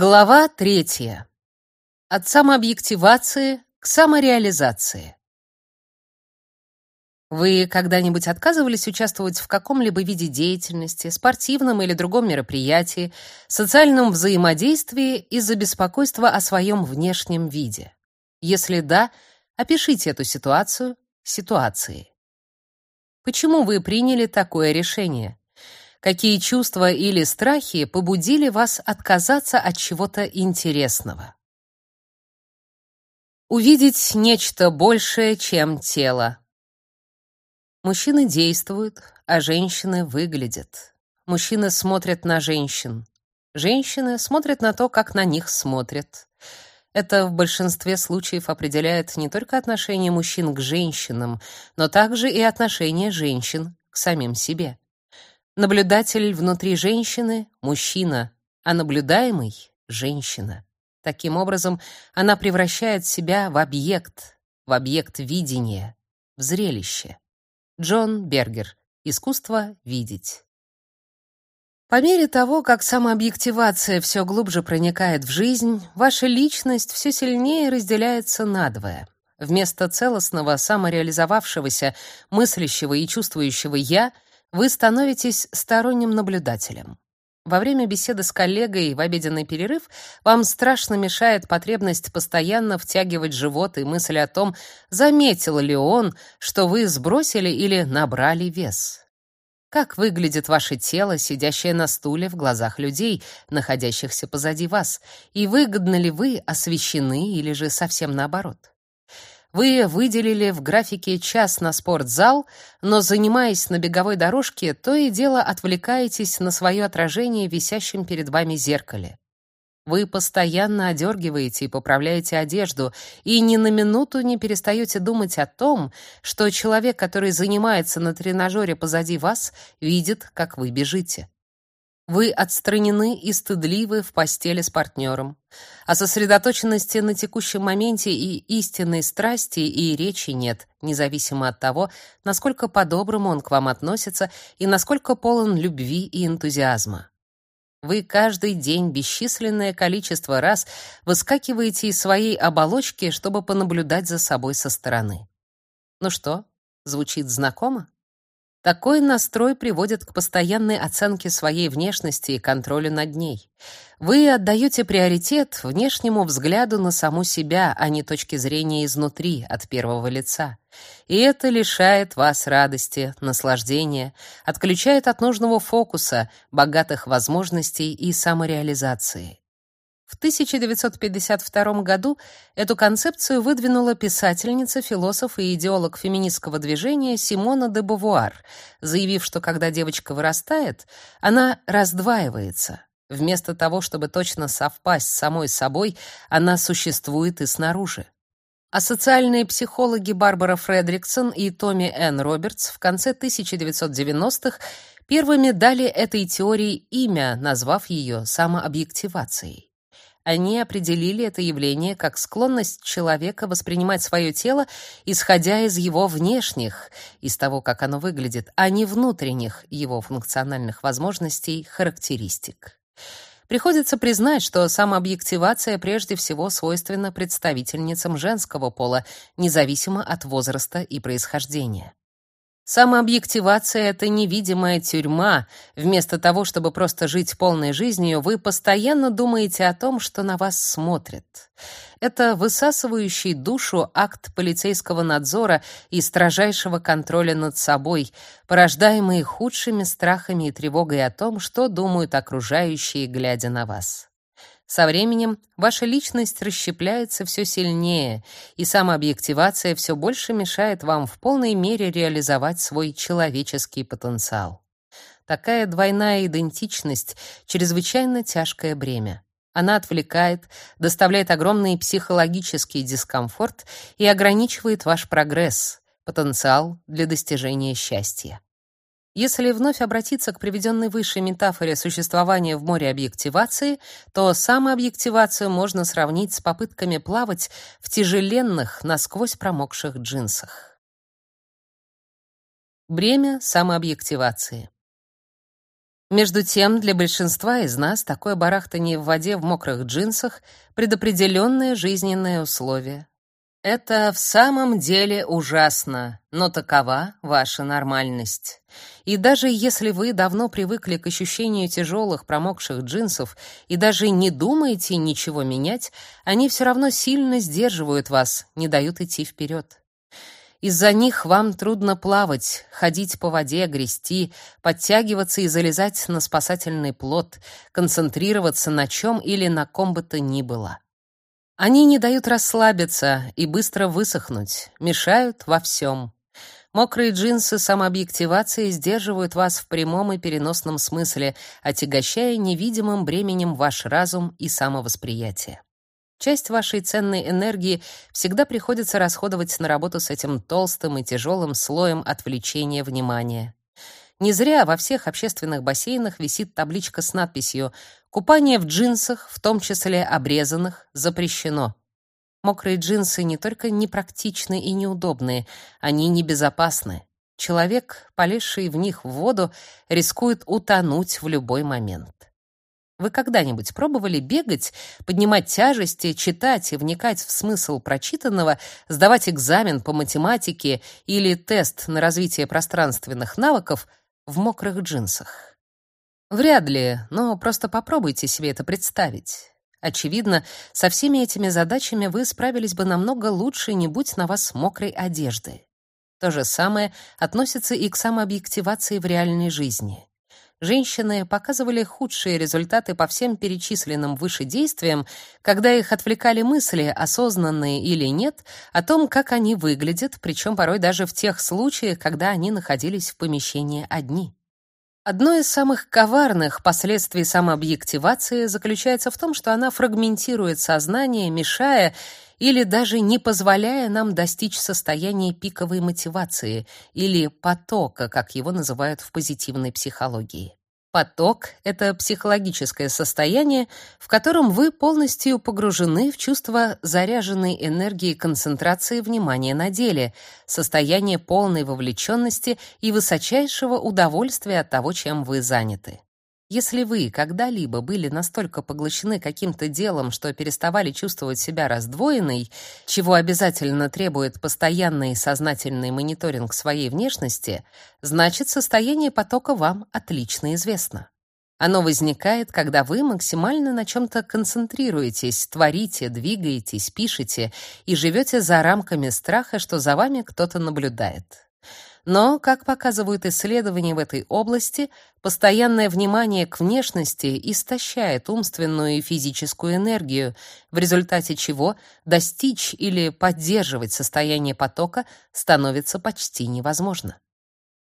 Глава третья. От самообъективации к самореализации. Вы когда-нибудь отказывались участвовать в каком-либо виде деятельности, спортивном или другом мероприятии, социальном взаимодействии из-за беспокойства о своем внешнем виде? Если да, опишите эту ситуацию ситуацией. Почему вы приняли такое решение? Какие чувства или страхи побудили вас отказаться от чего-то интересного? Увидеть нечто большее, чем тело. Мужчины действуют, а женщины выглядят. Мужчины смотрят на женщин. Женщины смотрят на то, как на них смотрят. Это в большинстве случаев определяет не только отношение мужчин к женщинам, но также и отношение женщин к самим себе. Наблюдатель внутри женщины — мужчина, а наблюдаемый — женщина. Таким образом, она превращает себя в объект, в объект видения, в зрелище. Джон Бергер. Искусство видеть. По мере того, как самообъективация все глубже проникает в жизнь, ваша личность все сильнее разделяется надвое. Вместо целостного, самореализовавшегося, мыслящего и чувствующего «я» — вы становитесь сторонним наблюдателем. Во время беседы с коллегой в обеденный перерыв вам страшно мешает потребность постоянно втягивать живот и мысль о том, заметил ли он, что вы сбросили или набрали вес. Как выглядит ваше тело, сидящее на стуле в глазах людей, находящихся позади вас, и выгодно ли вы освещены или же совсем наоборот? Вы выделили в графике час на спортзал, но занимаясь на беговой дорожке, то и дело отвлекаетесь на свое отражение в висящем перед вами зеркале. Вы постоянно одергиваете и поправляете одежду, и ни на минуту не перестаете думать о том, что человек, который занимается на тренажере позади вас, видит, как вы бежите. Вы отстранены и стыдливы в постели с партнером. О сосредоточенности на текущем моменте и истинной страсти и речи нет, независимо от того, насколько по-доброму он к вам относится и насколько полон любви и энтузиазма. Вы каждый день бесчисленное количество раз выскакиваете из своей оболочки, чтобы понаблюдать за собой со стороны. Ну что, звучит знакомо? Такой настрой приводит к постоянной оценке своей внешности и контролю над ней. Вы отдаете приоритет внешнему взгляду на саму себя, а не точке зрения изнутри, от первого лица. И это лишает вас радости, наслаждения, отключает от нужного фокуса, богатых возможностей и самореализации. В 1952 году эту концепцию выдвинула писательница, философ и идеолог феминистского движения Симона де Бувуар, заявив, что когда девочка вырастает, она раздваивается. Вместо того, чтобы точно совпасть с самой собой, она существует и снаружи. А социальные психологи Барбара Фредриксон и Томми Н. Робертс в конце 1990-х первыми дали этой теории имя, назвав ее самообъективацией. Они определили это явление как склонность человека воспринимать свое тело, исходя из его внешних, из того, как оно выглядит, а не внутренних его функциональных возможностей, характеристик. Приходится признать, что самообъективация прежде всего свойственна представительницам женского пола, независимо от возраста и происхождения. Самообъективация — это невидимая тюрьма. Вместо того, чтобы просто жить полной жизнью, вы постоянно думаете о том, что на вас смотрят. Это высасывающий душу акт полицейского надзора и строжайшего контроля над собой, порождаемый худшими страхами и тревогой о том, что думают окружающие, глядя на вас. Со временем ваша личность расщепляется все сильнее, и самообъективация все больше мешает вам в полной мере реализовать свой человеческий потенциал. Такая двойная идентичность — чрезвычайно тяжкое бремя. Она отвлекает, доставляет огромный психологический дискомфорт и ограничивает ваш прогресс, потенциал для достижения счастья. Если вновь обратиться к приведенной выше метафоре существования в море объективации, то самообъективацию можно сравнить с попытками плавать в тяжеленных, насквозь промокших джинсах. Бремя самообъективации. Между тем, для большинства из нас такое барахтание в воде в мокрых джинсах предопределенное жизненное условие. Это в самом деле ужасно, но такова ваша нормальность. И даже если вы давно привыкли к ощущению тяжелых промокших джинсов и даже не думаете ничего менять, они все равно сильно сдерживают вас, не дают идти вперед. Из-за них вам трудно плавать, ходить по воде, грести, подтягиваться и залезать на спасательный плот, концентрироваться на чем или на ком бы то ни было. Они не дают расслабиться и быстро высохнуть, мешают во всем. Мокрые джинсы самообъективации сдерживают вас в прямом и переносном смысле, отягощая невидимым бременем ваш разум и самовосприятие. Часть вашей ценной энергии всегда приходится расходовать на работу с этим толстым и тяжелым слоем отвлечения внимания. Не зря во всех общественных бассейнах висит табличка с надписью «Купание в джинсах, в том числе обрезанных, запрещено». Мокрые джинсы не только непрактичны и неудобные, они небезопасны. Человек, полезший в них в воду, рискует утонуть в любой момент. Вы когда-нибудь пробовали бегать, поднимать тяжести, читать и вникать в смысл прочитанного, сдавать экзамен по математике или тест на развитие пространственных навыков в мокрых джинсах? Вряд ли, но просто попробуйте себе это представить. Очевидно, со всеми этими задачами вы справились бы намного лучше, не будь на вас мокрой одежды. То же самое относится и к самообъективации в реальной жизни женщины показывали худшие результаты по всем перечисленным выше действиям, когда их отвлекали мысли, осознанные или нет, о том, как они выглядят, причем порой даже в тех случаях, когда они находились в помещении одни. Одно из самых коварных последствий самообъективации заключается в том, что она фрагментирует сознание, мешая или даже не позволяя нам достичь состояния пиковой мотивации или потока, как его называют в позитивной психологии. Поток — это психологическое состояние, в котором вы полностью погружены в чувство заряженной энергии концентрации внимания на деле, состояние полной вовлеченности и высочайшего удовольствия от того, чем вы заняты. Если вы когда-либо были настолько поглощены каким-то делом, что переставали чувствовать себя раздвоенной, чего обязательно требует постоянный сознательный мониторинг своей внешности, значит, состояние потока вам отлично известно. Оно возникает, когда вы максимально на чем то концентрируетесь, творите, двигаетесь, пишете и живете за рамками страха, что за вами кто-то наблюдает. Но, как показывают исследования в этой области, постоянное внимание к внешности истощает умственную и физическую энергию, в результате чего достичь или поддерживать состояние потока становится почти невозможно.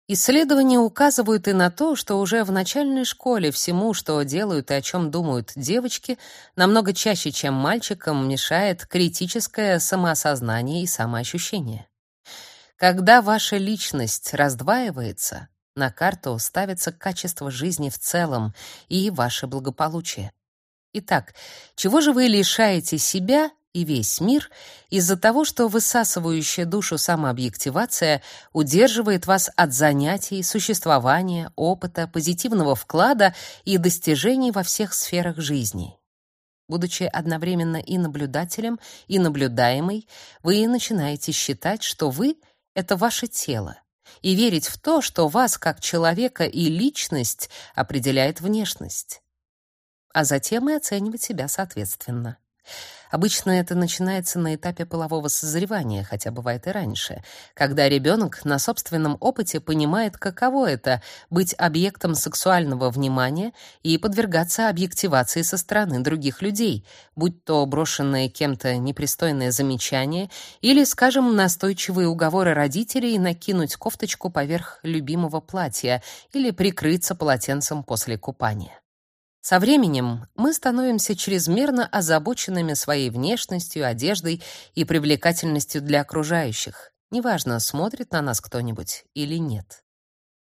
Исследования указывают и на то, что уже в начальной школе всему, что делают и о чем думают девочки, намного чаще, чем мальчикам, мешает критическое самоосознание и самоощущение. Когда ваша личность раздваивается, на карту ставится качество жизни в целом и ваше благополучие. Итак, чего же вы лишаете себя и весь мир из-за того, что высасывающая душу самообъективация удерживает вас от занятий, существования, опыта, позитивного вклада и достижений во всех сферах жизни? Будучи одновременно и наблюдателем, и наблюдаемой, вы начинаете считать, что вы — это ваше тело, и верить в то, что вас как человека и личность определяет внешность. А затем и оценивать себя соответственно. Обычно это начинается на этапе полового созревания, хотя бывает и раньше, когда ребенок на собственном опыте понимает, каково это быть объектом сексуального внимания и подвергаться объективации со стороны других людей, будь то брошенное кем-то непристойное замечание или, скажем, настойчивые уговоры родителей накинуть кофточку поверх любимого платья или прикрыться полотенцем после купания. Со временем мы становимся чрезмерно озабоченными своей внешностью, одеждой и привлекательностью для окружающих. Неважно, смотрит на нас кто-нибудь или нет.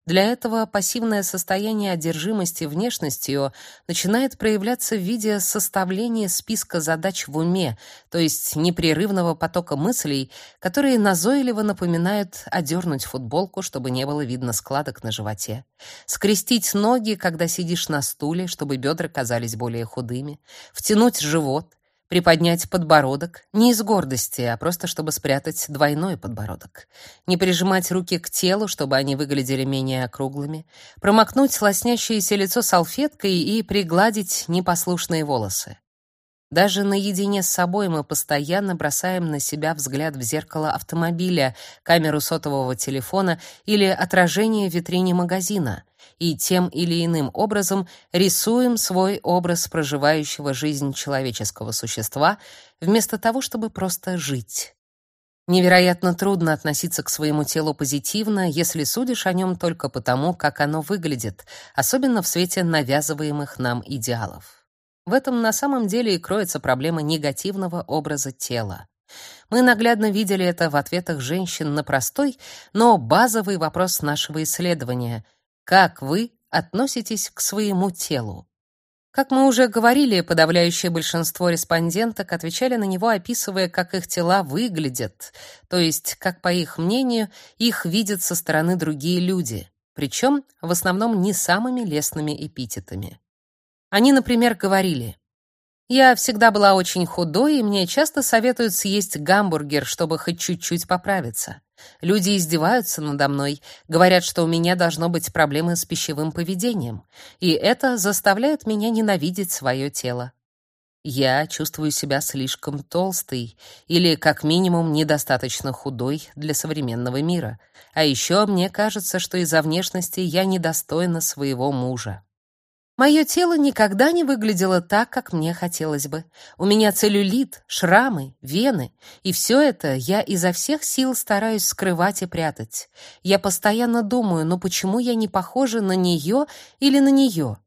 Для этого пассивное состояние одержимости внешностью начинает проявляться в виде составления списка задач в уме, то есть непрерывного потока мыслей, которые назойливо напоминают одернуть футболку, чтобы не было видно складок на животе, скрестить ноги, когда сидишь на стуле, чтобы бедра казались более худыми, втянуть живот, приподнять подбородок, не из гордости, а просто чтобы спрятать двойной подбородок, не прижимать руки к телу, чтобы они выглядели менее округлыми, промокнуть лоснящееся лицо салфеткой и пригладить непослушные волосы. Даже наедине с собой мы постоянно бросаем на себя взгляд в зеркало автомобиля, камеру сотового телефона или отражение в витрине магазина и тем или иным образом рисуем свой образ проживающего жизнь человеческого существа вместо того, чтобы просто жить. Невероятно трудно относиться к своему телу позитивно, если судишь о нем только потому, как оно выглядит, особенно в свете навязываемых нам идеалов. В этом на самом деле и кроется проблема негативного образа тела. Мы наглядно видели это в ответах женщин на простой, но базовый вопрос нашего исследования: как вы относитесь к своему телу? Как мы уже говорили, подавляющее большинство респонденток отвечали на него, описывая, как их тела выглядят, то есть, как по их мнению, их видят со стороны другие люди, причем в основном не самыми лестными эпитетами. Они, например, говорили: "Я всегда была очень худой, и мне часто советуют съесть гамбургер, чтобы хоть чуть-чуть поправиться. Люди издеваются надо мной, говорят, что у меня должно быть проблемы с пищевым поведением, и это заставляет меня ненавидеть свое тело. Я чувствую себя слишком толстой или, как минимум, недостаточно худой для современного мира. А еще мне кажется, что из-за внешности я недостойна своего мужа. Мое тело никогда не выглядело так, как мне хотелось бы. У меня целлюлит, шрамы, вены, и все это я изо всех сил стараюсь скрывать и прятать. Я постоянно думаю, ну почему я не похожа на нее или на нее?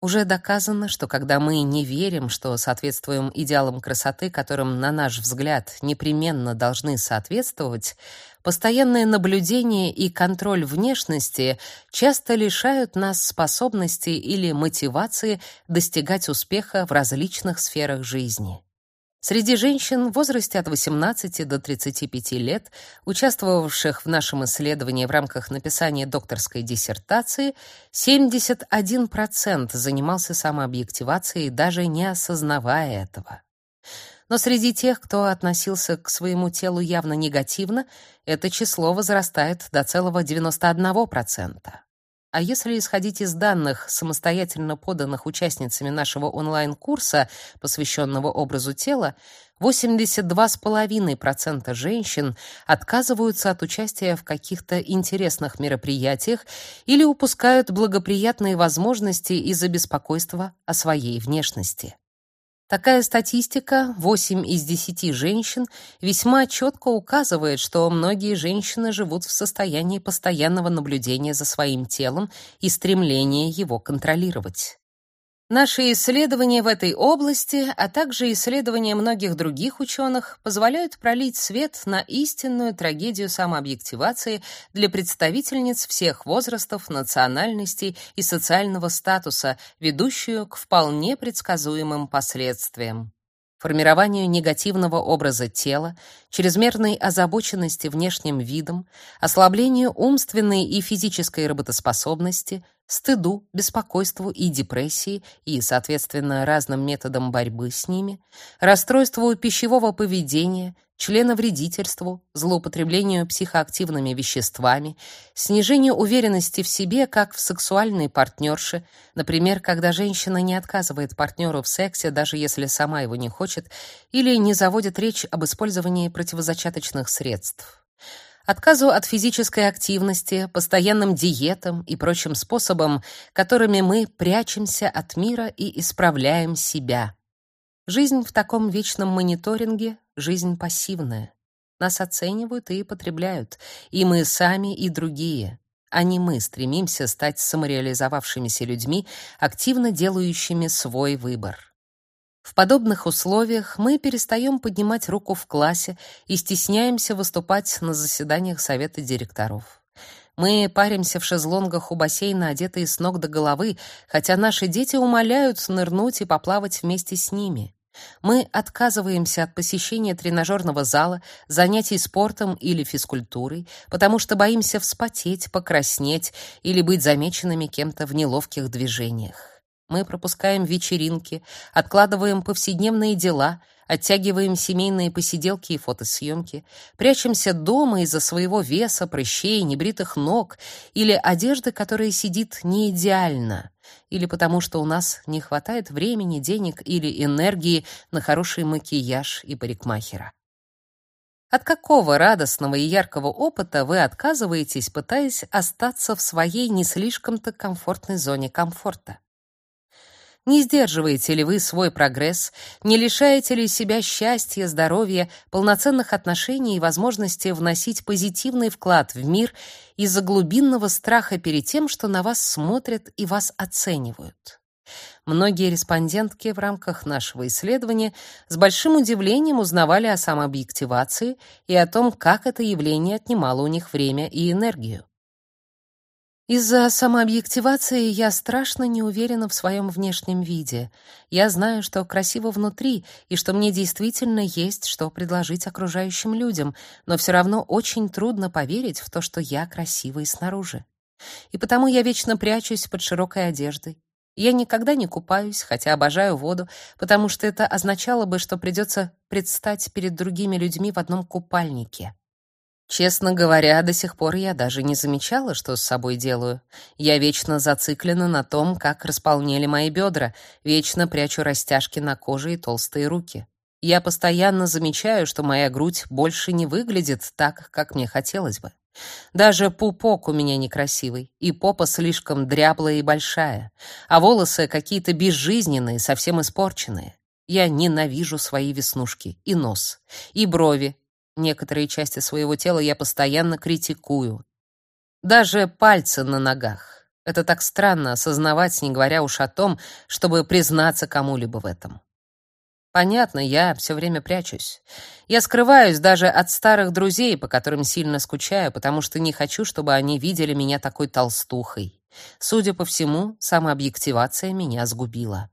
Уже доказано, что когда мы не верим, что соответствуем идеалам красоты, которым, на наш взгляд, непременно должны соответствовать, постоянное наблюдение и контроль внешности часто лишают нас способности или мотивации достигать успеха в различных сферах жизни. Среди женщин в возрасте от 18 до 35 лет, участвовавших в нашем исследовании в рамках написания докторской диссертации, 71% занимался самообъективацией, даже не осознавая этого. Но среди тех, кто относился к своему телу явно негативно, это число возрастает до целого 91%. А если исходить из данных, самостоятельно поданных участницами нашего онлайн-курса, посвященного образу тела, 82,5% женщин отказываются от участия в каких-то интересных мероприятиях или упускают благоприятные возможности из-за беспокойства о своей внешности. Такая статистика, 8 из 10 женщин, весьма четко указывает, что многие женщины живут в состоянии постоянного наблюдения за своим телом и стремления его контролировать. Наши исследования в этой области, а также исследования многих других ученых позволяют пролить свет на истинную трагедию самообъективации для представительниц всех возрастов, национальностей и социального статуса, ведущую к вполне предсказуемым последствиям. Формированию негативного образа тела, чрезмерной озабоченности внешним видом, ослаблению умственной и физической работоспособности, стыду, беспокойству и депрессии и, соответственно, разным методам борьбы с ними, расстройству пищевого поведения, членовредительству, злоупотреблению психоактивными веществами, снижению уверенности в себе как в сексуальной партнерше, например, когда женщина не отказывает партнеру в сексе, даже если сама его не хочет, или не заводит речь об использовании противозачаточных средств отказу от физической активности, постоянным диетам и прочим способам, которыми мы прячемся от мира и исправляем себя. Жизнь в таком вечном мониторинге — жизнь пассивная. Нас оценивают и потребляют, и мы сами, и другие, а не мы стремимся стать самореализовавшимися людьми, активно делающими свой выбор. В подобных условиях мы перестаем поднимать руку в классе и стесняемся выступать на заседаниях совета директоров. Мы паримся в шезлонгах у бассейна, одетые с ног до головы, хотя наши дети умоляют нырнуть и поплавать вместе с ними. Мы отказываемся от посещения тренажерного зала, занятий спортом или физкультурой, потому что боимся вспотеть, покраснеть или быть замеченными кем-то в неловких движениях. Мы пропускаем вечеринки, откладываем повседневные дела, оттягиваем семейные посиделки и фотосъемки, прячемся дома из-за своего веса, прыщей, небритых ног или одежды, которая сидит не идеально, или потому что у нас не хватает времени, денег или энергии на хороший макияж и парикмахера. От какого радостного и яркого опыта вы отказываетесь, пытаясь остаться в своей не слишком-то комфортной зоне комфорта? Не сдерживаете ли вы свой прогресс? Не лишаете ли себя счастья, здоровья, полноценных отношений и возможности вносить позитивный вклад в мир из-за глубинного страха перед тем, что на вас смотрят и вас оценивают? Многие респондентки в рамках нашего исследования с большим удивлением узнавали о самообъективации и о том, как это явление отнимало у них время и энергию. Из-за самообъективации я страшно не уверена в своем внешнем виде. Я знаю, что красиво внутри и что мне действительно есть что предложить окружающим людям, но все равно очень трудно поверить в то, что я красива и снаружи. И потому я вечно прячусь под широкой одеждой. Я никогда не купаюсь, хотя обожаю воду, потому что это означало бы, что придется предстать перед другими людьми в одном купальнике. Честно говоря, до сих пор я даже не замечала, что с собой делаю. Я вечно зациклена на том, как располнели мои бедра, вечно прячу растяжки на коже и толстые руки. Я постоянно замечаю, что моя грудь больше не выглядит так, как мне хотелось бы. Даже пупок у меня некрасивый, и попа слишком дряблая и большая, а волосы какие-то безжизненные, совсем испорченные. Я ненавижу свои веснушки и нос, и брови, Некоторые части своего тела я постоянно критикую. Даже пальцы на ногах. Это так странно осознавать, не говоря уж о том, чтобы признаться кому-либо в этом. Понятно, я все время прячусь. Я скрываюсь даже от старых друзей, по которым сильно скучаю, потому что не хочу, чтобы они видели меня такой толстухой. Судя по всему, самообъективация меня сгубила.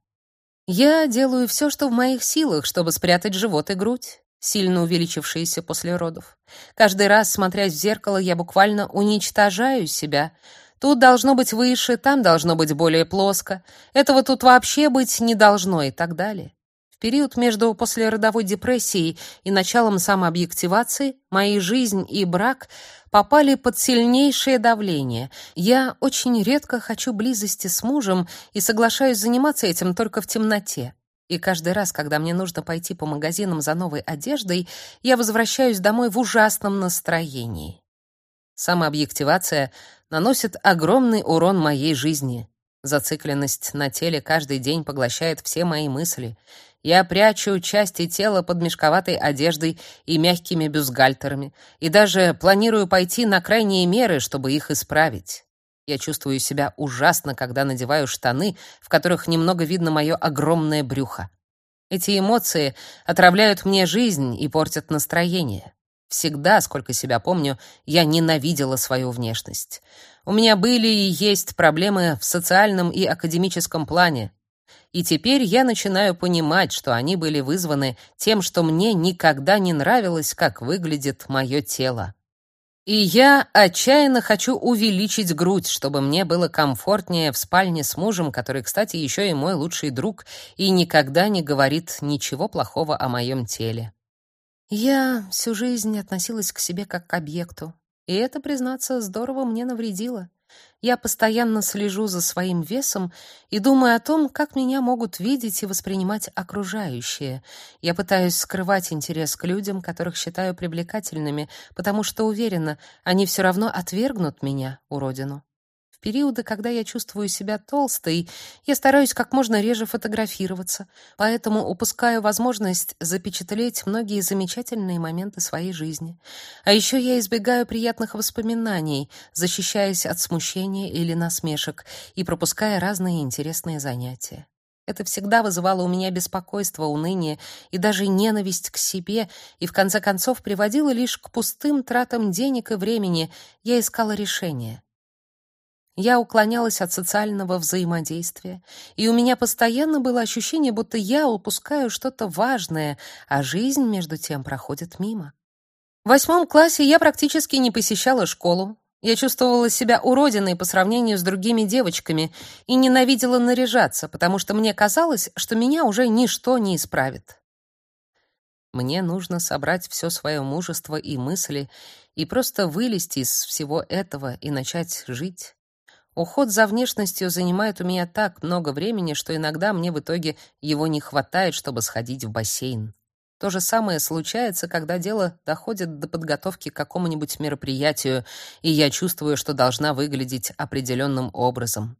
Я делаю все, что в моих силах, чтобы спрятать живот и грудь сильно увеличившиеся после родов. Каждый раз, смотрясь в зеркало, я буквально уничтожаю себя. Тут должно быть выше, там должно быть более плоско. Этого тут вообще быть не должно и так далее. В период между послеродовой депрессией и началом самообъективации моя жизнь и брак попали под сильнейшее давление. Я очень редко хочу близости с мужем и соглашаюсь заниматься этим только в темноте. И каждый раз, когда мне нужно пойти по магазинам за новой одеждой, я возвращаюсь домой в ужасном настроении. Самообъективация наносит огромный урон моей жизни. Зацикленность на теле каждый день поглощает все мои мысли. Я прячу части тела под мешковатой одеждой и мягкими бюстгальтерами, и даже планирую пойти на крайние меры, чтобы их исправить. Я чувствую себя ужасно, когда надеваю штаны, в которых немного видно мое огромное брюхо. Эти эмоции отравляют мне жизнь и портят настроение. Всегда, сколько себя помню, я ненавидела свою внешность. У меня были и есть проблемы в социальном и академическом плане. И теперь я начинаю понимать, что они были вызваны тем, что мне никогда не нравилось, как выглядит мое тело. И я отчаянно хочу увеличить грудь, чтобы мне было комфортнее в спальне с мужем, который, кстати, еще и мой лучший друг и никогда не говорит ничего плохого о моем теле. Я всю жизнь относилась к себе как к объекту, и это, признаться, здорово мне навредило. Я постоянно слежу за своим весом и думаю о том, как меня могут видеть и воспринимать окружающие. Я пытаюсь скрывать интерес к людям, которых считаю привлекательными, потому что уверена, они все равно отвергнут меня, уродину. Периоды, когда я чувствую себя толстой, я стараюсь как можно реже фотографироваться, поэтому упускаю возможность запечатлеть многие замечательные моменты своей жизни. А еще я избегаю приятных воспоминаний, защищаясь от смущения или насмешек и пропуская разные интересные занятия. Это всегда вызывало у меня беспокойство, уныние и даже ненависть к себе, и в конце концов приводило лишь к пустым тратам денег и времени. Я искала решение. Я уклонялась от социального взаимодействия, и у меня постоянно было ощущение, будто я упускаю что-то важное, а жизнь между тем проходит мимо. В восьмом классе я практически не посещала школу, я чувствовала себя уродиной по сравнению с другими девочками и ненавидела наряжаться, потому что мне казалось, что меня уже ничто не исправит. Мне нужно собрать все свое мужество и мысли и просто вылезти из всего этого и начать жить. Уход за внешностью занимает у меня так много времени, что иногда мне в итоге его не хватает, чтобы сходить в бассейн. То же самое случается, когда дело доходит до подготовки к какому-нибудь мероприятию, и я чувствую, что должна выглядеть определенным образом.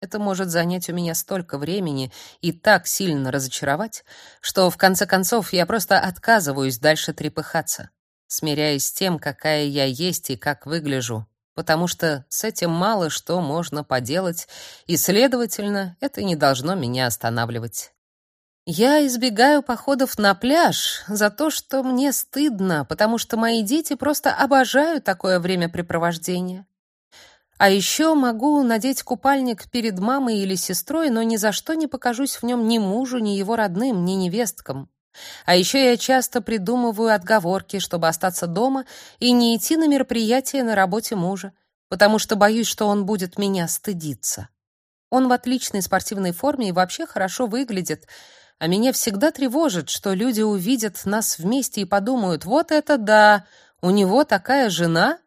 Это может занять у меня столько времени и так сильно разочаровать, что в конце концов я просто отказываюсь дальше трепыхаться, смиряясь с тем, какая я есть и как выгляжу, потому что с этим мало что можно поделать, и, следовательно, это не должно меня останавливать. Я избегаю походов на пляж за то, что мне стыдно, потому что мои дети просто обожают такое времяпрепровождение. А еще могу надеть купальник перед мамой или сестрой, но ни за что не покажусь в нем ни мужу, ни его родным, ни невесткам. А еще я часто придумываю отговорки, чтобы остаться дома и не идти на мероприятие на работе мужа, потому что боюсь, что он будет меня стыдиться. Он в отличной спортивной форме и вообще хорошо выглядит, а меня всегда тревожит, что люди увидят нас вместе и подумают: "Вот это да, у него такая жена".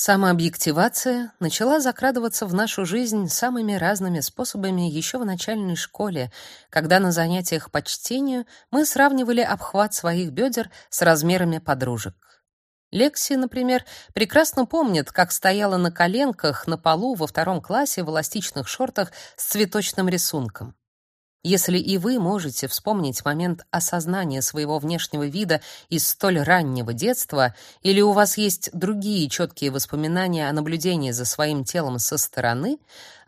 Самообъективация начала закрадываться в нашу жизнь самыми разными способами еще в начальной школе, когда на занятиях по чтению мы сравнивали обхват своих бедер с размерами подружек. Лекси, например, прекрасно помнит, как стояла на коленках на полу во втором классе в эластичных шортах с цветочным рисунком. Если и вы можете вспомнить момент осознания своего внешнего вида из столь раннего детства, или у вас есть другие четкие воспоминания о наблюдении за своим телом со стороны,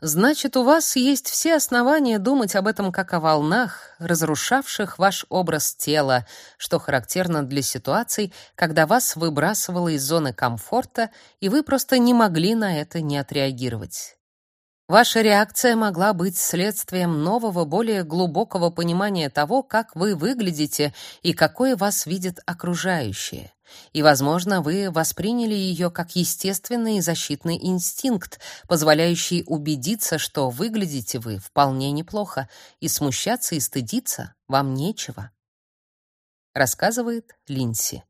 значит, у вас есть все основания думать об этом как о волнах, разрушавших ваш образ тела, что характерно для ситуаций, когда вас выбрасывало из зоны комфорта, и вы просто не могли на это не отреагировать. Ваша реакция могла быть следствием нового, более глубокого понимания того, как вы выглядите и какое вас видят окружающие. И, возможно, вы восприняли ее как естественный защитный инстинкт, позволяющий убедиться, что выглядите вы вполне неплохо, и смущаться и стыдиться вам нечего. Рассказывает Линси.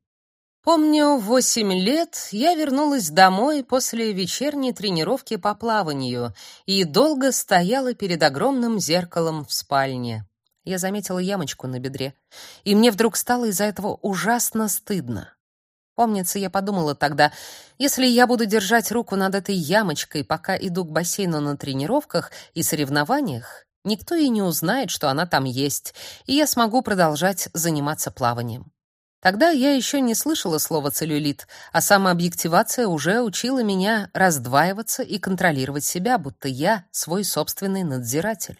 Помню, в восемь лет я вернулась домой после вечерней тренировки по плаванию и долго стояла перед огромным зеркалом в спальне. Я заметила ямочку на бедре, и мне вдруг стало из-за этого ужасно стыдно. Помнится, я подумала тогда, если я буду держать руку над этой ямочкой, пока иду к бассейну на тренировках и соревнованиях, никто и не узнает, что она там есть, и я смогу продолжать заниматься плаванием. Тогда я еще не слышала слова целлюлит, а самообъективация уже учила меня раздваиваться и контролировать себя, будто я свой собственный надзиратель.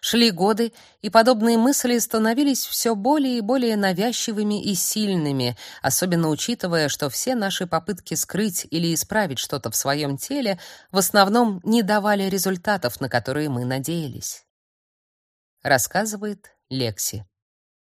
Шли годы, и подобные мысли становились все более и более навязчивыми и сильными, особенно учитывая, что все наши попытки скрыть или исправить что-то в своем теле в основном не давали результатов, на которые мы надеялись. Рассказывает Лекси.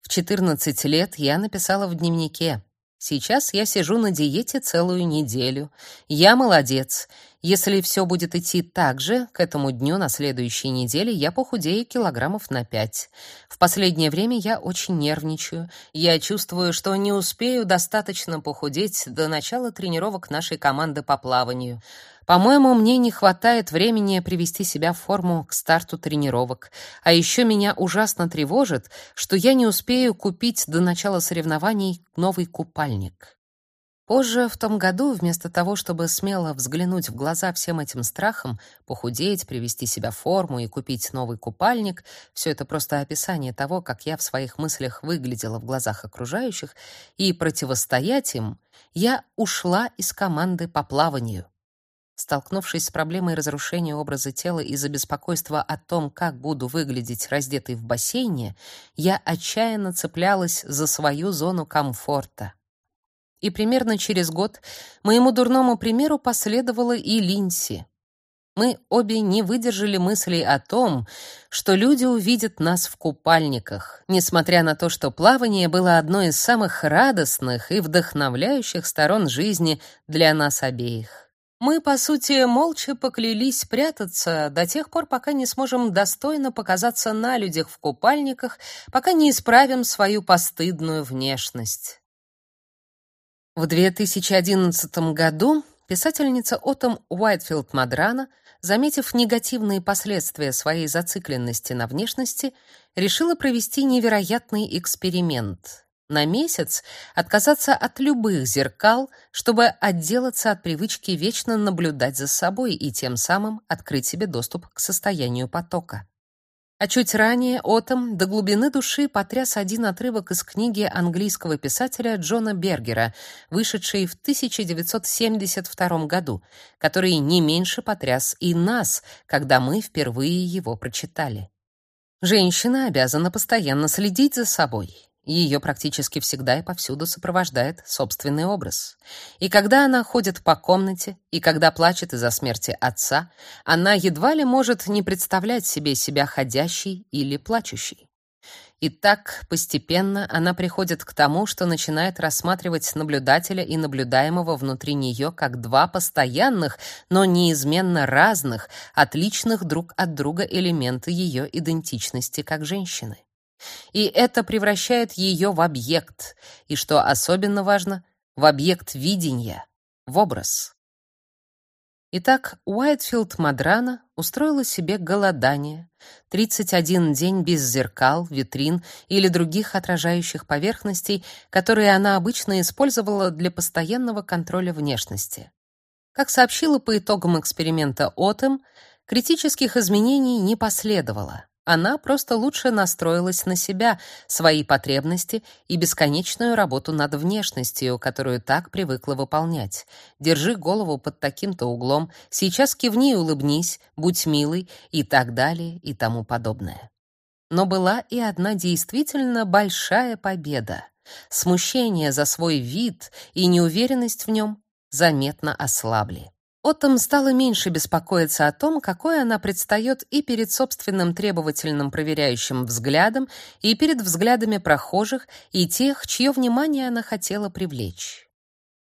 В 14 лет я написала в дневнике: "Сейчас я сижу на диете целую неделю. Я молодец. Если все будет идти так же, к этому дню на следующей неделе я похудею килограммов на 5. В последнее время я очень нервничаю. Я чувствую, что не успею достаточно похудеть до начала тренировок нашей команды по плаванию. По-моему, мне не хватает времени привести себя в форму к старту тренировок. А еще меня ужасно тревожит, что я не успею купить до начала соревнований новый купальник. Позже, в том году, вместо того, чтобы смело взглянуть в глаза всем этим страхам, похудеть, привести себя в форму и купить новый купальник, все это просто описание того, как я в своих мыслях выглядела в глазах окружающих, и противостоять им, я ушла из команды по плаванию. Столкнувшись с проблемой разрушения образа тела из-за беспокойства о том, как буду выглядеть раздетой в бассейне, я отчаянно цеплялась за свою зону комфорта. И примерно через год моему дурному примеру последовала и Линси. Мы обе не выдержали мыслей о том, что люди увидят нас в купальниках, несмотря на то, что плавание было одной из самых радостных и вдохновляющих сторон жизни для нас обеих. Мы, по сути, молча поклялись прятаться до тех пор, пока не сможем достойно показаться на людях в купальниках, пока не исправим свою постыдную внешность. В 2011 году писательница Отом Уайтфилд Мадрана заметив негативные последствия своей зацикленности на внешности, решила провести невероятный эксперимент. На месяц отказаться от любых зеркал, чтобы отделаться от привычки вечно наблюдать за собой и тем самым открыть себе доступ к состоянию потока. А чуть ранее Отом до глубины души потряс один отрывок из книги английского писателя Джона Бергера, вышедшей в 1972 году, который не меньше потряс и нас, когда мы впервые его прочитали. Женщина обязана постоянно следить за собой, ее практически всегда и повсюду сопровождает собственный образ. И когда она ходит по комнате, и когда плачет из-за смерти отца, она едва ли может не представлять себе себя ходящей или плачущей. И так постепенно она приходит к тому, что начинает рассматривать наблюдателя и наблюдаемого внутри нее как два постоянных, но неизменно разных, отличных друг от друга элемента ее идентичности как женщины. И это превращает ее в объект, и, что особенно важно, в объект видения, в образ. Итак, Уайтфилд Мадрана устроила себе голодание, 31 день без зеркал, витрин или других отражающих поверхностей, которые она обычно использовала для постоянного контроля внешности. Как сообщила по итогам эксперимента Отем, критических изменений не последовало. Она просто лучше настроилась на себя, свои потребности и бесконечную работу над внешностью, которую так привыкла выполнять. Держи голову под таким-то углом, сейчас кивни и улыбнись, будь милый и так далее и тому подобное. Но была и одна действительно большая победа. Смущение за свой вид и неуверенность в нем заметно ослабли. Оттом стала меньше беспокоиться о том, какой она предстает и перед собственным требовательным проверяющим взглядом, и перед взглядами прохожих и тех, чье внимание она хотела привлечь.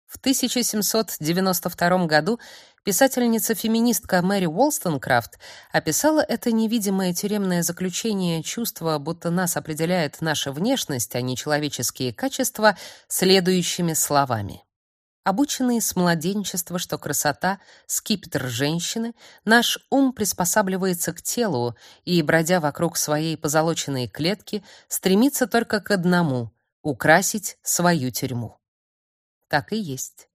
В 1792 году писательница-феминистка Мэри Уолстонкрафт описала это невидимое тюремное заключение чувства, будто нас определяет наша внешность, а не человеческие качества, следующими словами. Обученные с младенчества, что красота — скипетр женщины, наш ум приспосабливается к телу и, бродя вокруг своей позолоченной клетки, стремится только к одному — украсить свою тюрьму. Так и есть.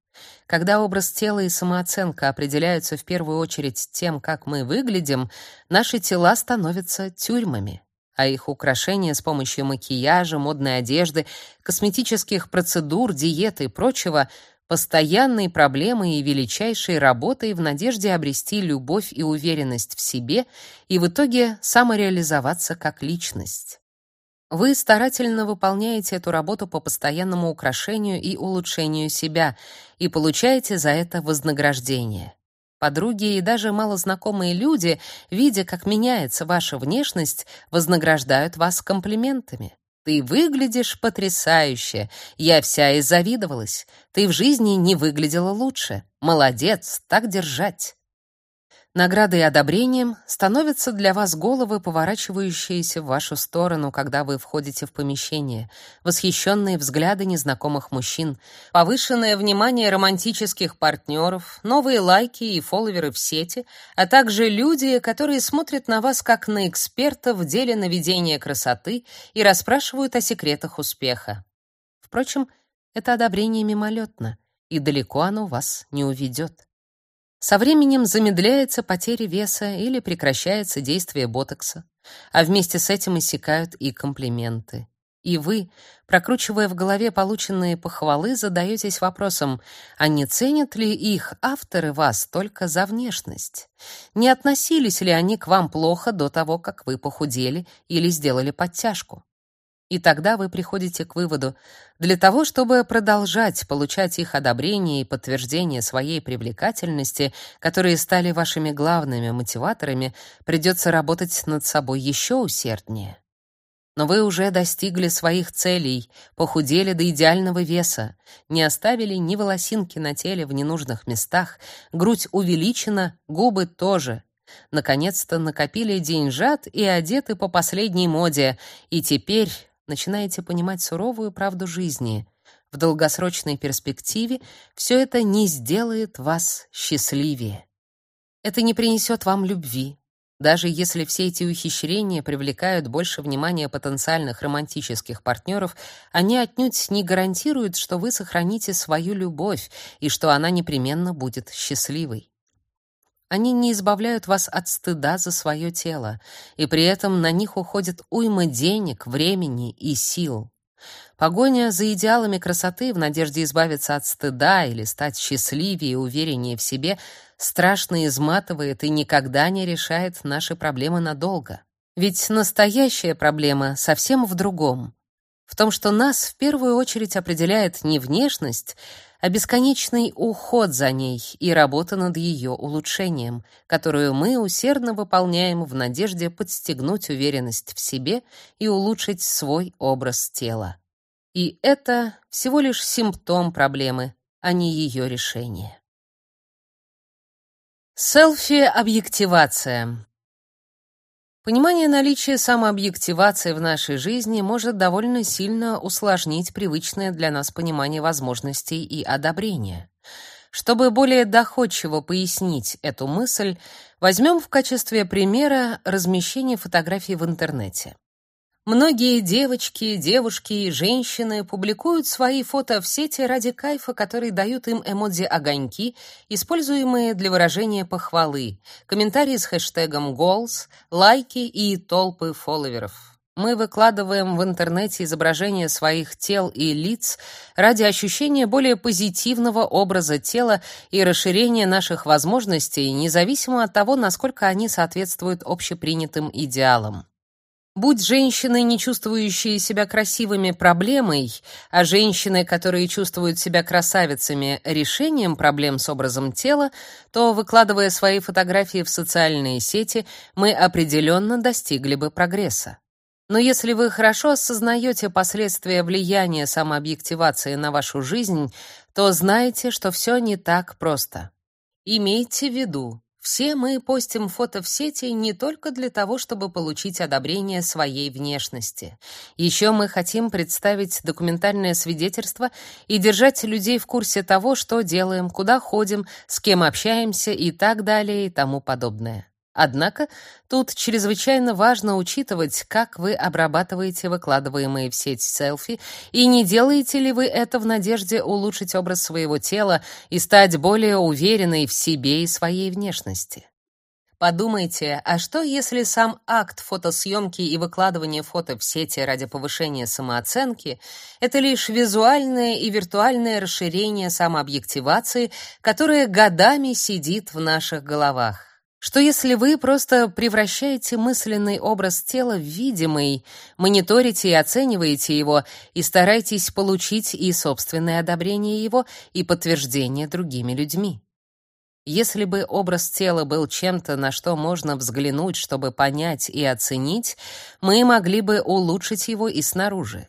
Когда образ тела и самооценка определяются в первую очередь тем, как мы выглядим, наши тела становятся тюрьмами а их украшения с помощью макияжа, модной одежды, косметических процедур, диеты и прочего постоянной проблемой и величайшей работой в надежде обрести любовь и уверенность в себе и в итоге самореализоваться как личность. Вы старательно выполняете эту работу по постоянному украшению и улучшению себя и получаете за это вознаграждение. Подруги и даже малознакомые люди, видя, как меняется ваша внешность, вознаграждают вас комплиментами. Ты выглядишь потрясающе. Я вся иззавидовалась. Ты в жизни не выглядела лучше. Молодец, так держать. Наградой и одобрением становятся для вас головы, поворачивающиеся в вашу сторону, когда вы входите в помещение, восхищенные взгляды незнакомых мужчин, повышенное внимание романтических партнеров, новые лайки и фолловеры в сети, а также люди, которые смотрят на вас как на эксперта в деле наведения красоты и расспрашивают о секретах успеха. Впрочем, это одобрение мимолетно, и далеко оно вас не уведет. Со временем замедляется потеря веса или прекращается действие ботокса, а вместе с этим иссякают и комплименты. И вы, прокручивая в голове полученные похвалы, задаетесь вопросом, а не ценят ли их авторы вас только за внешность? Не относились ли они к вам плохо до того, как вы похудели или сделали подтяжку? И тогда вы приходите к выводу, для того, чтобы продолжать получать их одобрение и подтверждение своей привлекательности, которые стали вашими главными мотиваторами, придется работать над собой еще усерднее. Но вы уже достигли своих целей, похудели до идеального веса, не оставили ни волосинки на теле в ненужных местах, грудь увеличена, губы тоже. Наконец-то накопили деньжат и одеты по последней моде, и теперь начинаете понимать суровую правду жизни. В долгосрочной перспективе все это не сделает вас счастливее. Это не принесет вам любви. Даже если все эти ухищрения привлекают больше внимания потенциальных романтических партнеров, они отнюдь не гарантируют, что вы сохраните свою любовь и что она непременно будет счастливой. Они не избавляют вас от стыда за свое тело, и при этом на них уходит уйма денег, времени и сил. Погоня за идеалами красоты в надежде избавиться от стыда или стать счастливее и увереннее в себе страшно изматывает и никогда не решает наши проблемы надолго. Ведь настоящая проблема совсем в другом. В том, что нас в первую очередь определяет не внешность, а бесконечный уход за ней и работа над ее улучшением, которую мы усердно выполняем в надежде подстегнуть уверенность в себе и улучшить свой образ тела. И это всего лишь симптом проблемы, а не ее решение. Селфи-объективация. Понимание наличия самообъективации в нашей жизни может довольно сильно усложнить привычное для нас понимание возможностей и одобрения. Чтобы более доходчиво пояснить эту мысль, возьмем в качестве примера размещение фотографий в интернете. Многие девочки, девушки и женщины публикуют свои фото в сети ради кайфа, который дают им эмодзи-огоньки, используемые для выражения похвалы, комментарии с хэштегом goals, лайки и толпы фолловеров. Мы выкладываем в интернете изображения своих тел и лиц ради ощущения более позитивного образа тела и расширения наших возможностей, независимо от того, насколько они соответствуют общепринятым идеалам. Будь женщины, не чувствующие себя красивыми, проблемой, а женщины, которые чувствуют себя красавицами, решением проблем с образом тела, то, выкладывая свои фотографии в социальные сети, мы определенно достигли бы прогресса. Но если вы хорошо осознаете последствия влияния самообъективации на вашу жизнь, то знаете, что все не так просто. Имейте в виду, все мы постим фото в сети не только для того, чтобы получить одобрение своей внешности. Еще мы хотим представить документальное свидетельство и держать людей в курсе того, что делаем, куда ходим, с кем общаемся и так далее и тому подобное. Однако тут чрезвычайно важно учитывать, как вы обрабатываете выкладываемые в сеть селфи и не делаете ли вы это в надежде улучшить образ своего тела и стать более уверенной в себе и своей внешности. Подумайте, а что если сам акт фотосъемки и выкладывания фото в сети ради повышения самооценки это лишь визуальное и виртуальное расширение самообъективации, которое годами сидит в наших головах? Что если вы просто превращаете мысленный образ тела в видимый, мониторите и оцениваете его и стараетесь получить и собственное одобрение его, и подтверждение другими людьми? Если бы образ тела был чем-то, на что можно взглянуть, чтобы понять и оценить, мы могли бы улучшить его и снаружи.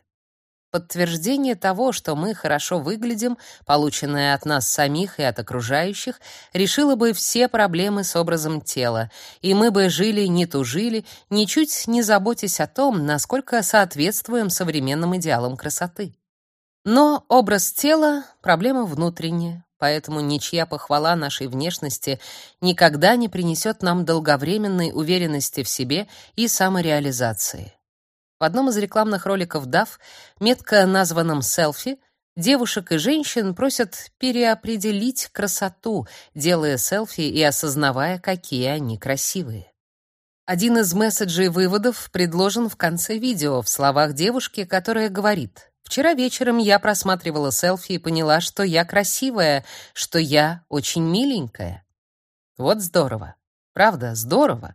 Подтверждение того, что мы хорошо выглядим, полученное от нас самих и от окружающих, решило бы все проблемы с образом тела, и мы бы жили, не тужили, ничуть не заботясь о том, насколько соответствуем современным идеалам красоты. Но образ тела — проблема внутренняя, поэтому ничья похвала нашей внешности никогда не принесет нам долговременной уверенности в себе и самореализации. В одном из рекламных роликов DAF, метко названном «селфи», девушек и женщин просят переопределить красоту, делая селфи и осознавая, какие они красивые. Один из месседжей выводов предложен в конце видео в словах девушки, которая говорит: "Вчера вечером я просматривала селфи и поняла, что я красивая, что я очень миленькая". Вот здорово. Правда, здорово.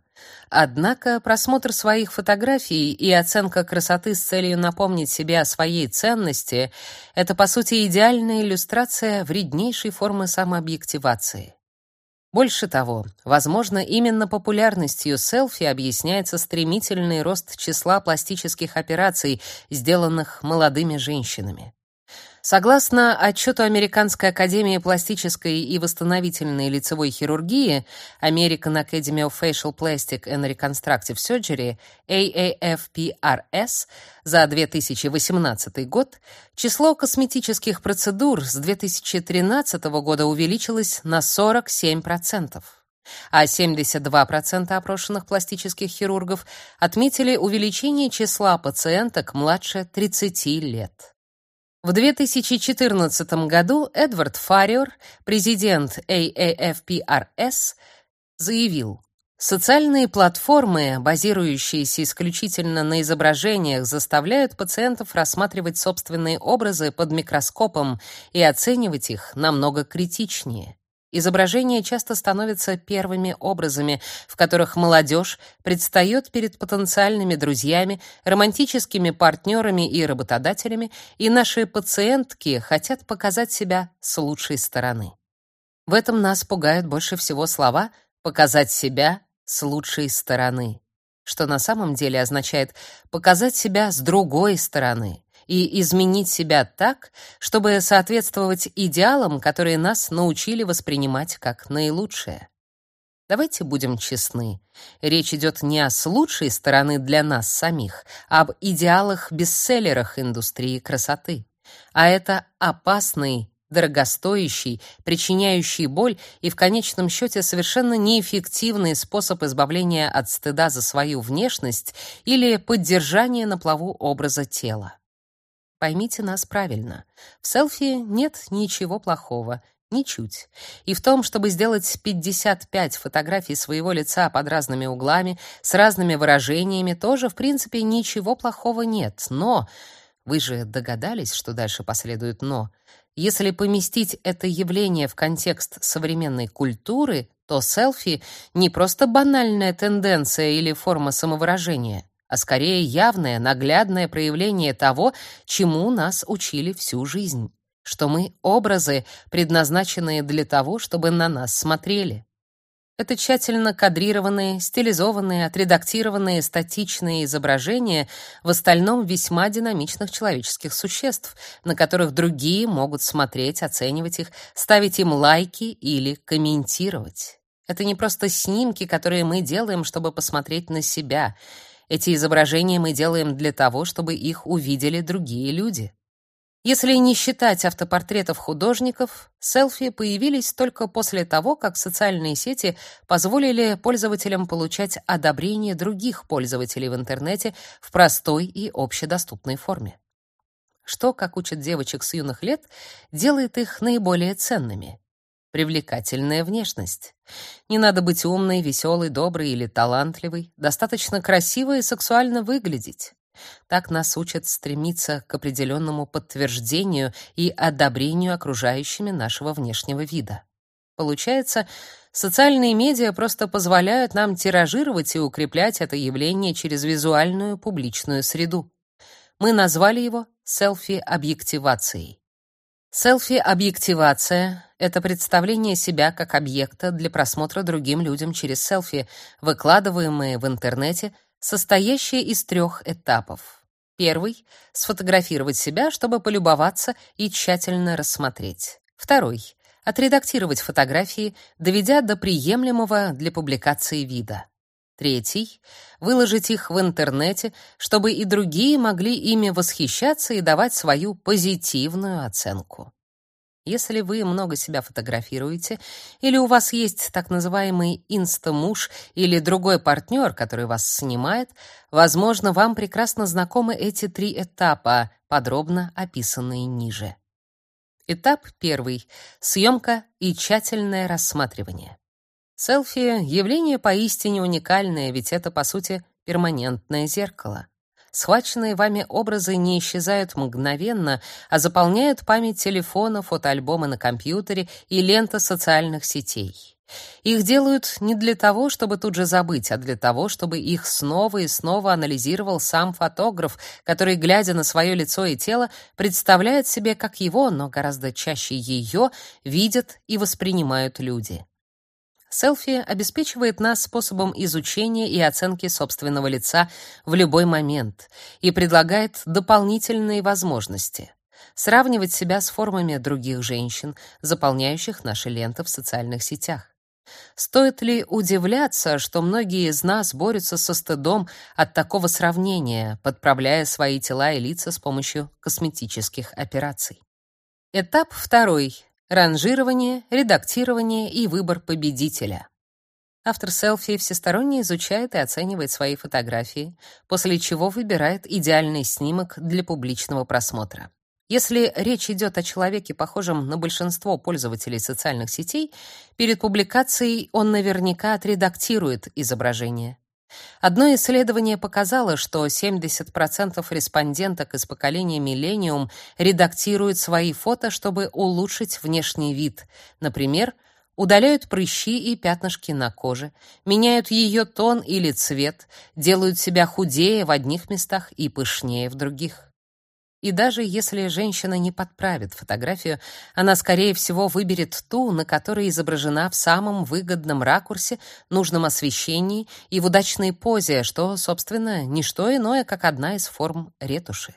Однако просмотр своих фотографий и оценка красоты с целью напомнить себе о своей ценности это по сути идеальная иллюстрация вреднейшей формы самообъективации. Больше того, возможно, именно популярностью селфи объясняется стремительный рост числа пластических операций, сделанных молодыми женщинами. Согласно отчету Американской академии пластической и восстановительной лицевой хирургии American Academy of Facial Plastic and Reconstructive Surgery AAFPRS за 2018 год, число косметических процедур с 2013 года увеличилось на 47% а 72% опрошенных пластических хирургов отметили увеличение числа пациенток младше 30 лет. В 2014 году Эдвард Фарриор, президент AAFPRS, заявил, Социальные платформы, базирующиеся исключительно на изображениях, заставляют пациентов рассматривать собственные образы под микроскопом и оценивать их намного критичнее. Изображения часто становятся первыми образами, в которых молодежь предстает перед потенциальными друзьями, романтическими партнерами и работодателями, и наши пациентки хотят показать себя с лучшей стороны. В этом нас пугают больше всего слова «показать себя с лучшей стороны», что на самом деле означает «показать себя с другой стороны», и изменить себя так, чтобы соответствовать идеалам, которые нас научили воспринимать как наилучшее. Давайте будем честны. Речь идет не о лучшей стороны для нас самих, а об идеалах-бестселлерах индустрии красоты. А это опасный, дорогостоящий, причиняющий боль и в конечном счете совершенно неэффективный способ избавления от стыда за свою внешность или поддержания на плаву образа тела. Поймите нас правильно. В селфи нет ничего плохого, ничуть. И в том, чтобы сделать 55 фотографий своего лица под разными углами, с разными выражениями, тоже, в принципе, ничего плохого нет. Но вы же догадались, что дальше последует но. Если поместить это явление в контекст современной культуры, то селфи не просто банальная тенденция или форма самовыражения а скорее явное, наглядное проявление того, чему нас учили всю жизнь, что мы образы, предназначенные для того, чтобы на нас смотрели. Это тщательно кадрированные, стилизованные, отредактированные статичные изображения в остальном весьма динамичных человеческих существ, на которых другие могут смотреть, оценивать их, ставить им лайки или комментировать. Это не просто снимки, которые мы делаем, чтобы посмотреть на себя — эти изображения мы делаем для того, чтобы их увидели другие люди. Если не считать автопортретов художников, селфи появились только после того, как социальные сети позволили пользователям получать одобрение других пользователей в интернете в простой и общедоступной форме. Что, как учат девочек с юных лет, делает их наиболее ценными? Привлекательная внешность. Не надо быть умной, веселой, доброй или талантливой, достаточно красиво и сексуально выглядеть. Так нас учат стремиться к определенному подтверждению и одобрению окружающими нашего внешнего вида. Получается, социальные медиа просто позволяют нам тиражировать и укреплять это явление через визуальную публичную среду. Мы назвали его селфи-объективацией. Селфи-объективация — это представление себя как объекта для просмотра другим людям через селфи, выкладываемые в интернете, состоящее из трех этапов. Первый — сфотографировать себя, чтобы полюбоваться и тщательно рассмотреть. Второй — отредактировать фотографии, доведя до приемлемого для публикации вида. Третий — выложить их в интернете, чтобы и другие могли ими восхищаться и давать свою позитивную оценку. Если вы много себя фотографируете, или у вас есть так называемый инстамуж или другой партнер, который вас снимает, возможно, вам прекрасно знакомы эти три этапа, подробно описанные ниже. Этап первый — съемка и тщательное рассматривание. Селфи — явление поистине уникальное, ведь это, по сути, перманентное зеркало. Схваченные вами образы не исчезают мгновенно, а заполняют память телефона, фотоальбомы на компьютере и лента социальных сетей. Их делают не для того, чтобы тут же забыть, а для того, чтобы их снова и снова анализировал сам фотограф, который, глядя на свое лицо и тело, представляет себе, как его, но гораздо чаще ее, видят и воспринимают люди. Селфи обеспечивает нас способом изучения и оценки собственного лица в любой момент и предлагает дополнительные возможности. Сравнивать себя с формами других женщин, заполняющих наши ленты в социальных сетях. Стоит ли удивляться, что многие из нас борются со стыдом от такого сравнения, подправляя свои тела и лица с помощью косметических операций? Этап второй ранжирование, редактирование и выбор победителя. Автор селфи всесторонне изучает и оценивает свои фотографии, после чего выбирает идеальный снимок для публичного просмотра. Если речь идет о человеке, похожем на большинство пользователей социальных сетей, перед публикацией он наверняка отредактирует изображение. Одно исследование показало, что 70% респонденток из поколения миллениум редактируют свои фото, чтобы улучшить внешний вид. Например, удаляют прыщи и пятнышки на коже, меняют ее тон или цвет, делают себя худее в одних местах и пышнее в других. И даже если женщина не подправит фотографию, она, скорее всего, выберет ту, на которой изображена в самом выгодном ракурсе, нужном освещении и в удачной позе, что, собственно, не что иное, как одна из форм ретуши.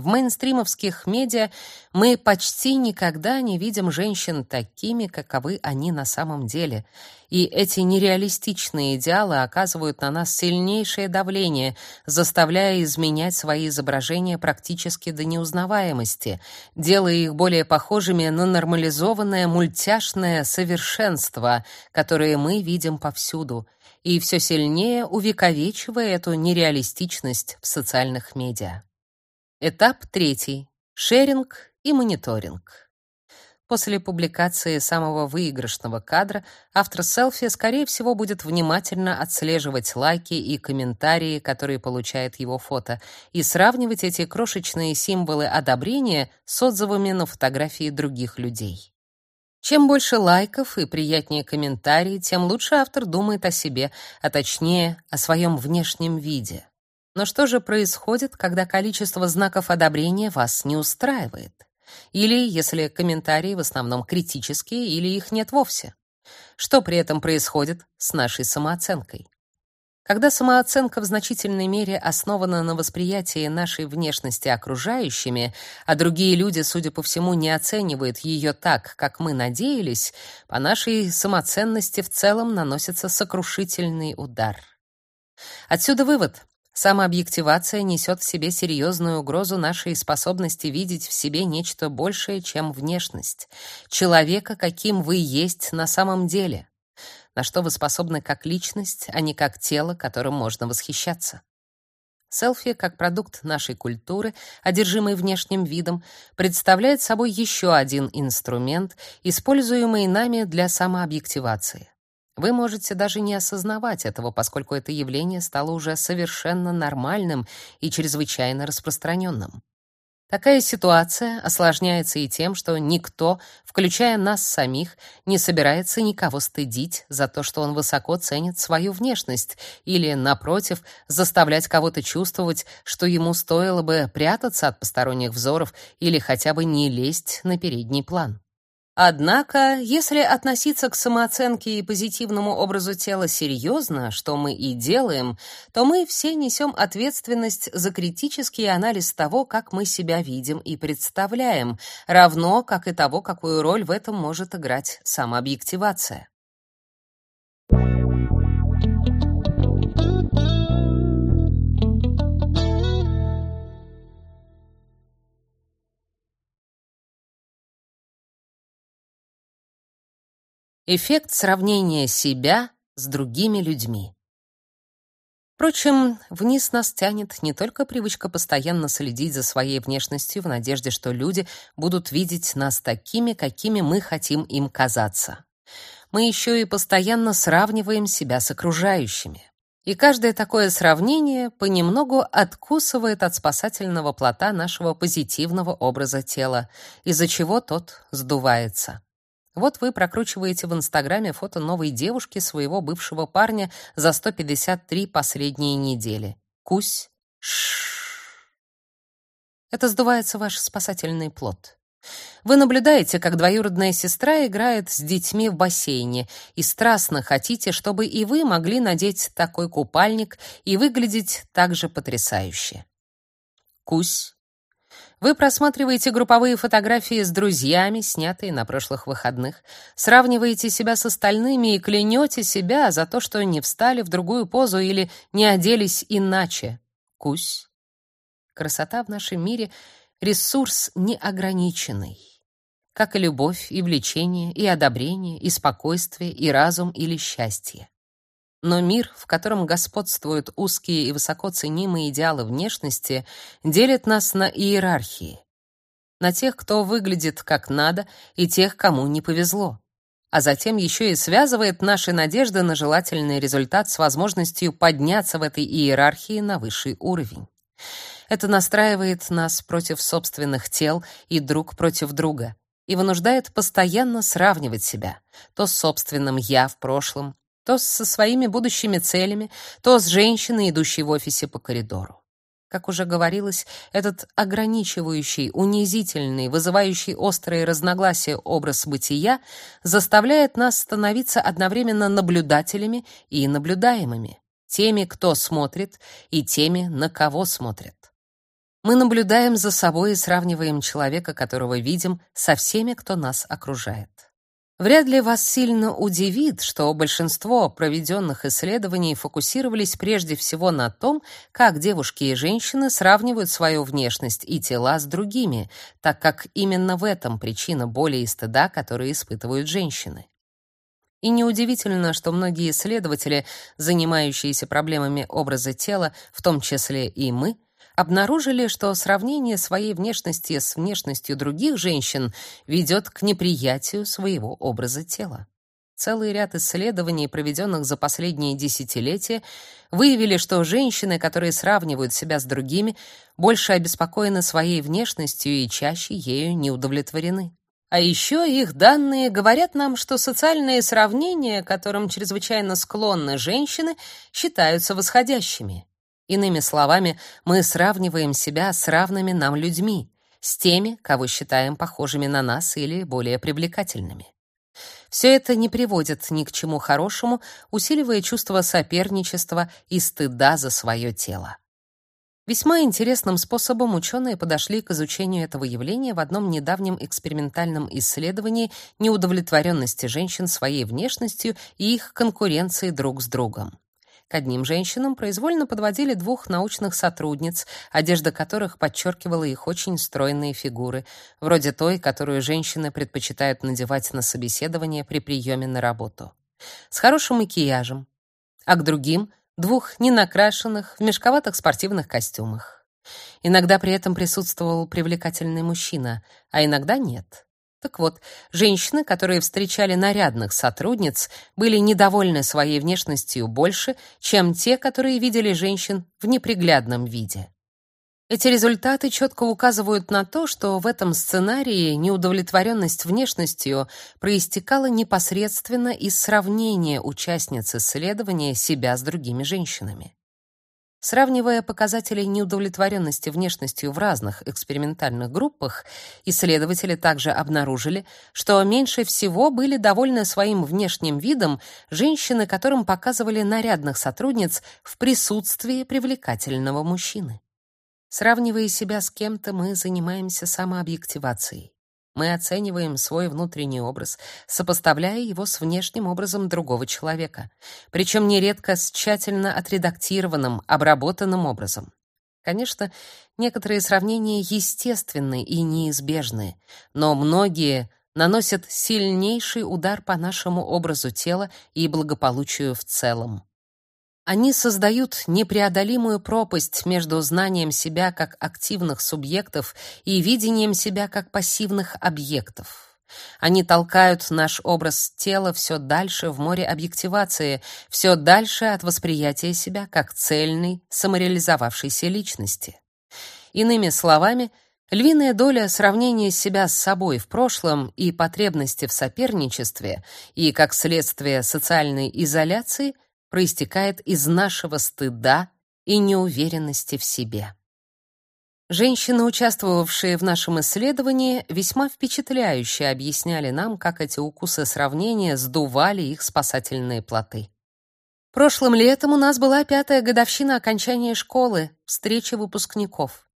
В мейнстримовских медиа мы почти никогда не видим женщин такими, каковы они на самом деле. И эти нереалистичные идеалы оказывают на нас сильнейшее давление, заставляя изменять свои изображения практически до неузнаваемости, делая их более похожими на нормализованное мультяшное совершенство, которое мы видим повсюду, и все сильнее увековечивая эту нереалистичность в социальных медиа. Этап третий. Шеринг и мониторинг. После публикации самого выигрышного кадра автор селфи, скорее всего, будет внимательно отслеживать лайки и комментарии, которые получает его фото, и сравнивать эти крошечные символы одобрения с отзывами на фотографии других людей. Чем больше лайков и приятнее комментарии, тем лучше автор думает о себе, а точнее, о своем внешнем виде. Но что же происходит, когда количество знаков одобрения вас не устраивает? Или если комментарии в основном критические, или их нет вовсе? Что при этом происходит с нашей самооценкой? Когда самооценка в значительной мере основана на восприятии нашей внешности окружающими, а другие люди, судя по всему, не оценивают ее так, как мы надеялись, по нашей самоценности в целом наносится сокрушительный удар. Отсюда вывод: Самообъективация несет в себе серьезную угрозу нашей способности видеть в себе нечто большее, чем внешность, человека, каким вы есть на самом деле, на что вы способны как личность, а не как тело, которым можно восхищаться. Селфи, как продукт нашей культуры, одержимый внешним видом, представляет собой еще один инструмент, используемый нами для самообъективации. Вы можете даже не осознавать этого, поскольку это явление стало уже совершенно нормальным и чрезвычайно распространенным. Такая ситуация осложняется и тем, что никто, включая нас самих, не собирается никого стыдить за то, что он высоко ценит свою внешность, или, напротив, заставлять кого-то чувствовать, что ему стоило бы прятаться от посторонних взоров или хотя бы не лезть на передний план. Однако, если относиться к самооценке и позитивному образу тела серьезно, что мы и делаем, то мы все несем ответственность за критический анализ того, как мы себя видим и представляем, равно как и того, какую роль в этом может играть самообъективация. Эффект сравнения себя с другими людьми. Впрочем, вниз нас тянет не только привычка постоянно следить за своей внешностью в надежде, что люди будут видеть нас такими, какими мы хотим им казаться. мы еще и постоянно сравниваем себя с окружающими. И каждое такое сравнение понемногу откусывает от спасательного плота нашего позитивного образа тела, из-за чего тот сдувается. Вот вы прокручиваете в Инстаграме фото новой девушки своего бывшего парня за 153 последние недели. Кусь. Ш. Это сдувается ваш спасательный плод. Вы наблюдаете, как двоюродная сестра играет с детьми в бассейне, и страстно хотите, чтобы и вы могли надеть такой купальник и выглядеть так же потрясающе. Кусь. Вы просматриваете групповые фотографии с друзьями, снятые на прошлых выходных, сравниваете себя с остальными и клянете себя за то, что не встали в другую позу или не оделись иначе. Кусь. Красота в нашем мире — ресурс неограниченный. Как и любовь, и влечение, и одобрение, и спокойствие, и разум или счастье. Но мир, в котором господствуют узкие и высоко ценимые идеалы внешности, делит нас на иерархии. На тех, кто выглядит как надо, и тех, кому не повезло. А затем еще и связывает наши надежды на желательный результат с возможностью подняться в этой иерархии на высший уровень. Это настраивает нас против собственных тел и друг против друга и вынуждает постоянно сравнивать себя то с собственным «я» в прошлом, то со своими будущими целями, то с женщиной, идущей в офисе по коридору. Как уже говорилось, этот ограничивающий, унизительный, вызывающий острые разногласия образ бытия заставляет нас становиться одновременно наблюдателями и наблюдаемыми, теми, кто смотрит, и теми, на кого смотрят. Мы наблюдаем за собой и сравниваем человека, которого видим, со всеми, кто нас окружает. Вряд ли вас сильно удивит, что большинство проведенных исследований фокусировались прежде всего на том, как девушки и женщины сравнивают свою внешность и тела с другими, так как именно в этом причина боли и стыда, которые испытывают женщины. И неудивительно, что многие исследователи, занимающиеся проблемами образа тела, в том числе и мы, обнаружили, что сравнение своей внешности с внешностью других женщин ведет к неприятию своего образа тела. Целый ряд исследований, проведенных за последние десятилетия, выявили, что женщины, которые сравнивают себя с другими, больше обеспокоены своей внешностью и чаще ею не удовлетворены. А еще их данные говорят нам, что социальные сравнения, которым чрезвычайно склонны женщины, считаются восходящими. Иными словами, мы сравниваем себя с равными нам людьми, с теми, кого считаем похожими на нас или более привлекательными. Все это не приводит ни к чему хорошему, усиливая чувство соперничества и стыда за свое тело. Весьма интересным способом ученые подошли к изучению этого явления в одном недавнем экспериментальном исследовании неудовлетворенности женщин своей внешностью и их конкуренции друг с другом. К одним женщинам произвольно подводили двух научных сотрудниц, одежда которых подчеркивала их очень стройные фигуры, вроде той, которую женщины предпочитают надевать на собеседование при приеме на работу. С хорошим макияжем. А к другим — двух ненакрашенных, в мешковатых спортивных костюмах. Иногда при этом присутствовал привлекательный мужчина, а иногда нет. Так вот, женщины, которые встречали нарядных сотрудниц, были недовольны своей внешностью больше, чем те, которые видели женщин в неприглядном виде. Эти результаты четко указывают на то, что в этом сценарии неудовлетворенность внешностью проистекала непосредственно из сравнения участниц исследования себя с другими женщинами. Сравнивая показатели неудовлетворенности внешностью в разных экспериментальных группах, исследователи также обнаружили, что меньше всего были довольны своим внешним видом женщины, которым показывали нарядных сотрудниц в присутствии привлекательного мужчины. Сравнивая себя с кем-то, мы занимаемся самообъективацией. Мы оцениваем свой внутренний образ, сопоставляя его с внешним образом другого человека, причем нередко с тщательно отредактированным, обработанным образом. Конечно, некоторые сравнения естественны и неизбежны, но многие наносят сильнейший удар по нашему образу тела и благополучию в целом. Они создают непреодолимую пропасть между знанием себя как активных субъектов и видением себя как пассивных объектов. Они толкают наш образ тела все дальше в море объективации, все дальше от восприятия себя как цельной, самореализовавшейся личности. Иными словами, львиная доля сравнения себя с собой в прошлом и потребности в соперничестве и, как следствие, социальной изоляции проистекает из нашего стыда и неуверенности в себе. Женщины, участвовавшие в нашем исследовании, весьма впечатляюще объясняли нам, как эти укусы сравнения сдували их спасательные плоты. Прошлым летом у нас была пятая годовщина окончания школы, встреча выпускников.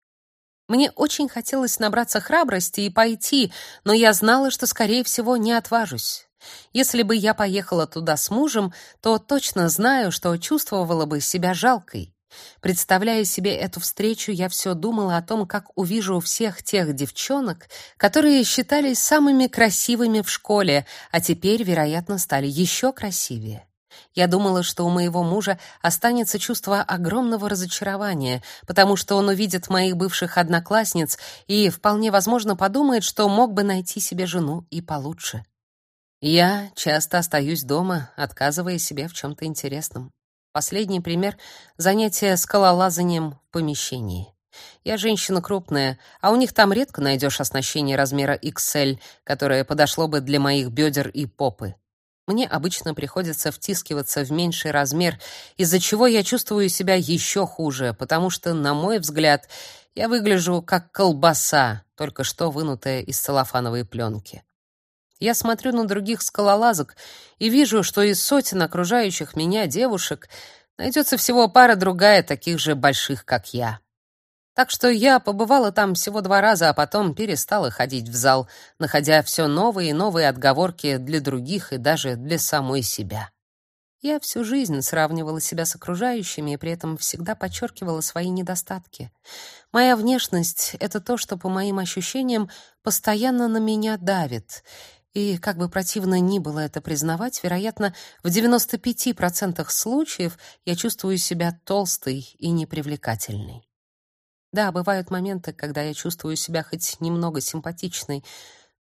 Мне очень хотелось набраться храбрости и пойти, но я знала, что скорее всего не отважусь. Если бы я поехала туда с мужем, то точно знаю, что чувствовала бы себя жалкой. Представляя себе эту встречу, я все думала о том, как увижу всех тех девчонок, которые считались самыми красивыми в школе, а теперь, вероятно, стали еще красивее. Я думала, что у моего мужа останется чувство огромного разочарования, потому что он увидит моих бывших одноклассниц и вполне возможно подумает, что мог бы найти себе жену и получше. Я часто остаюсь дома, отказывая себе в чем то интересном. Последний пример — занятие скалолазанием в помещении. Я женщина крупная, а у них там редко найдешь оснащение размера XL, которое подошло бы для моих бедер и попы. Мне обычно приходится втискиваться в меньший размер, из-за чего я чувствую себя еще хуже, потому что, на мой взгляд, я выгляжу как колбаса, только что вынутая из целлофановой пленки. Я смотрю на других скалолазок и вижу, что из сотен окружающих меня девушек найдется всего пара-другая таких же больших, как я. Так что я побывала там всего два раза, а потом перестала ходить в зал, находя все новые и новые отговорки для других и даже для самой себя. Я всю жизнь сравнивала себя с окружающими и при этом всегда подчеркивала свои недостатки. Моя внешность — это то, что, по моим ощущениям, постоянно на меня давит, и как бы противно ни было это признавать, вероятно, в 95% случаев я чувствую себя толстой и непривлекательной. Да, бывают моменты, когда я чувствую себя хоть немного симпатичной,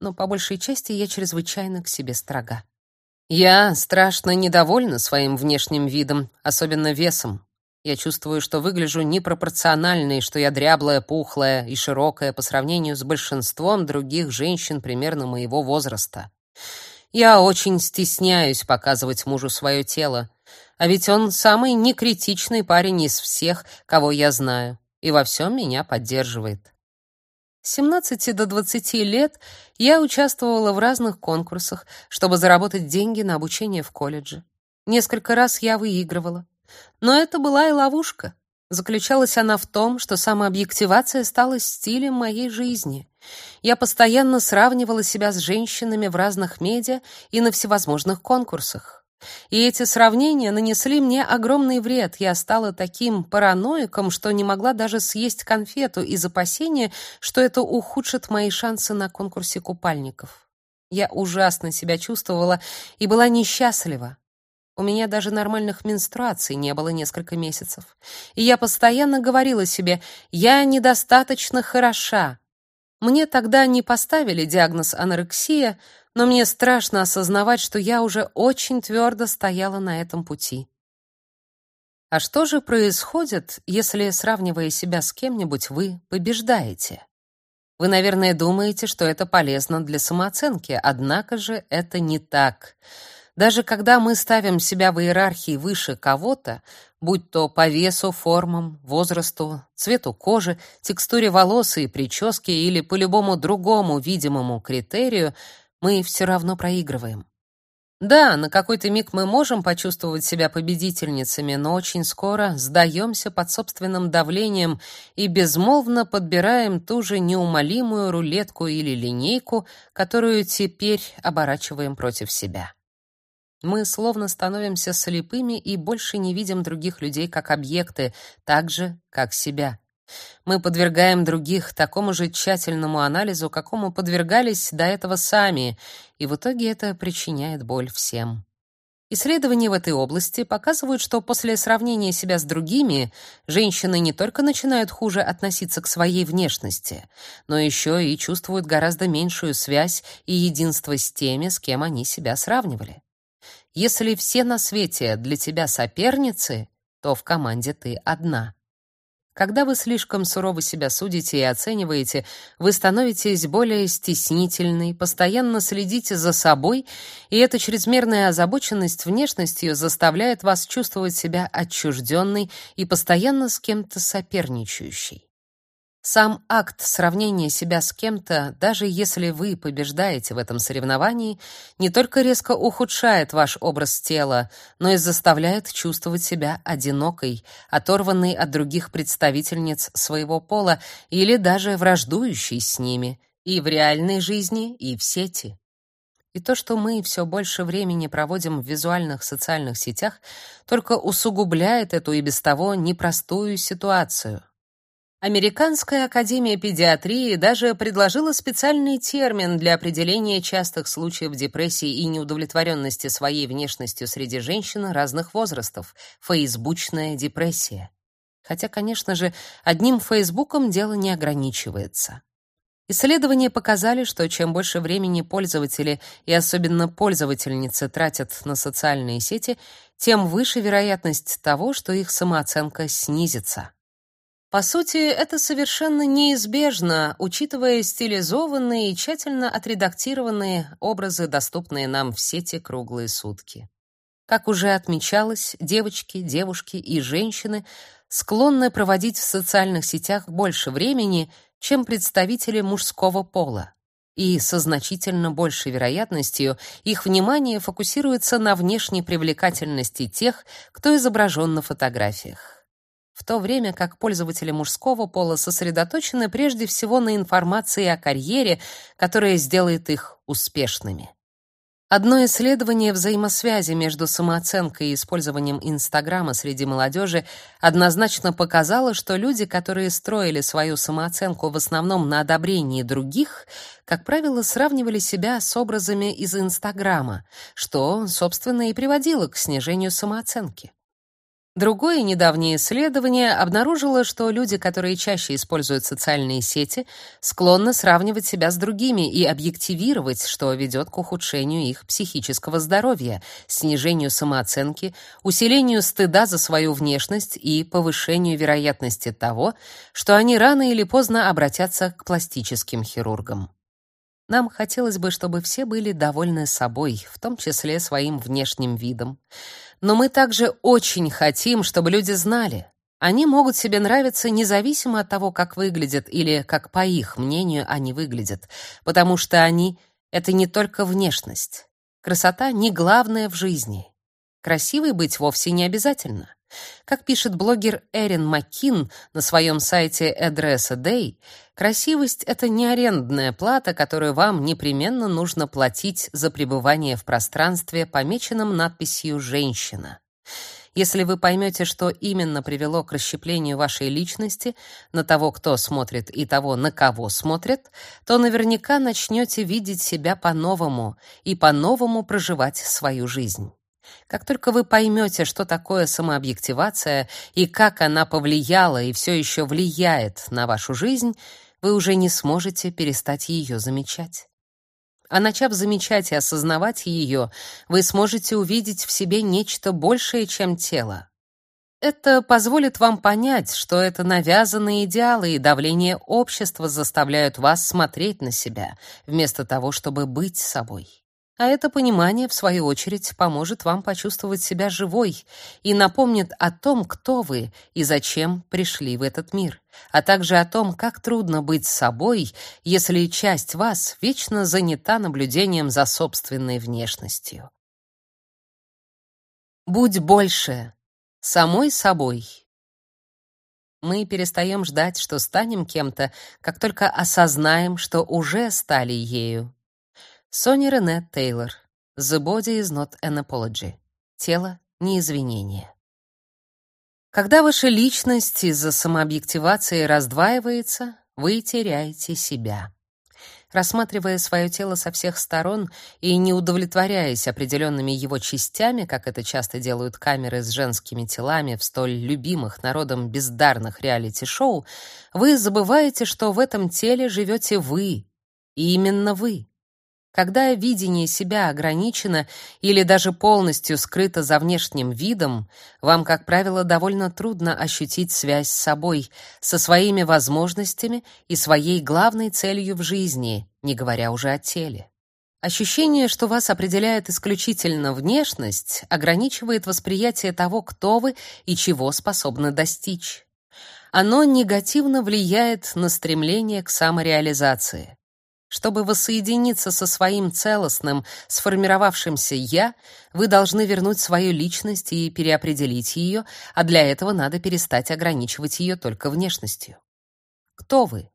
но по большей части я чрезвычайно к себе строга. Я страшно недовольна своим внешним видом, особенно весом. Я чувствую, что выгляжу непропорционально и что я дряблая, пухлая и широкая по сравнению с большинством других женщин примерно моего возраста. Я очень стесняюсь показывать мужу свое тело, а ведь он самый некритичный парень из всех, кого я знаю, и во всем меня поддерживает. С 17 до 20 лет я участвовала в разных конкурсах, чтобы заработать деньги на обучение в колледже. Несколько раз я выигрывала. Но это была и ловушка. Заключалась она в том, что самообъективация стала стилем моей жизни. Я постоянно сравнивала себя с женщинами в разных медиа и на всевозможных конкурсах. И эти сравнения нанесли мне огромный вред. Я стала таким параноиком, что не могла даже съесть конфету из опасения, что это ухудшит мои шансы на конкурсе купальников. Я ужасно себя чувствовала и была несчастлива. У меня даже нормальных менструаций не было несколько месяцев. И я постоянно говорила себе: "Я недостаточно хороша". Мне тогда не поставили диагноз анорексия, но мне страшно осознавать, что я уже очень твердо стояла на этом пути. А что же происходит, если, сравнивая себя с кем-нибудь, вы побеждаете? Вы, наверное, думаете, что это полезно для самооценки, однако же это не так. Даже когда мы ставим себя в иерархии выше кого-то, будь то по весу, формам, возрасту, цвету кожи, текстуре волос и прически или по любому другому видимому критерию, мы все равно проигрываем. Да, на какой-то миг мы можем почувствовать себя победительницами, но очень скоро сдаемся под собственным давлением и безмолвно подбираем ту же неумолимую рулетку или линейку, которую теперь оборачиваем против себя. Мы словно становимся слепыми и больше не видим других людей как объекты, так же, как себя. Мы подвергаем других такому же тщательному анализу, какому подвергались до этого сами, и в итоге это причиняет боль всем. Исследования в этой области показывают, что после сравнения себя с другими женщины не только начинают хуже относиться к своей внешности, но еще и чувствуют гораздо меньшую связь и единство с теми, с кем они себя сравнивали. Если все на свете для тебя соперницы, то в команде ты одна. Когда вы слишком сурово себя судите и оцениваете, вы становитесь более стеснительной, постоянно следите за собой, и эта чрезмерная озабоченность внешностью заставляет вас чувствовать себя отчужденной и постоянно с кем-то соперничающей. Сам акт сравнения себя с кем-то, даже если вы побеждаете в этом соревновании, не только резко ухудшает ваш образ тела, но и заставляет чувствовать себя одинокой, оторванной от других представительниц своего пола или даже враждующей с ними и в реальной жизни, и в сети. И то, что мы все больше времени проводим в визуальных социальных сетях, только усугубляет эту и без того непростую ситуацию. Американская академия педиатрии даже предложила специальный термин для определения частых случаев депрессии и неудовлетворенности своей внешностью среди женщин разных возрастов фейсбучная депрессия. Хотя, конечно же, одним Фейсбуком дело не ограничивается. Исследования показали, что чем больше времени пользователи и особенно пользовательницы тратят на социальные сети, тем выше вероятность того, что их самооценка снизится. По сути, это совершенно неизбежно, учитывая стилизованные и тщательно отредактированные образы, доступные нам в сети круглые сутки. Как уже отмечалось, девочки, девушки и женщины склонны проводить в социальных сетях больше времени, чем представители мужского пола. И со значительно большей вероятностью их внимание фокусируется на внешней привлекательности тех, кто изображен на фотографиях в то время как пользователи мужского пола сосредоточены прежде всего на информации о карьере, которая сделает их успешными. Одно исследование взаимосвязи между самооценкой и использованием Инстаграма среди молодежи однозначно показало, что люди, которые строили свою самооценку в основном на одобрении других, как правило, сравнивали себя с образами из Инстаграма, что, собственно, и приводило к снижению самооценки. Другое недавнее исследование обнаружило, что люди, которые чаще используют социальные сети, склонны сравнивать себя с другими и объективировать, что ведет к ухудшению их психического здоровья, снижению самооценки, усилению стыда за свою внешность и повышению вероятности того, что они рано или поздно обратятся к пластическим хирургам. Нам хотелось бы, чтобы все были довольны собой, в том числе своим внешним видом. Но мы также очень хотим, чтобы люди знали, они могут себе нравиться независимо от того, как выглядят или как по их мнению они выглядят, потому что они это не только внешность. Красота не главное в жизни. Красивой быть вовсе не обязательно. Как пишет блогер Эрин Маккин на своем сайте Address a Day, красивость — это не арендная плата, которую вам непременно нужно платить за пребывание в пространстве, помеченном надписью «Женщина». Если вы поймете, что именно привело к расщеплению вашей личности на того, кто смотрит, и того, на кого смотрят, то наверняка начнете видеть себя по-новому и по-новому проживать свою жизнь. Как только вы поймете, что такое самообъективация и как она повлияла и все еще влияет на вашу жизнь, вы уже не сможете перестать ее замечать. А начав замечать и осознавать ее, вы сможете увидеть в себе нечто большее, чем тело. Это позволит вам понять, что это навязанные идеалы и давление общества заставляют вас смотреть на себя, вместо того, чтобы быть собой. А это понимание, в свою очередь, поможет вам почувствовать себя живой и напомнит о том, кто вы и зачем пришли в этот мир, а также о том, как трудно быть собой, если часть вас вечно занята наблюдением за собственной внешностью. Будь больше самой собой. Мы перестаем ждать, что станем кем-то, как только осознаем, что уже стали ею. Сони Рене Тейлор. The body is not an apology. Тело не извинение. Когда ваша личность из-за самообъективации раздваивается, вы теряете себя. Рассматривая свое тело со всех сторон и не удовлетворяясь определенными его частями, как это часто делают камеры с женскими телами в столь любимых народом бездарных реалити-шоу, вы забываете, что в этом теле живете вы, и именно вы. Когда видение себя ограничено или даже полностью скрыто за внешним видом, вам, как правило, довольно трудно ощутить связь с собой, со своими возможностями и своей главной целью в жизни, не говоря уже о теле. Ощущение, что вас определяет исключительно внешность, ограничивает восприятие того, кто вы и чего способны достичь. Оно негативно влияет на стремление к самореализации. Чтобы воссоединиться со своим целостным, сформировавшимся «я», вы должны вернуть свою личность и переопределить ее, а для этого надо перестать ограничивать ее только внешностью. Кто вы?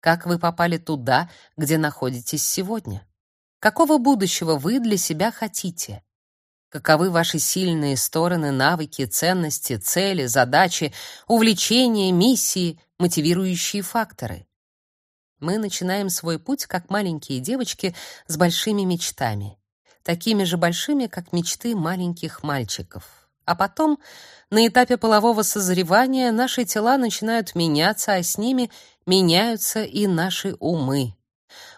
Как вы попали туда, где находитесь сегодня? Какого будущего вы для себя хотите? Каковы ваши сильные стороны, навыки, ценности, цели, задачи, увлечения, миссии, мотивирующие факторы? Мы начинаем свой путь как маленькие девочки с большими мечтами, такими же большими, как мечты маленьких мальчиков. А потом, на этапе полового созревания, наши тела начинают меняться, а с ними меняются и наши умы.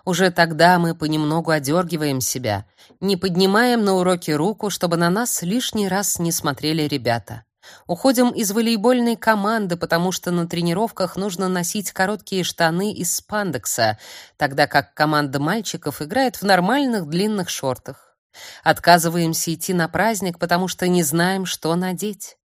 Уже тогда мы понемногу одергиваем себя, не поднимаем на уроке руку, чтобы на нас лишний раз не смотрели ребята. Уходим из волейбольной команды, потому что на тренировках нужно носить короткие штаны из спандекса, тогда как команда мальчиков играет в нормальных длинных шортах. Отказываемся идти на праздник, потому что не знаем, что надеть.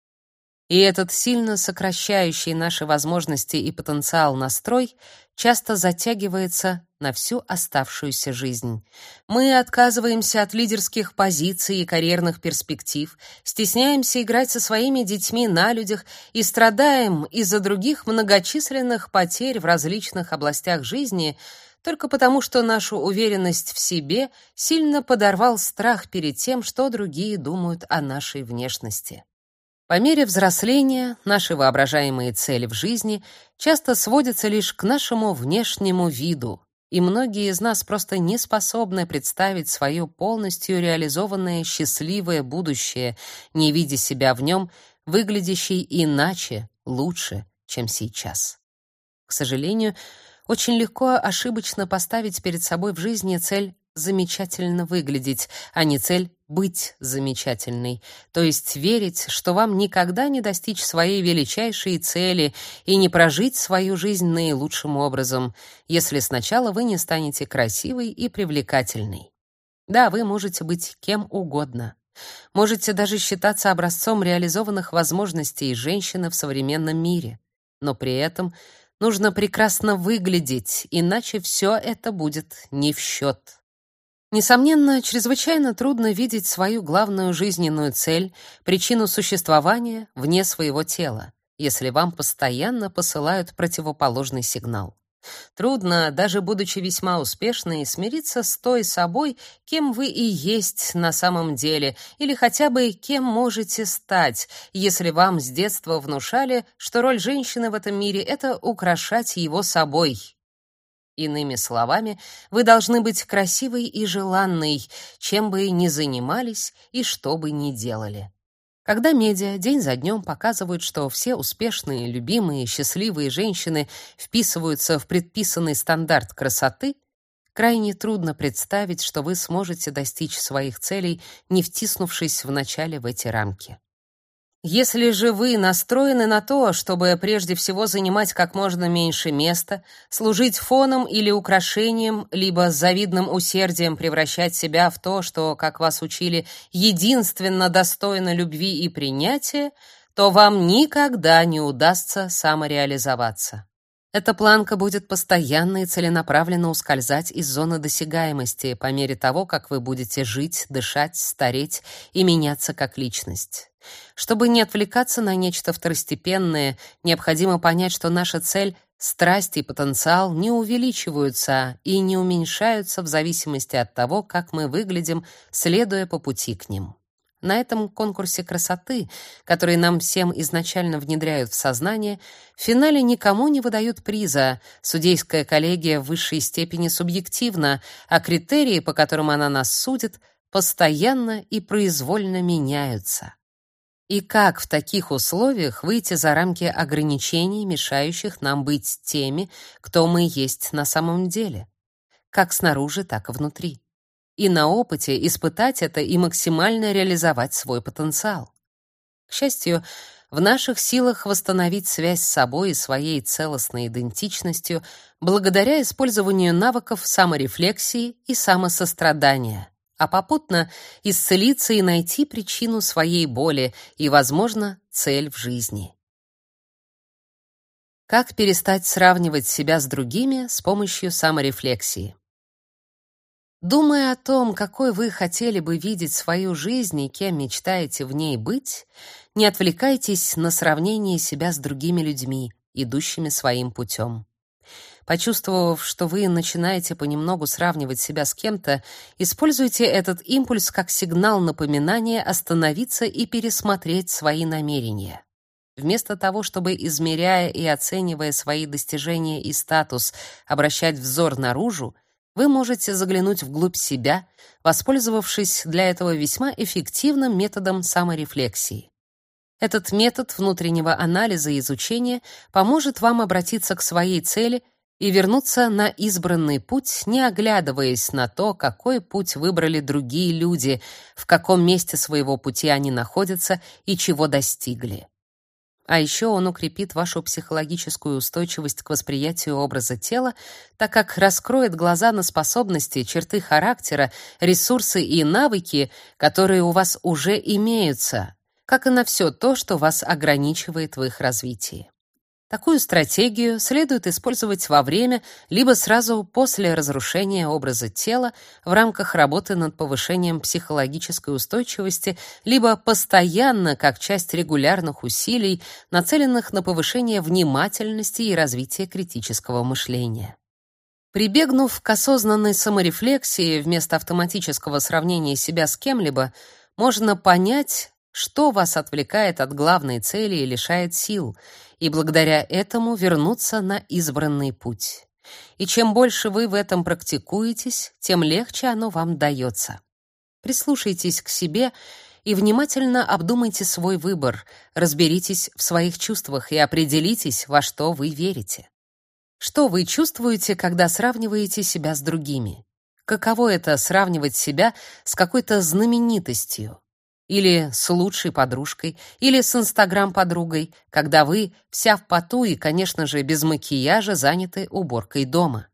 И этот сильно сокращающий наши возможности и потенциал настрой часто затягивается на всю оставшуюся жизнь. Мы отказываемся от лидерских позиций и карьерных перспектив, стесняемся играть со своими детьми на людях и страдаем из-за других многочисленных потерь в различных областях жизни только потому, что нашу уверенность в себе сильно подорвал страх перед тем, что другие думают о нашей внешности. По мере взросления наши воображаемые цели в жизни часто сводятся лишь к нашему внешнему виду, и многие из нас просто не способны представить свое полностью реализованное счастливое будущее, не видя себя в нем выглядящей иначе, лучше, чем сейчас. К сожалению, очень легко ошибочно поставить перед собой в жизни цель замечательно выглядеть, а не цель быть замечательной, то есть верить, что вам никогда не достичь своей величайшей цели и не прожить свою жизнь наилучшим образом, если сначала вы не станете красивой и привлекательной. Да, вы можете быть кем угодно. Можете даже считаться образцом реализованных возможностей женщины в современном мире, но при этом нужно прекрасно выглядеть, иначе все это будет не в счет. Несомненно, чрезвычайно трудно видеть свою главную жизненную цель, причину существования вне своего тела, если вам постоянно посылают противоположный сигнал. Трудно, даже будучи весьма успешной, смириться с той собой, кем вы и есть на самом деле, или хотя бы кем можете стать, если вам с детства внушали, что роль женщины в этом мире это украшать его собой, Иными словами, вы должны быть красивой и желанной, чем бы ни занимались и что бы ни делали. Когда медиа день за днем показывают, что все успешные, любимые, счастливые женщины вписываются в предписанный стандарт красоты, крайне трудно представить, что вы сможете достичь своих целей, не втиснувшись вначале в эти рамки. Если же вы настроены на то, чтобы прежде всего занимать как можно меньше места, служить фоном или украшением, либо с завидным усердием превращать себя в то, что, как вас учили, единственно достойно любви и принятия, то вам никогда не удастся самореализоваться. Эта планка будет постоянно и целенаправленно ускользать из зоны досягаемости по мере того, как вы будете жить, дышать, стареть и меняться как личность. Чтобы не отвлекаться на нечто второстепенное, необходимо понять, что наша цель страсть и потенциал не увеличиваются и не уменьшаются в зависимости от того, как мы выглядим, следуя по пути к ним. На этом конкурсе красоты, который нам всем изначально внедряют в сознание, в финале никому не выдают приза. Судейская коллегия в высшей степени субъективна, а критерии, по которым она нас судит, постоянно и произвольно меняются. И как в таких условиях выйти за рамки ограничений, мешающих нам быть теми, кто мы есть на самом деле? Как снаружи, так и внутри и на опыте испытать это и максимально реализовать свой потенциал. К счастью, в наших силах восстановить связь с собой и своей целостной идентичностью благодаря использованию навыков саморефлексии и самосострадания, а попутно исцелиться и найти причину своей боли и, возможно, цель в жизни. Как перестать сравнивать себя с другими с помощью саморефлексии? Думая о том, какой вы хотели бы видеть свою жизнь и кем мечтаете в ней быть, не отвлекайтесь на сравнение себя с другими людьми, идущими своим путем. Почувствовав, что вы начинаете понемногу сравнивать себя с кем-то, используйте этот импульс как сигнал напоминания остановиться и пересмотреть свои намерения. Вместо того, чтобы измеряя и оценивая свои достижения и статус, обращать взор наружу, вы можете заглянуть вглубь себя, воспользовавшись для этого весьма эффективным методом саморефлексии. Этот метод внутреннего анализа и изучения поможет вам обратиться к своей цели и вернуться на избранный путь, не оглядываясь на то, какой путь выбрали другие люди, в каком месте своего пути они находятся и чего достигли. А еще он укрепит вашу психологическую устойчивость к восприятию образа тела, так как раскроет глаза на способности, черты характера, ресурсы и навыки, которые у вас уже имеются, как и на все то, что вас ограничивает в их развитии. Такую стратегию следует использовать во время либо сразу после разрушения образа тела в рамках работы над повышением психологической устойчивости, либо постоянно как часть регулярных усилий, нацеленных на повышение внимательности и развитие критического мышления. Прибегнув к осознанной саморефлексии вместо автоматического сравнения себя с кем-либо, можно понять, что вас отвлекает от главной цели и лишает сил, и благодаря этому вернуться на избранный путь. И чем больше вы в этом практикуетесь, тем легче оно вам дается. Прислушайтесь к себе и внимательно обдумайте свой выбор, разберитесь в своих чувствах и определитесь, во что вы верите. Что вы чувствуете, когда сравниваете себя с другими? Каково это сравнивать себя с какой-то знаменитостью? Или с лучшей подружкой, или с инстаграм-подругой, когда вы вся в поту и, конечно же, без макияжа заняты уборкой дома.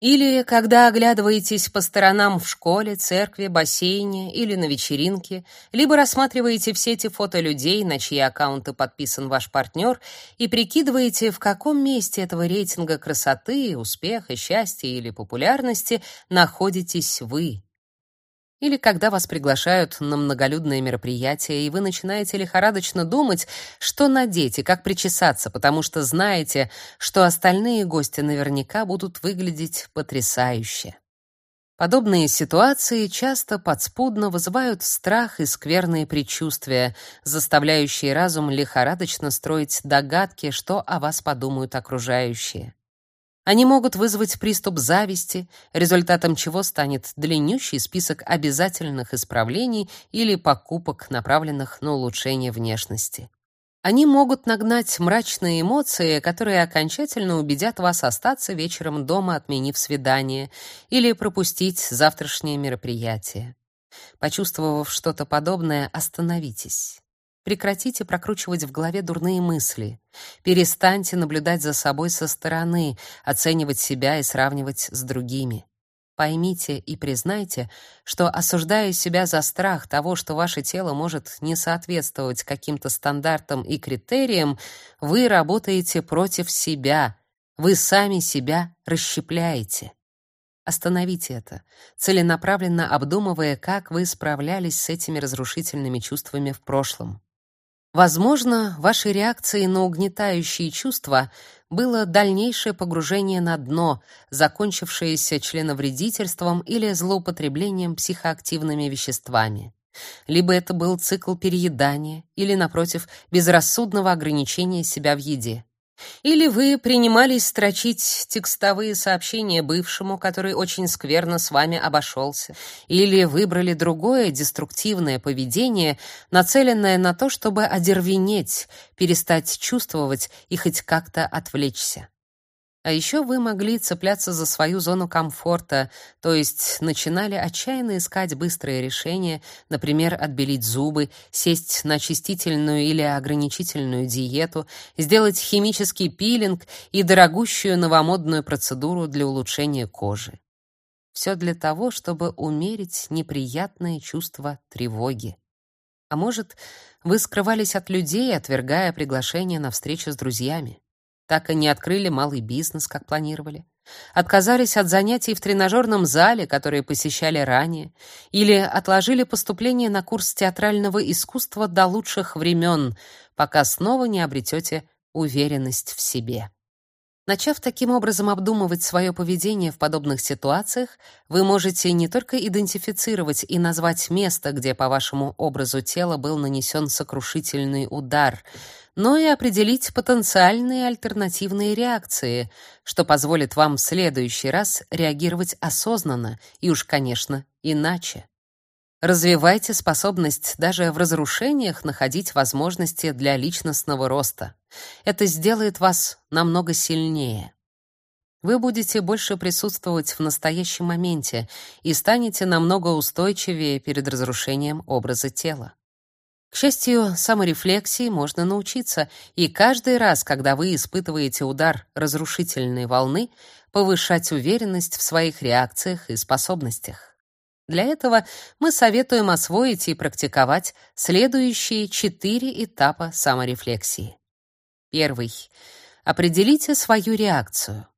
Или когда оглядываетесь по сторонам в школе, церкви, бассейне или на вечеринке, либо рассматриваете все эти фото людей, на чьи аккаунты подписан ваш партнер, и прикидываете, в каком месте этого рейтинга красоты, успеха, счастья или популярности находитесь вы. Или когда вас приглашают на многолюдное мероприятие, и вы начинаете лихорадочно думать, что надеть и как причесаться, потому что знаете, что остальные гости наверняка будут выглядеть потрясающе. Подобные ситуации часто подспудно вызывают страх и скверные предчувствия, заставляющие разум лихорадочно строить догадки, что о вас подумают окружающие. Они могут вызвать приступ зависти, результатом чего станет длиннющий список обязательных исправлений или покупок, направленных на улучшение внешности. Они могут нагнать мрачные эмоции, которые окончательно убедят вас остаться вечером дома, отменив свидание, или пропустить завтрашнее мероприятие. Почувствовав что-то подобное, остановитесь. Прекратите прокручивать в голове дурные мысли. Перестаньте наблюдать за собой со стороны, оценивать себя и сравнивать с другими. Поймите и признайте, что осуждая себя за страх того, что ваше тело может не соответствовать каким-то стандартам и критериям, вы работаете против себя. Вы сами себя расщепляете. Остановите это, целенаправленно обдумывая, как вы справлялись с этими разрушительными чувствами в прошлом. Возможно, вашей реакцией на угнетающие чувства было дальнейшее погружение на дно, закончившееся членовредительством или злоупотреблением психоактивными веществами. Либо это был цикл переедания, или, напротив, безрассудного ограничения себя в еде. Или вы принимались строчить текстовые сообщения бывшему, который очень скверно с вами обошелся, или выбрали другое деструктивное поведение, нацеленное на то, чтобы одервенеть, перестать чувствовать и хоть как-то отвлечься. А еще вы могли цепляться за свою зону комфорта, то есть начинали отчаянно искать быстрые решения, например, отбелить зубы, сесть на очистительную или ограничительную диету, сделать химический пилинг и дорогущую новомодную процедуру для улучшения кожи. Все для того, чтобы умерить неприятное чувство тревоги. А может, вы скрывались от людей, отвергая приглашение на встречу с друзьями так и не открыли малый бизнес, как планировали. Отказались от занятий в тренажерном зале, которые посещали ранее, или отложили поступление на курс театрального искусства до лучших времен, пока снова не обретете уверенность в себе. Начав таким образом обдумывать свое поведение в подобных ситуациях, вы можете не только идентифицировать и назвать место, где по вашему образу тела был нанесен сокрушительный удар, но и определить потенциальные альтернативные реакции, что позволит вам в следующий раз реагировать осознанно и уж, конечно, иначе. Развивайте способность даже в разрушениях находить возможности для личностного роста. Это сделает вас намного сильнее. Вы будете больше присутствовать в настоящем моменте и станете намного устойчивее перед разрушением образа тела. К счастью, саморефлексии можно научиться, и каждый раз, когда вы испытываете удар разрушительной волны, повышать уверенность в своих реакциях и способностях. Для этого мы советуем освоить и практиковать следующие четыре этапа саморефлексии. Первый. Определите свою реакцию.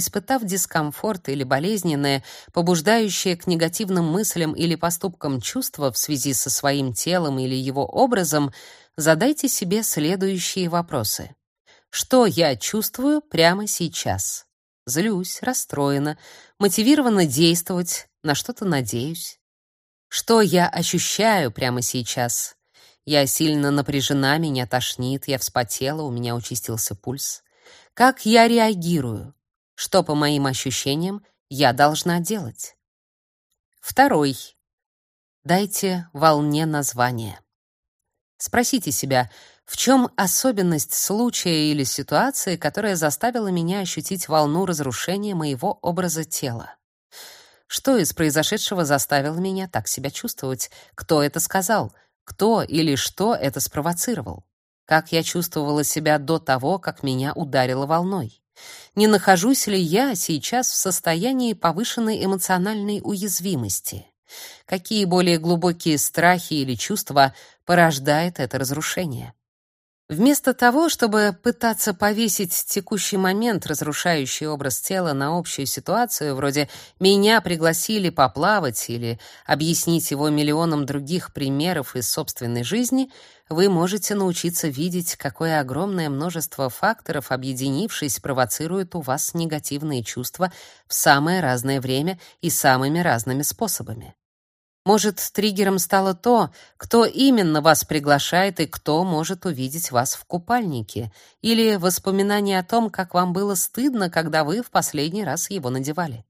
Испытав дискомфорт или болезненное, побуждающее к негативным мыслям или поступкам чувство в связи со своим телом или его образом, задайте себе следующие вопросы. Что я чувствую прямо сейчас? Злюсь, расстроена, мотивирована действовать, на что-то надеюсь. Что я ощущаю прямо сейчас? Я сильно напряжена, меня тошнит, я вспотела, у меня участился пульс. Как я реагирую? Что, по моим ощущениям, я должна делать? Второй. Дайте волне название. Спросите себя, в чем особенность случая или ситуации, которая заставила меня ощутить волну разрушения моего образа тела? Что из произошедшего заставило меня так себя чувствовать? Кто это сказал? Кто или что это спровоцировал? Как я чувствовала себя до того, как меня ударило волной? Не нахожусь ли я сейчас в состоянии повышенной эмоциональной уязвимости? Какие более глубокие страхи или чувства порождает это разрушение? Вместо того, чтобы пытаться повесить текущий момент, разрушающий образ тела, на общую ситуацию, вроде «меня пригласили поплавать» или объяснить его миллионам других примеров из собственной жизни, вы можете научиться видеть, какое огромное множество факторов, объединившись, провоцируют у вас негативные чувства в самое разное время и самыми разными способами. Может, триггером стало то, кто именно вас приглашает и кто может увидеть вас в купальнике, или воспоминание о том, как вам было стыдно, когда вы в последний раз его надевали.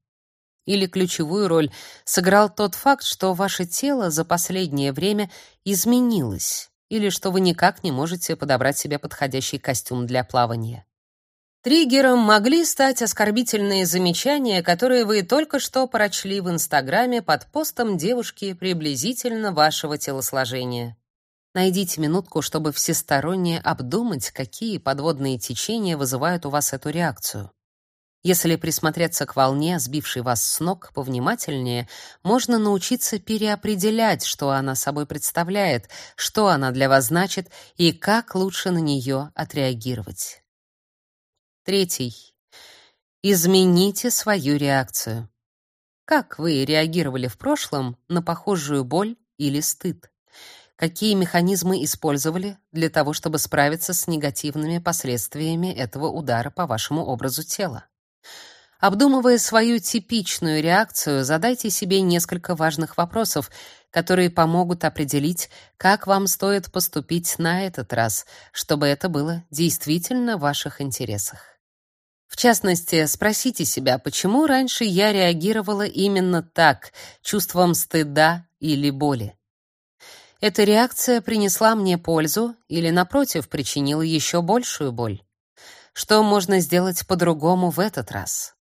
Или ключевую роль сыграл тот факт, что ваше тело за последнее время изменилось, или что вы никак не можете подобрать себе подходящий костюм для плавания. Триггером могли стать оскорбительные замечания, которые вы только что прочли в Инстаграме под постом девушки приблизительно вашего телосложения. Найдите минутку, чтобы всесторонне обдумать, какие подводные течения вызывают у вас эту реакцию. Если присмотреться к волне, сбившей вас с ног, повнимательнее, можно научиться переопределять, что она собой представляет, что она для вас значит и как лучше на нее отреагировать. Третий. Измените свою реакцию. Как вы реагировали в прошлом на похожую боль или стыд? Какие механизмы использовали для того, чтобы справиться с негативными последствиями этого удара по вашему образу тела? Обдумывая свою типичную реакцию, задайте себе несколько важных вопросов, которые помогут определить, как вам стоит поступить на этот раз, чтобы это было действительно в ваших интересах. В частности, спросите себя, почему раньше я реагировала именно так, чувством стыда или боли. Эта реакция принесла мне пользу или, напротив, причинила еще большую боль? Что можно сделать по-другому в этот раз?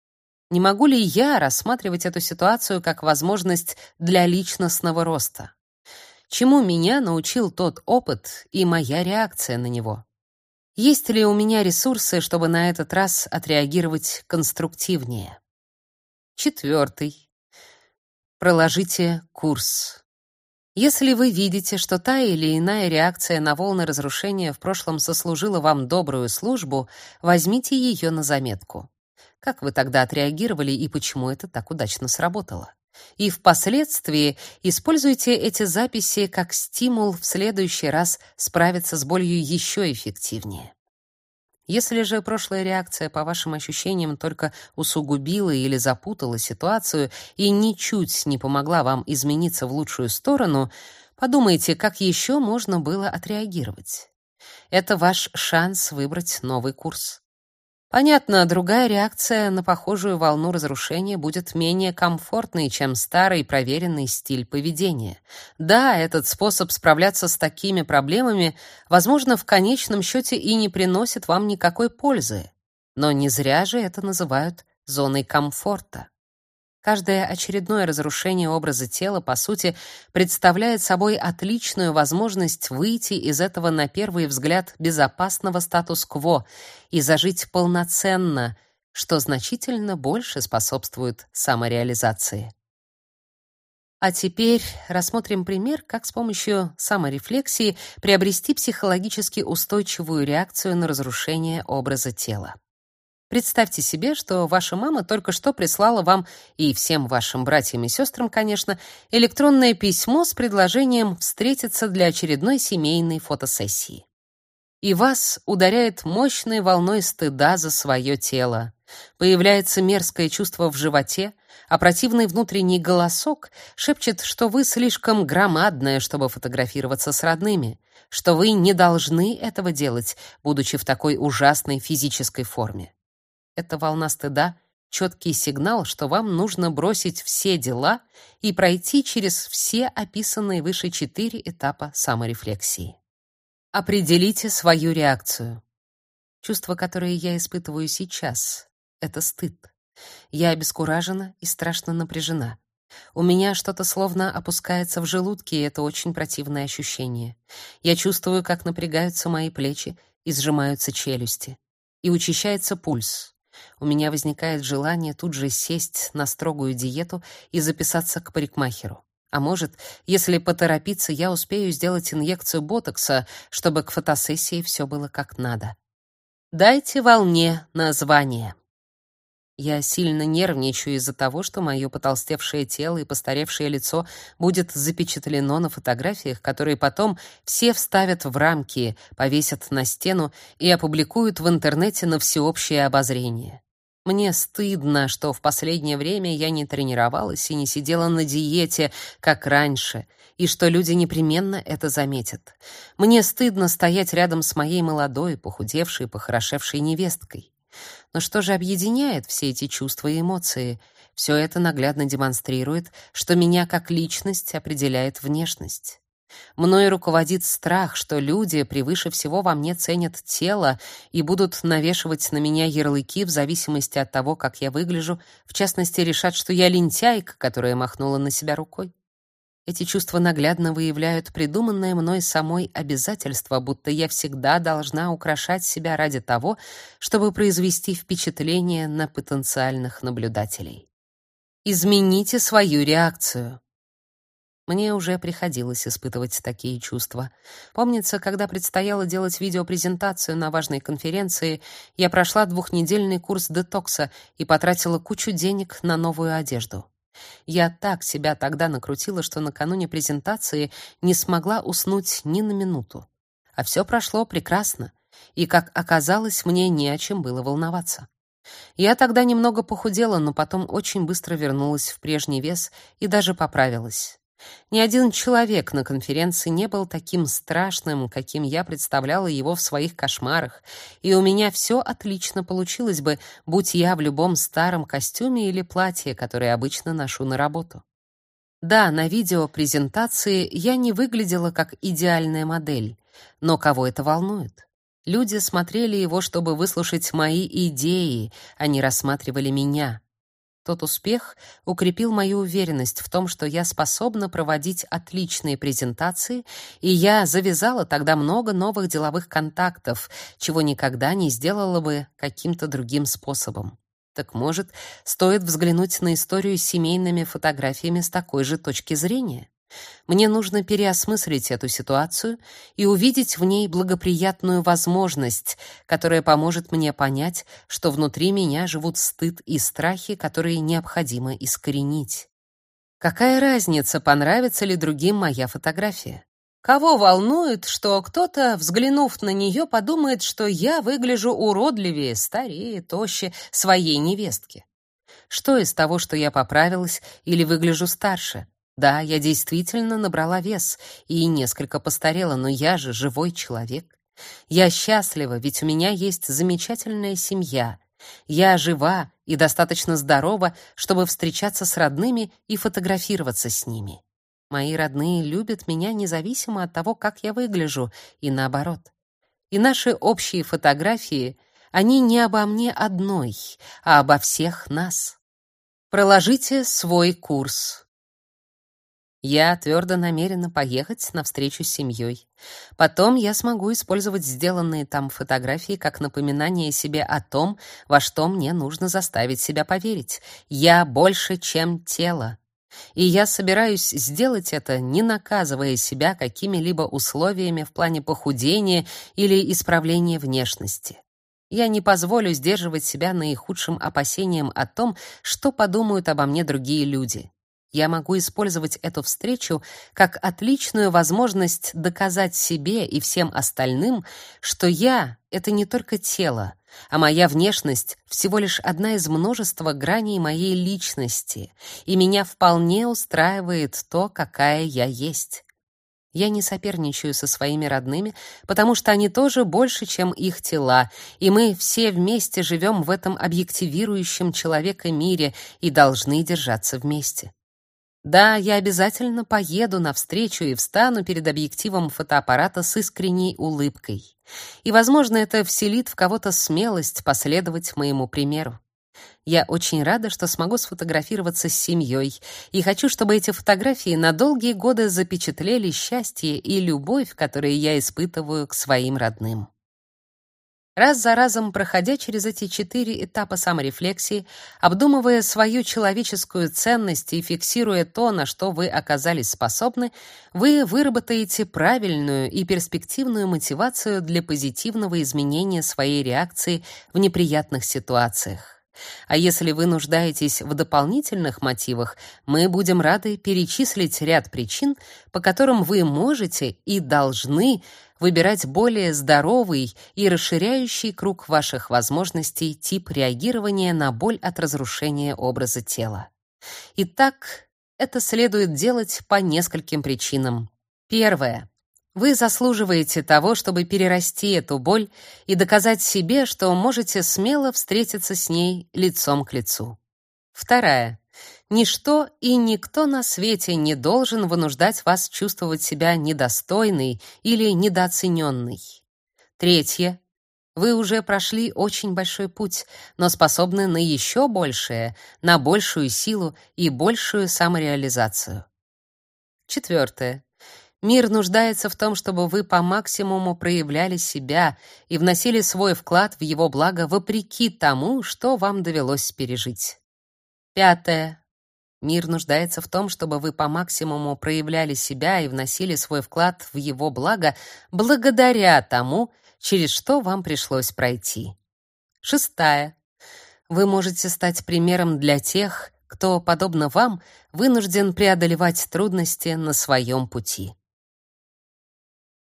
Не могу ли я рассматривать эту ситуацию как возможность для личностного роста? Чему меня научил тот опыт и моя реакция на него? Есть ли у меня ресурсы, чтобы на этот раз отреагировать конструктивнее? Четвертый. Проложите курс. Если вы видите, что та или иная реакция на волны разрушения в прошлом сослужила вам добрую службу, возьмите ее на заметку. Как вы тогда отреагировали и почему это так удачно сработало? И впоследствии используйте эти записи как стимул в следующий раз справиться с болью еще эффективнее. Если же прошлая реакция, по вашим ощущениям, только усугубила или запутала ситуацию и ничуть не помогла вам измениться в лучшую сторону, подумайте, как еще можно было отреагировать. Это ваш шанс выбрать новый курс. Понятно, другая реакция на похожую волну разрушения будет менее комфортной, чем старый проверенный стиль поведения. Да, этот способ справляться с такими проблемами, возможно, в конечном счете и не приносит вам никакой пользы. Но не зря же это называют зоной комфорта. Каждое очередное разрушение образа тела, по сути, представляет собой отличную возможность выйти из этого на первый взгляд безопасного статус-кво и зажить полноценно, что значительно больше способствует самореализации. А теперь рассмотрим пример, как с помощью саморефлексии приобрести психологически устойчивую реакцию на разрушение образа тела. Представьте себе, что ваша мама только что прислала вам и всем вашим братьям и сестрам, конечно, электронное письмо с предложением встретиться для очередной семейной фотосессии. И вас ударяет мощной волной стыда за свое тело. Появляется мерзкое чувство в животе, а противный внутренний голосок шепчет, что вы слишком громадная, чтобы фотографироваться с родными, что вы не должны этого делать, будучи в такой ужасной физической форме. Эта волна стыда — четкий сигнал, что вам нужно бросить все дела и пройти через все описанные выше четыре этапа саморефлексии. Определите свою реакцию. Чувство, которое я испытываю сейчас, — это стыд. Я обескуражена и страшно напряжена. У меня что-то словно опускается в желудке, и это очень противное ощущение. Я чувствую, как напрягаются мои плечи и сжимаются челюсти. И учащается пульс. У меня возникает желание тут же сесть на строгую диету и записаться к парикмахеру. А может, если поторопиться, я успею сделать инъекцию ботокса, чтобы к фотосессии все было как надо. Дайте волне название. Я сильно нервничаю из-за того, что мое потолстевшее тело и постаревшее лицо будет запечатлено на фотографиях, которые потом все вставят в рамки, повесят на стену и опубликуют в интернете на всеобщее обозрение. Мне стыдно, что в последнее время я не тренировалась и не сидела на диете, как раньше, и что люди непременно это заметят. Мне стыдно стоять рядом с моей молодой, похудевшей, похорошевшей невесткой. Но что же объединяет все эти чувства и эмоции? Все это наглядно демонстрирует, что меня как личность определяет внешность. Мною руководит страх, что люди превыше всего во мне ценят тело и будут навешивать на меня ярлыки в зависимости от того, как я выгляжу, в частности, решат, что я лентяйка, которая махнула на себя рукой. Эти чувства наглядно выявляют придуманное мной самой обязательство, будто я всегда должна украшать себя ради того, чтобы произвести впечатление на потенциальных наблюдателей. Измените свою реакцию. Мне уже приходилось испытывать такие чувства. Помнится, когда предстояло делать видеопрезентацию на важной конференции, я прошла двухнедельный курс детокса и потратила кучу денег на новую одежду. Я так себя тогда накрутила, что накануне презентации не смогла уснуть ни на минуту. А все прошло прекрасно, и, как оказалось, мне не о чем было волноваться. Я тогда немного похудела, но потом очень быстро вернулась в прежний вес и даже поправилась. Ни один человек на конференции не был таким страшным, каким я представляла его в своих кошмарах, и у меня все отлично получилось бы, будь я в любом старом костюме или платье, которое обычно ношу на работу. Да, на видеопрезентации я не выглядела как идеальная модель, но кого это волнует? Люди смотрели его, чтобы выслушать мои идеи, а не рассматривали меня. Тот успех укрепил мою уверенность в том, что я способна проводить отличные презентации, и я завязала тогда много новых деловых контактов, чего никогда не сделала бы каким-то другим способом. Так может, стоит взглянуть на историю с семейными фотографиями с такой же точки зрения? Мне нужно переосмыслить эту ситуацию и увидеть в ней благоприятную возможность, которая поможет мне понять, что внутри меня живут стыд и страхи, которые необходимо искоренить. Какая разница, понравится ли другим моя фотография? Кого волнует, что кто-то, взглянув на нее, подумает, что я выгляжу уродливее, старее, тоще своей невестки? Что из того, что я поправилась или выгляжу старше? Да, я действительно набрала вес и несколько постарела, но я же живой человек. Я счастлива, ведь у меня есть замечательная семья. Я жива и достаточно здорова, чтобы встречаться с родными и фотографироваться с ними. Мои родные любят меня независимо от того, как я выгляжу, и наоборот. И наши общие фотографии, они не обо мне одной, а обо всех нас. Проложите свой курс. Я твердо намерена поехать на встречу с семьей. Потом я смогу использовать сделанные там фотографии как напоминание себе о том, во что мне нужно заставить себя поверить. Я больше, чем тело. И я собираюсь сделать это, не наказывая себя какими-либо условиями в плане похудения или исправления внешности. Я не позволю сдерживать себя наихудшим опасением о том, что подумают обо мне другие люди. Я могу использовать эту встречу как отличную возможность доказать себе и всем остальным, что я — это не только тело, а моя внешность — всего лишь одна из множества граней моей личности, и меня вполне устраивает то, какая я есть. Я не соперничаю со своими родными, потому что они тоже больше, чем их тела, и мы все вместе живем в этом объективирующем человека мире и должны держаться вместе. Да, я обязательно поеду навстречу и встану перед объективом фотоаппарата с искренней улыбкой. И, возможно, это вселит в кого-то смелость последовать моему примеру. Я очень рада, что смогу сфотографироваться с семьей, и хочу, чтобы эти фотографии на долгие годы запечатлели счастье и любовь, которые я испытываю к своим родным. Раз за разом проходя через эти четыре этапа саморефлексии, обдумывая свою человеческую ценность и фиксируя то, на что вы оказались способны, вы выработаете правильную и перспективную мотивацию для позитивного изменения своей реакции в неприятных ситуациях. А если вы нуждаетесь в дополнительных мотивах, мы будем рады перечислить ряд причин, по которым вы можете и должны выбирать более здоровый и расширяющий круг ваших возможностей тип реагирования на боль от разрушения образа тела. Итак, это следует делать по нескольким причинам. Первое. Вы заслуживаете того, чтобы перерасти эту боль и доказать себе, что можете смело встретиться с ней лицом к лицу. Вторая. Ничто и никто на свете не должен вынуждать вас чувствовать себя недостойной или недооцененной. Третье. Вы уже прошли очень большой путь, но способны на еще большее, на большую силу и большую самореализацию. Четвертое. Мир нуждается в том, чтобы вы по максимуму проявляли себя и вносили свой вклад в его благо вопреки тому, что вам довелось пережить. Пятое. Мир нуждается в том, чтобы вы по максимуму проявляли себя и вносили свой вклад в его благо благодаря тому, через что вам пришлось пройти. Шестая. Вы можете стать примером для тех, кто, подобно вам, вынужден преодолевать трудности на своем пути.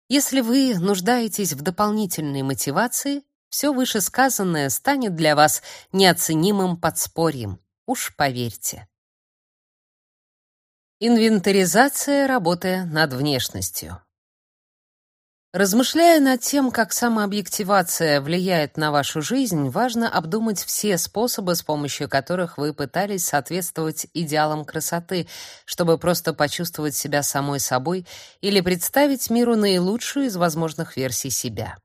Если вы нуждаетесь в дополнительной мотивации, все вышесказанное станет для вас неоценимым подспорьем, уж поверьте. Инвентаризация работы над внешностью. Размышляя над тем, как самообъективация влияет на вашу жизнь, важно обдумать все способы, с помощью которых вы пытались соответствовать идеалам красоты, чтобы просто почувствовать себя самой собой или представить миру наилучшую из возможных версий себя.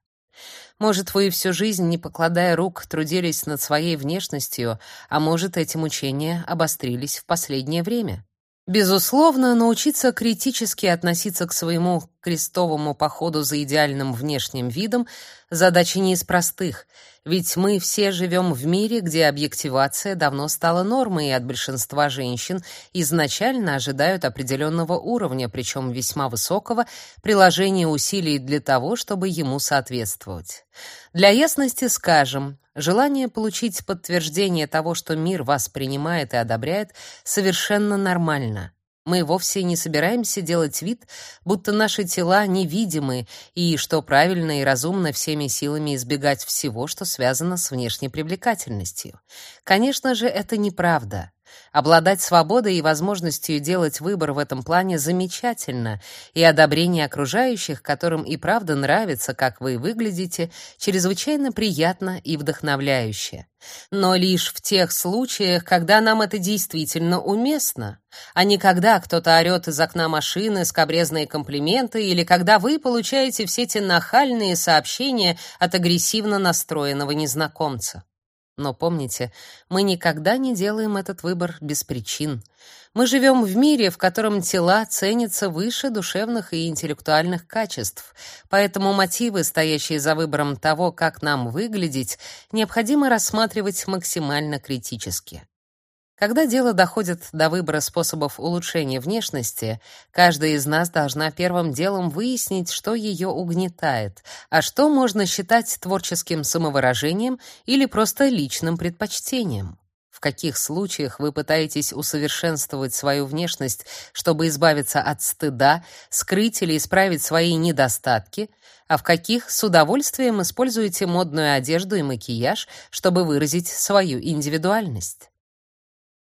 Может, вы всю жизнь, не покладая рук, трудились над своей внешностью, а может, эти мучения обострились в последнее время. Безусловно, научиться критически относиться к своему крестовому походу за идеальным внешним видом задача не из простых, ведь мы все живем в мире, где объективация давно стала нормой, и от большинства женщин изначально ожидают определенного уровня, причем весьма высокого, приложения усилий для того, чтобы ему соответствовать. Для ясности скажем, желание получить подтверждение того, что мир вас принимает и одобряет, совершенно нормально. Мы вовсе не собираемся делать вид, будто наши тела невидимы и что правильно и разумно всеми силами избегать всего, что связано с внешней привлекательностью. Конечно же, это неправда. Обладать свободой и возможностью делать выбор в этом плане замечательно, и одобрение окружающих, которым и правда нравится, как вы выглядите, чрезвычайно приятно и вдохновляюще. Но лишь в тех случаях, когда нам это действительно уместно, а не когда кто-то орёт из окна машины скабрезные комплименты или когда вы получаете все те нахальные сообщения от агрессивно настроенного незнакомца. Но помните, мы никогда не делаем этот выбор без причин. Мы живем в мире, в котором тела ценятся выше душевных и интеллектуальных качеств, поэтому мотивы, стоящие за выбором того, как нам выглядеть, необходимо рассматривать максимально критически. Когда дело доходит до выбора способов улучшения внешности, каждая из нас должна первым делом выяснить, что ее угнетает, а что можно считать творческим самовыражением или просто личным предпочтением. В каких случаях вы пытаетесь усовершенствовать свою внешность, чтобы избавиться от стыда, скрыть или исправить свои недостатки, а в каких с удовольствием используете модную одежду и макияж, чтобы выразить свою индивидуальность.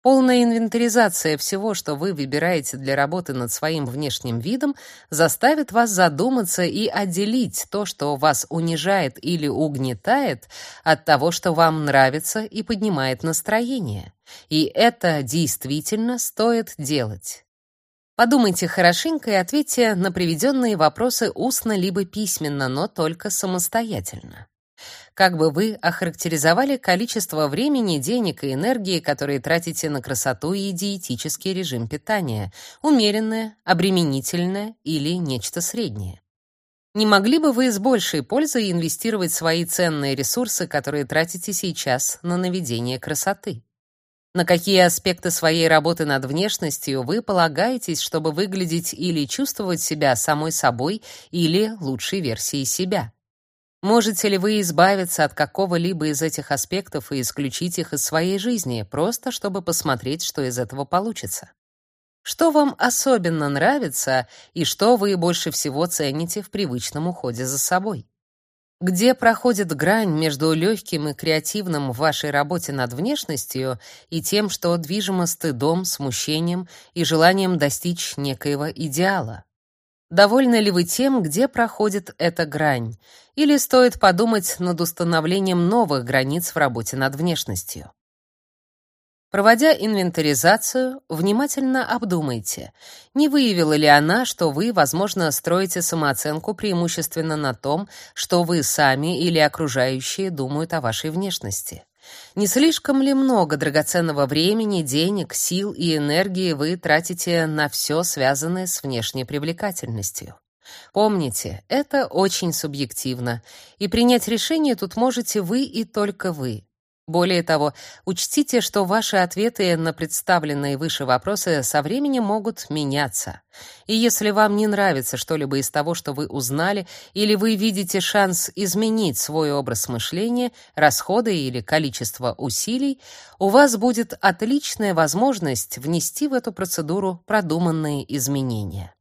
Полная инвентаризация всего, что вы выбираете для работы над своим внешним видом, заставит вас задуматься и отделить то, что вас унижает или угнетает, от того, что вам нравится и поднимает настроение. И это действительно стоит делать. Подумайте хорошенько и ответьте на приведенные вопросы устно либо письменно, но только самостоятельно. Как бы вы охарактеризовали количество времени, денег и энергии, которые тратите на красоту и диетический режим питания? Умеренное, обременительное или нечто среднее? Не могли бы вы с большей пользой инвестировать свои ценные ресурсы, которые тратите сейчас на наведение красоты? На какие аспекты своей работы над внешностью вы полагаетесь, чтобы выглядеть или чувствовать себя самой собой или лучшей версией себя? Можете ли вы избавиться от какого-либо из этих аспектов и исключить их из своей жизни, просто чтобы посмотреть, что из этого получится? Что вам особенно нравится и что вы больше всего цените в привычном уходе за собой? Где проходит грань между легким и креативным в вашей работе над внешностью и тем, что движимо стыдом, смущением и желанием достичь некоего идеала? Довольны ли вы тем, где проходит эта грань? Или стоит подумать над установлением новых границ в работе над внешностью? Проводя инвентаризацию, внимательно обдумайте, не выявила ли она, что вы, возможно, строите самооценку преимущественно на том, что вы сами или окружающие думают о вашей внешности. Не слишком ли много драгоценного времени, денег, сил и энергии вы тратите на все связанное с внешней привлекательностью? Помните, это очень субъективно, и принять решение тут можете вы и только вы. Более того, учтите, что ваши ответы на представленные выше вопросы со временем могут меняться. И если вам не нравится что-либо из того, что вы узнали, или вы видите шанс изменить свой образ мышления, расходы или количество усилий, у вас будет отличная возможность внести в эту процедуру продуманные изменения.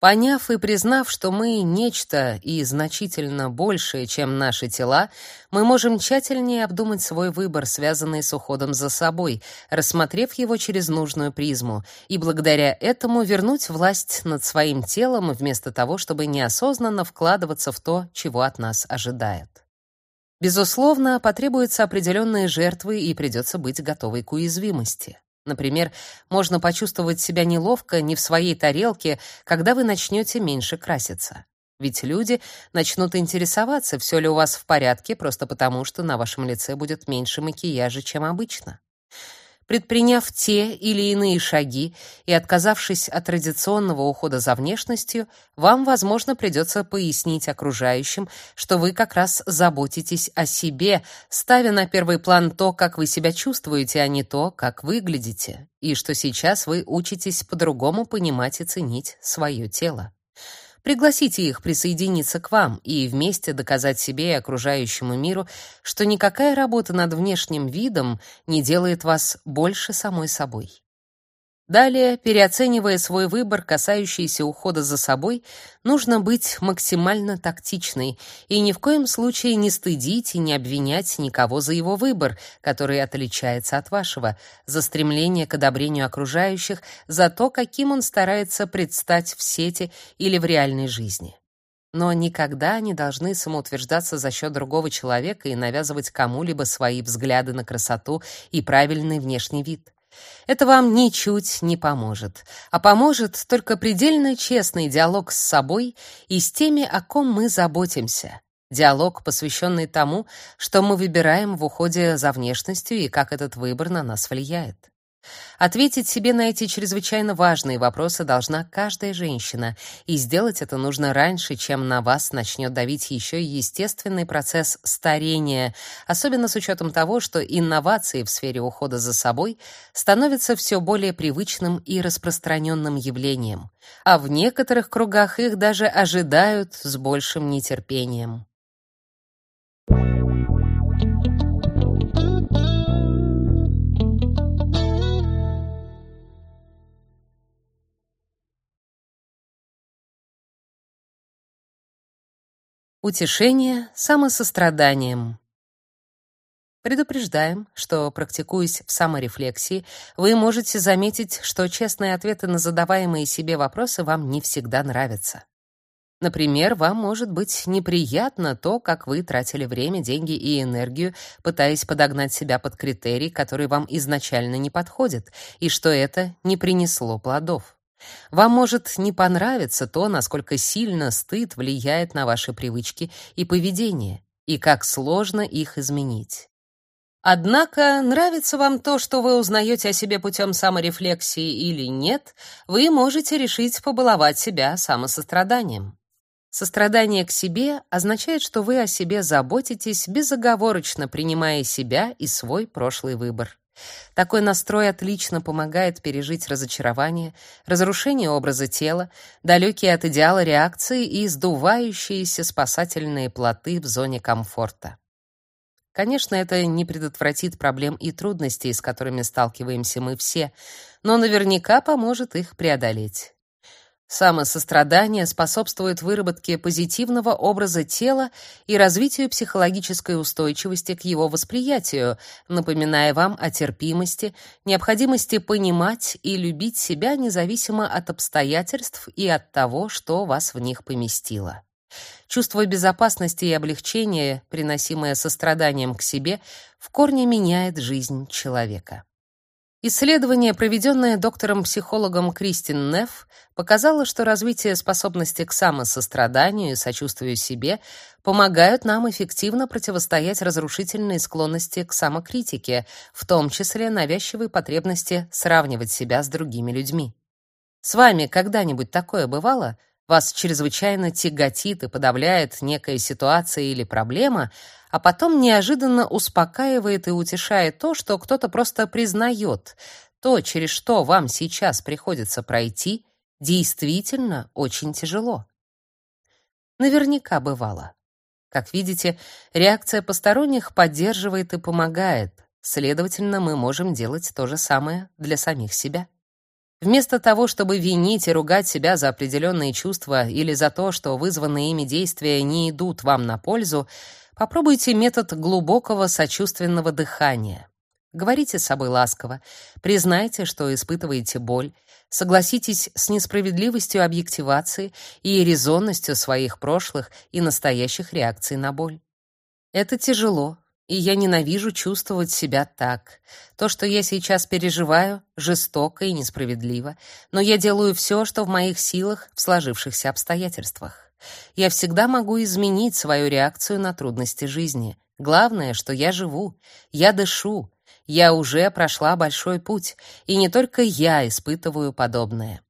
Поняв и признав, что мы нечто и значительно большее, чем наши тела, мы можем тщательнее обдумать свой выбор, связанный с уходом за собой, рассмотрев его через нужную призму, и благодаря этому вернуть власть над своим телом вместо того, чтобы неосознанно вкладываться в то, чего от нас ожидает. Безусловно, потребуются определенные жертвы и придется быть готовой к уязвимости. Например, можно почувствовать себя неловко, не в своей тарелке, когда вы начнете меньше краситься. Ведь люди начнут интересоваться, все ли у вас в порядке, просто потому что на вашем лице будет меньше макияжа, чем обычно. Предприняв те или иные шаги и отказавшись от традиционного ухода за внешностью, вам, возможно, придется пояснить окружающим, что вы как раз заботитесь о себе, ставя на первый план то, как вы себя чувствуете, а не то, как выглядите, и что сейчас вы учитесь по-другому понимать и ценить свое тело. Пригласите их присоединиться к вам и вместе доказать себе и окружающему миру, что никакая работа над внешним видом не делает вас больше самой собой. Далее, переоценивая свой выбор, касающийся ухода за собой, нужно быть максимально тактичной и ни в коем случае не стыдить и не обвинять никого за его выбор, который отличается от вашего, за стремление к одобрению окружающих, за то, каким он старается предстать в сети или в реальной жизни. Но никогда не должны самоутверждаться за счет другого человека и навязывать кому-либо свои взгляды на красоту и правильный внешний вид. Это вам ничуть не поможет, а поможет только предельно честный диалог с собой и с теми, о ком мы заботимся. Диалог, посвященный тому, что мы выбираем в уходе за внешностью и как этот выбор на нас влияет. Ответить себе на эти чрезвычайно важные вопросы должна каждая женщина, и сделать это нужно раньше, чем на вас начнет давить еще и естественный процесс старения, особенно с учетом того, что инновации в сфере ухода за собой становятся все более привычным и распространенным явлением, а в некоторых кругах их даже ожидают с большим нетерпением. Утешение самосостраданием. Предупреждаем, что, практикуясь в саморефлексии, вы можете заметить, что честные ответы на задаваемые себе вопросы вам не всегда нравятся. Например, вам может быть неприятно то, как вы тратили время, деньги и энергию, пытаясь подогнать себя под критерий, который вам изначально не подходит, и что это не принесло плодов. Вам может не понравиться то, насколько сильно стыд влияет на ваши привычки и поведение, и как сложно их изменить. Однако, нравится вам то, что вы узнаете о себе путем саморефлексии или нет, вы можете решить побаловать себя самосостраданием. Сострадание к себе означает, что вы о себе заботитесь, безоговорочно принимая себя и свой прошлый выбор. Такой настрой отлично помогает пережить разочарование, разрушение образа тела, далекие от идеала реакции и сдувающиеся спасательные плоты в зоне комфорта. Конечно, это не предотвратит проблем и трудностей, с которыми сталкиваемся мы все, но наверняка поможет их преодолеть. Самосострадание способствует выработке позитивного образа тела и развитию психологической устойчивости к его восприятию, напоминая вам о терпимости, необходимости понимать и любить себя независимо от обстоятельств и от того, что вас в них поместило. Чувство безопасности и облегчения, приносимое состраданием к себе, в корне меняет жизнь человека. Исследование, проведенное доктором-психологом Кристин Нефф, показало, что развитие способности к самосостраданию и сочувствию себе помогают нам эффективно противостоять разрушительной склонности к самокритике, в том числе навязчивой потребности сравнивать себя с другими людьми. С вами когда-нибудь такое бывало? Вас чрезвычайно тяготит и подавляет некая ситуация или проблема, а потом неожиданно успокаивает и утешает то, что кто-то просто признает. То, через что вам сейчас приходится пройти, действительно очень тяжело. Наверняка бывало. Как видите, реакция посторонних поддерживает и помогает. Следовательно, мы можем делать то же самое для самих себя. Вместо того, чтобы винить и ругать себя за определенные чувства или за то, что вызванные ими действия не идут вам на пользу, попробуйте метод глубокого сочувственного дыхания. Говорите с собой ласково, признайте, что испытываете боль, согласитесь с несправедливостью объективации и резонностью своих прошлых и настоящих реакций на боль. Это тяжело, и я ненавижу чувствовать себя так. То, что я сейчас переживаю, жестоко и несправедливо, но я делаю все, что в моих силах в сложившихся обстоятельствах. Я всегда могу изменить свою реакцию на трудности жизни. Главное, что я живу, я дышу, я уже прошла большой путь, и не только я испытываю подобное.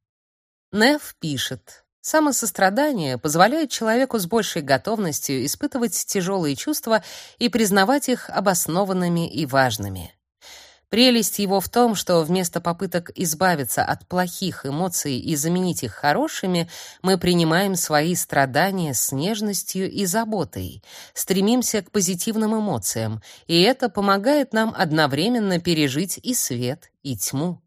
Неф пишет: Самосострадание позволяет человеку с большей готовностью испытывать тяжелые чувства и признавать их обоснованными и важными. Прелесть его в том, что вместо попыток избавиться от плохих эмоций и заменить их хорошими, мы принимаем свои страдания с нежностью и заботой, стремимся к позитивным эмоциям, и это помогает нам одновременно пережить и свет, и тьму.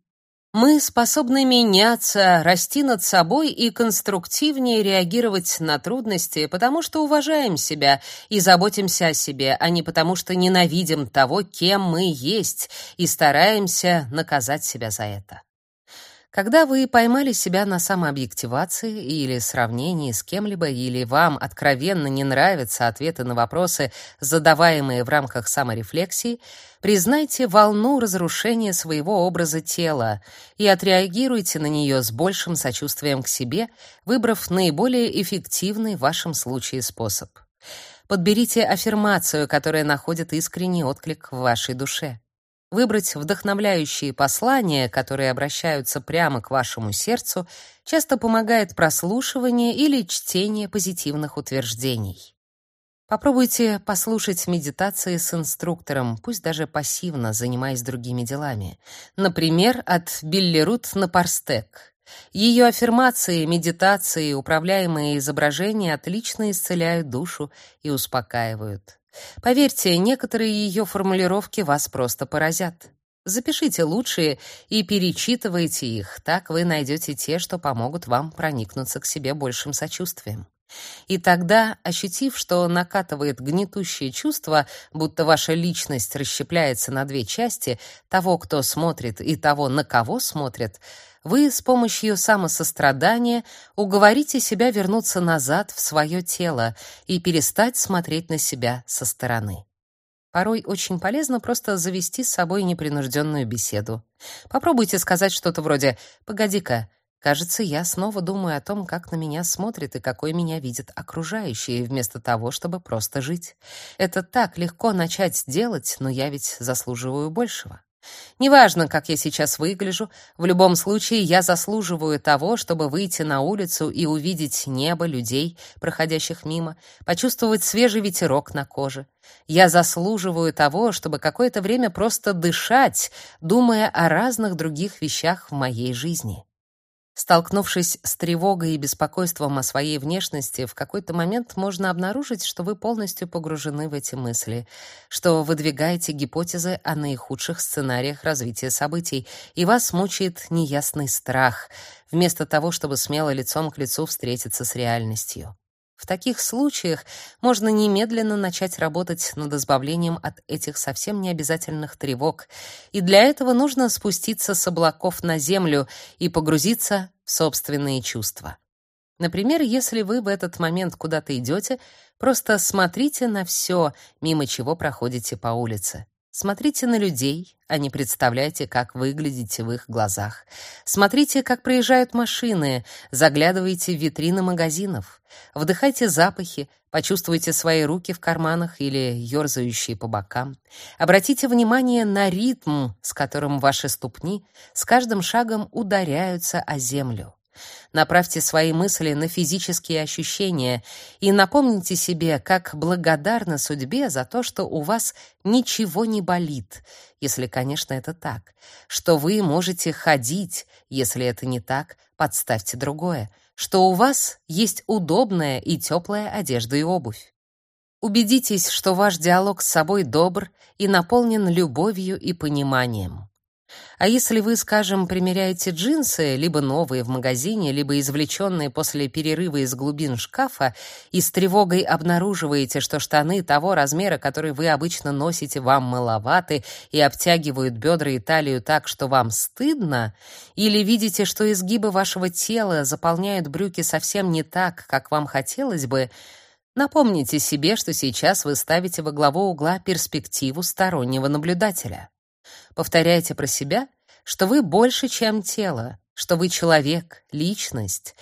Мы способны меняться, расти над собой и конструктивнее реагировать на трудности, потому что уважаем себя и заботимся о себе, а не потому что ненавидим того, кем мы есть, и стараемся наказать себя за это. Когда вы поймали себя на самообъективации или сравнении с кем-либо, или вам откровенно не нравятся ответы на вопросы, задаваемые в рамках саморефлексии, признайте волну разрушения своего образа тела и отреагируйте на нее с большим сочувствием к себе, выбрав наиболее эффективный в вашем случае способ. Подберите аффирмацию, которая находит искренний отклик в вашей душе. Выбрать вдохновляющие послания, которые обращаются прямо к вашему сердцу, часто помогает прослушивание или чтение позитивных утверждений. Попробуйте послушать медитации с инструктором, пусть даже пассивно, занимаясь другими делами. Например, от Билли Рут на Парстек. Ее аффирмации, медитации, управляемые изображения отлично исцеляют душу и успокаивают. Поверьте, некоторые ее формулировки вас просто поразят. Запишите лучшие и перечитывайте их, так вы найдете те, что помогут вам проникнуться к себе большим сочувствием. И тогда, ощутив, что накатывает гнетущее чувство, будто ваша личность расщепляется на две части, того, кто смотрит, и того, на кого смотрят, вы с помощью самосострадания уговорите себя вернуться назад в свое тело и перестать смотреть на себя со стороны. Порой очень полезно просто завести с собой непринужденную беседу. Попробуйте сказать что-то вроде «Погоди-ка, Кажется, я снова думаю о том, как на меня смотрят и какой меня видят окружающие, вместо того, чтобы просто жить. Это так легко начать делать, но я ведь заслуживаю большего. Неважно, как я сейчас выгляжу, в любом случае я заслуживаю того, чтобы выйти на улицу и увидеть небо, людей, проходящих мимо, почувствовать свежий ветерок на коже. Я заслуживаю того, чтобы какое-то время просто дышать, думая о разных других вещах в моей жизни. Столкнувшись с тревогой и беспокойством о своей внешности, в какой-то момент можно обнаружить, что вы полностью погружены в эти мысли, что выдвигаете гипотезы о наихудших сценариях развития событий, и вас мучает неясный страх, вместо того, чтобы смело лицом к лицу встретиться с реальностью. В таких случаях можно немедленно начать работать над избавлением от этих совсем необязательных тревог, и для этого нужно спуститься с облаков на землю и погрузиться в собственные чувства. Например, если вы в этот момент куда-то идете, просто смотрите на все, мимо чего проходите по улице. Смотрите на людей, а не представляйте, как выглядите в их глазах. Смотрите, как проезжают машины, заглядывайте в витрины магазинов. Вдыхайте запахи, почувствуйте свои руки в карманах или ёрзающие по бокам. Обратите внимание на ритм, с которым ваши ступни с каждым шагом ударяются о землю. Направьте свои мысли на физические ощущения и напомните себе, как благодарны судьбе за то, что у вас ничего не болит, если, конечно, это так, что вы можете ходить, если это не так, подставьте другое, что у вас есть удобная и теплая одежда и обувь. Убедитесь, что ваш диалог с собой добр и наполнен любовью и пониманием. А если вы, скажем, примеряете джинсы, либо новые в магазине, либо извлеченные после перерыва из глубин шкафа, и с тревогой обнаруживаете, что штаны того размера, который вы обычно носите, вам маловаты и обтягивают бедра и талию так, что вам стыдно, или видите, что изгибы вашего тела заполняют брюки совсем не так, как вам хотелось бы, напомните себе, что сейчас вы ставите во главу угла перспективу стороннего наблюдателя. Повторяйте про себя, что вы больше, чем тело, что вы человек, личность.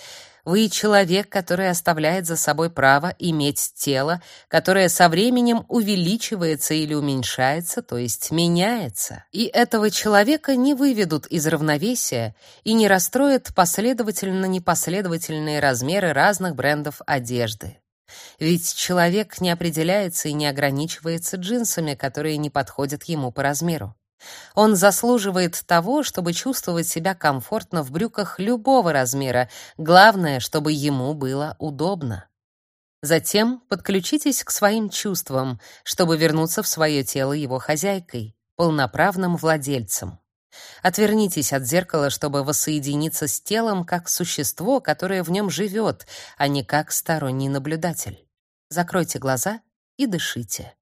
Вы человек, который оставляет за собой право иметь тело, которое со временем увеличивается или уменьшается, то есть меняется. И этого человека не выведут из равновесия и не расстроят последовательно-непоследовательные размеры разных брендов одежды. Ведь человек не определяется и не ограничивается джинсами, которые не подходят ему по размеру. Он заслуживает того, чтобы чувствовать себя комфортно в брюках любого размера, главное, чтобы ему было удобно. Затем подключитесь к своим чувствам, чтобы вернуться в свое тело его хозяйкой, полноправным владельцем. Отвернитесь от зеркала, чтобы воссоединиться с телом как существо, которое в нем живет, а не как сторонний наблюдатель. Закройте глаза и дышите.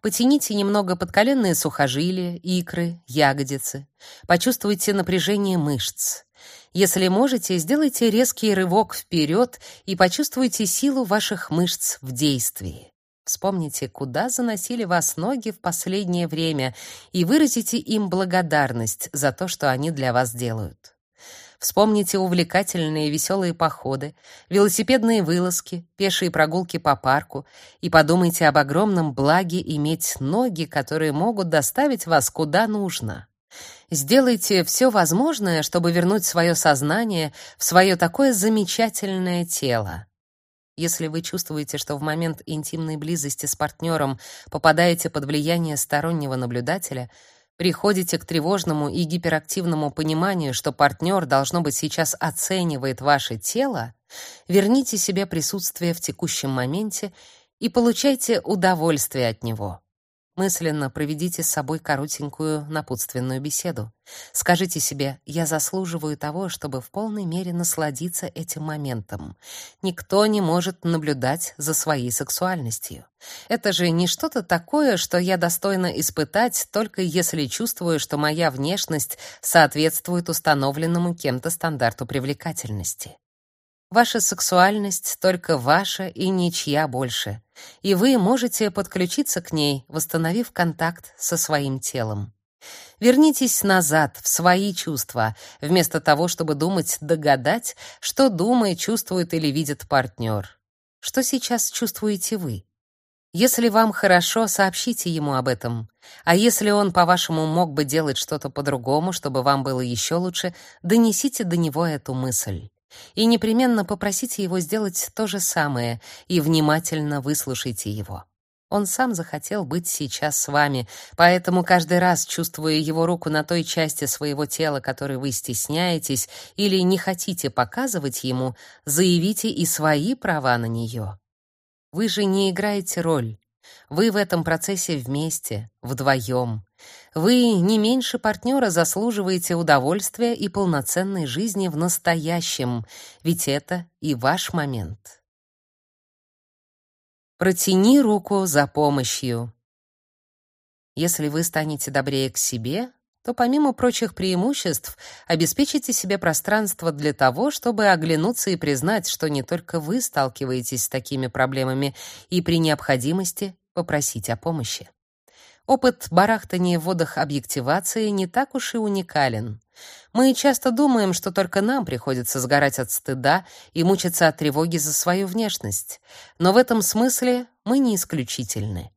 Потяните немного подколенные сухожилия, икры, ягодицы. Почувствуйте напряжение мышц. Если можете, сделайте резкий рывок вперед и почувствуйте силу ваших мышц в действии. Вспомните, куда заносили вас ноги в последнее время, и выразите им благодарность за то, что они для вас делают. Вспомните увлекательные веселые походы, велосипедные вылазки, пешие прогулки по парку и подумайте об огромном благе иметь ноги, которые могут доставить вас куда нужно. Сделайте все возможное, чтобы вернуть свое сознание в свое такое замечательное тело. Если вы чувствуете, что в момент интимной близости с партнером попадаете под влияние стороннего наблюдателя — приходите к тревожному и гиперактивному пониманию, что партнер должно быть сейчас оценивает ваше тело, верните себе присутствие в текущем моменте и получайте удовольствие от него. Мысленно проведите с собой коротенькую напутственную беседу. Скажите себе: "Я заслуживаю того, чтобы в полной мере насладиться этим моментом. Никто не может наблюдать за своей сексуальностью. Это же не что-то такое, что я достойна испытать только если чувствую, что моя внешность соответствует установленному кем-то стандарту привлекательности". Ваша сексуальность только ваша и ничья больше, и вы можете подключиться к ней, восстановив контакт со своим телом. Вернитесь назад в свои чувства, вместо того, чтобы думать, догадать, что думает, чувствует или видит партнер. Что сейчас чувствуете вы? Если вам хорошо, сообщите ему об этом. А если он, по-вашему, мог бы делать что-то по-другому, чтобы вам было еще лучше, донесите до него эту мысль. И непременно попросите его сделать то же самое и внимательно выслушайте его. Он сам захотел быть сейчас с вами, поэтому каждый раз, чувствуя его руку на той части своего тела, которой вы стесняетесь или не хотите показывать ему, заявите и свои права на нее. Вы же не играете роль. Вы в этом процессе вместе, вдвоем. Вы не меньше партнера заслуживаете удовольствия и полноценной жизни в настоящем, ведь это и ваш момент. Протяни руку за помощью. Если вы станете добрее к себе, то помимо прочих преимуществ обеспечите себе пространство для того, чтобы оглянуться и признать, что не только вы сталкиваетесь с такими проблемами и при необходимости попросить о помощи. Опыт барахтания в водах объективации не так уж и уникален. Мы часто думаем, что только нам приходится сгорать от стыда и мучиться от тревоги за свою внешность, но в этом смысле мы не исключительны.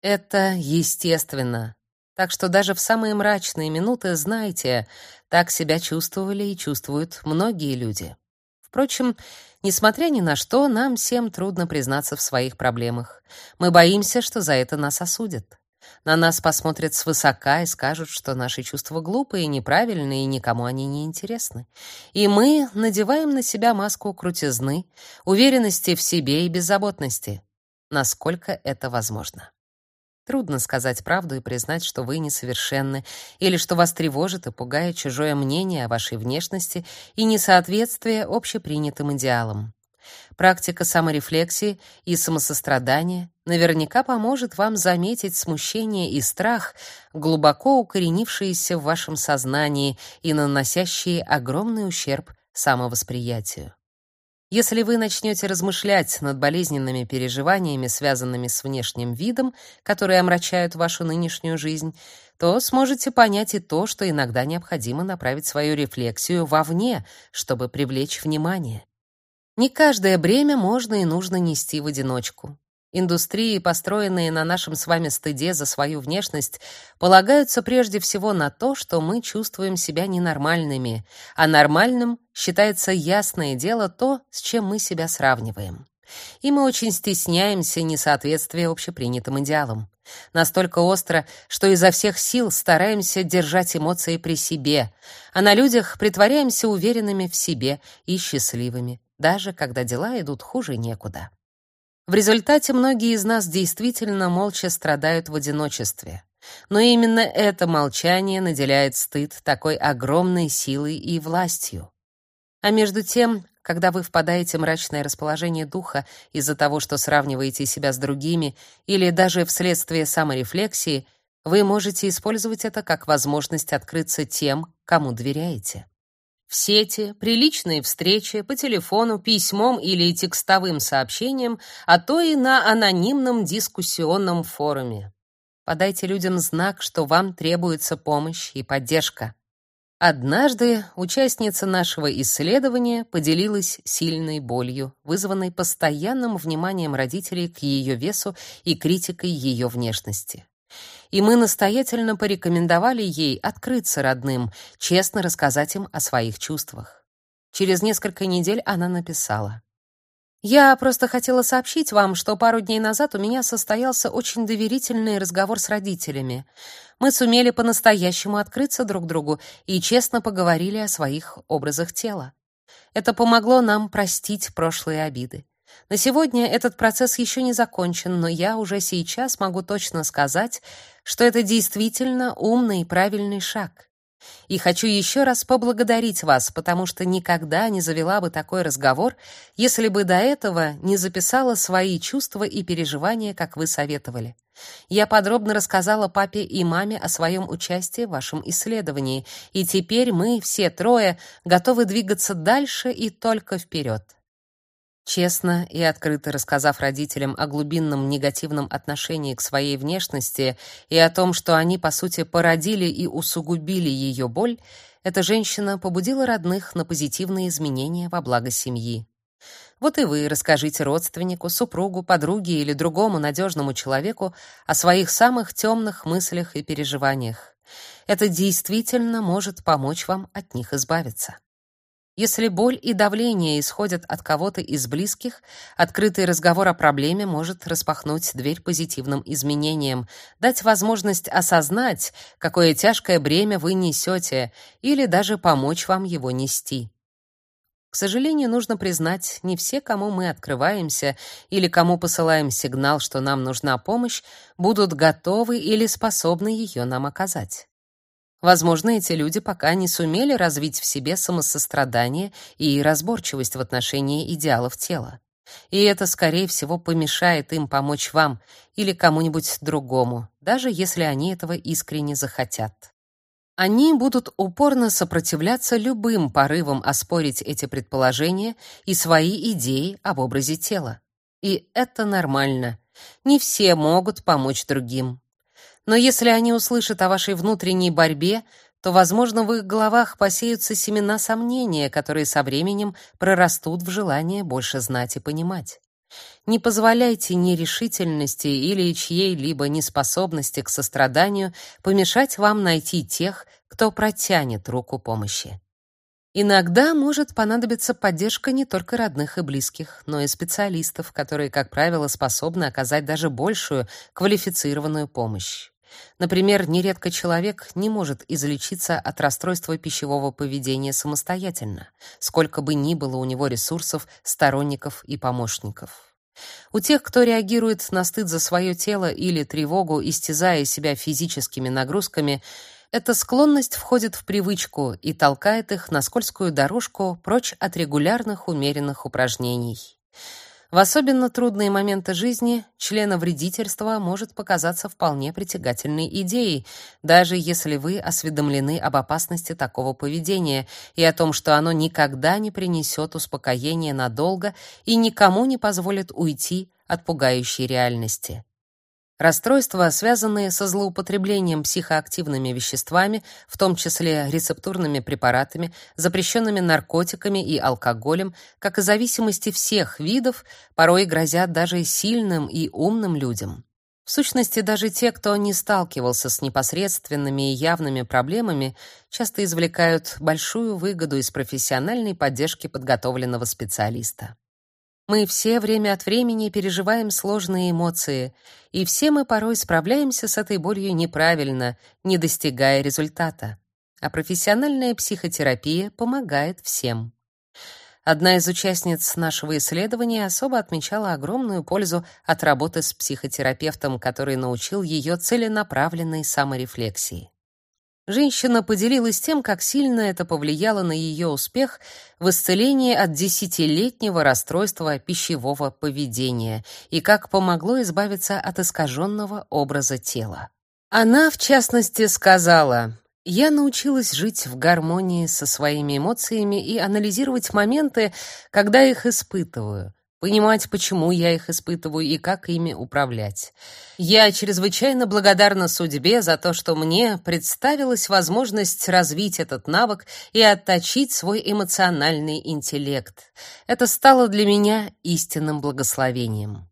Это естественно. Так что даже в самые мрачные минуты знайте, так себя чувствовали и чувствуют многие люди. Впрочем, несмотря ни на что, нам всем трудно признаться в своих проблемах. Мы боимся, что за это нас осудят. На нас посмотрят свысока и скажут, что наши чувства глупые, неправильные и никому они не интересны. И мы надеваем на себя маску крутизны, уверенности в себе и беззаботности, насколько это возможно. Трудно сказать правду и признать, что вы несовершенны, или что вас тревожит и пугает чужое мнение о вашей внешности и несоответствие общепринятым идеалам. Практика саморефлексии и самосострадания наверняка поможет вам заметить смущение и страх, глубоко укоренившиеся в вашем сознании и наносящие огромный ущерб самовосприятию. Если вы начнете размышлять над болезненными переживаниями, связанными с внешним видом, которые омрачают вашу нынешнюю жизнь, то сможете понять и то, что иногда необходимо направить свою рефлексию вовне, чтобы привлечь внимание. Не каждое бремя можно и нужно нести в одиночку. Индустрии, построенные на нашем с вами стыде за свою внешность, полагаются прежде всего на то, что мы чувствуем себя ненормальными, а нормальным считается ясное дело то, с чем мы себя сравниваем. И мы очень стесняемся несоответствия общепринятым идеалам. Настолько остро, что изо всех сил стараемся держать эмоции при себе, а на людях притворяемся уверенными в себе и счастливыми, даже когда дела идут хуже некуда. В результате многие из нас действительно молча страдают в одиночестве. Но именно это молчание наделяет стыд такой огромной силой и властью. А между тем, когда вы впадаете в мрачное расположение духа из-за того, что сравниваете себя с другими, или даже вследствие саморефлексии, вы можете использовать это как возможность открыться тем, кому доверяете в сети, при личной встрече, по телефону, письмом или текстовым сообщением, а то и на анонимном дискуссионном форуме. Подайте людям знак, что вам требуется помощь и поддержка. Однажды участница нашего исследования поделилась сильной болью, вызванной постоянным вниманием родителей к ее весу и критикой ее внешности и мы настоятельно порекомендовали ей открыться родным, честно рассказать им о своих чувствах. Через несколько недель она написала: я просто хотела сообщить вам, что пару дней назад у меня состоялся очень доверительный разговор с родителями. Мы сумели по-настоящему открыться друг другу и честно поговорили о своих образах тела. Это помогло нам простить прошлые обиды. На сегодня этот процесс еще не закончен, но я уже сейчас могу точно сказать, что это действительно умный и правильный шаг. И хочу еще раз поблагодарить вас, потому что никогда не завела бы такой разговор, если бы до этого не записала свои чувства и переживания, как вы советовали. Я подробно рассказала папе и маме о своем участии в вашем исследовании, и теперь мы все трое готовы двигаться дальше и только вперед. Честно и открыто рассказав родителям о глубинном негативном отношении к своей внешности и о том, что они, по сути, породили и усугубили ее боль, эта женщина побудила родных на позитивные изменения во благо семьи. Вот и вы расскажите родственнику, супругу, подруге или другому надежному человеку о своих самых темных мыслях и переживаниях. Это действительно может помочь вам от них избавиться. Если боль и давление исходят от кого-то из близких, открытый разговор о проблеме может распахнуть дверь позитивным изменениям, дать возможность осознать, какое тяжкое бремя вы несете, или даже помочь вам его нести. К сожалению, нужно признать, не все, кому мы открываемся или кому посылаем сигнал, что нам нужна помощь, будут готовы или способны ее нам оказать. Возможно, эти люди пока не сумели развить в себе самосострадание и разборчивость в отношении идеалов тела. И это, скорее всего, помешает им помочь вам или кому-нибудь другому, даже если они этого искренне захотят. Они будут упорно сопротивляться любым порывам оспорить эти предположения и свои идеи об образе тела. И это нормально. Не все могут помочь другим. Но если они услышат о вашей внутренней борьбе, то, возможно, в их головах посеются семена сомнения, которые со временем прорастут в желание больше знать и понимать. Не позволяйте нерешительности или чьей-либо неспособности к состраданию помешать вам найти тех, кто протянет руку помощи. Иногда может понадобиться поддержка не только родных и близких, но и специалистов, которые, как правило, способны оказать даже большую квалифицированную помощь. Например, нередко человек не может излечиться от расстройства пищевого поведения самостоятельно, сколько бы ни было у него ресурсов, сторонников и помощников. У тех, кто реагирует на стыд за свое тело или тревогу, истязая себя физическими нагрузками, эта склонность входит в привычку и толкает их на скользкую дорожку прочь от регулярных умеренных упражнений. В особенно трудные моменты жизни членовредительство может показаться вполне притягательной идеей, даже если вы осведомлены об опасности такого поведения и о том, что оно никогда не принесет успокоения надолго и никому не позволит уйти от пугающей реальности. Расстройства, связанные со злоупотреблением психоактивными веществами, в том числе рецептурными препаратами, запрещенными наркотиками и алкоголем, как и зависимости всех видов, порой грозят даже сильным и умным людям. В сущности, даже те, кто не сталкивался с непосредственными и явными проблемами, часто извлекают большую выгоду из профессиональной поддержки подготовленного специалиста. Мы все время от времени переживаем сложные эмоции, и все мы порой справляемся с этой болью неправильно, не достигая результата. А профессиональная психотерапия помогает всем. Одна из участниц нашего исследования особо отмечала огромную пользу от работы с психотерапевтом, который научил ее целенаправленной саморефлексии. Женщина поделилась тем, как сильно это повлияло на ее успех в исцелении от десятилетнего расстройства пищевого поведения и как помогло избавиться от искаженного образа тела. Она, в частности, сказала: "Я научилась жить в гармонии со своими эмоциями и анализировать моменты, когда их испытываю понимать, почему я их испытываю и как ими управлять. Я чрезвычайно благодарна судьбе за то, что мне представилась возможность развить этот навык и отточить свой эмоциональный интеллект. Это стало для меня истинным благословением.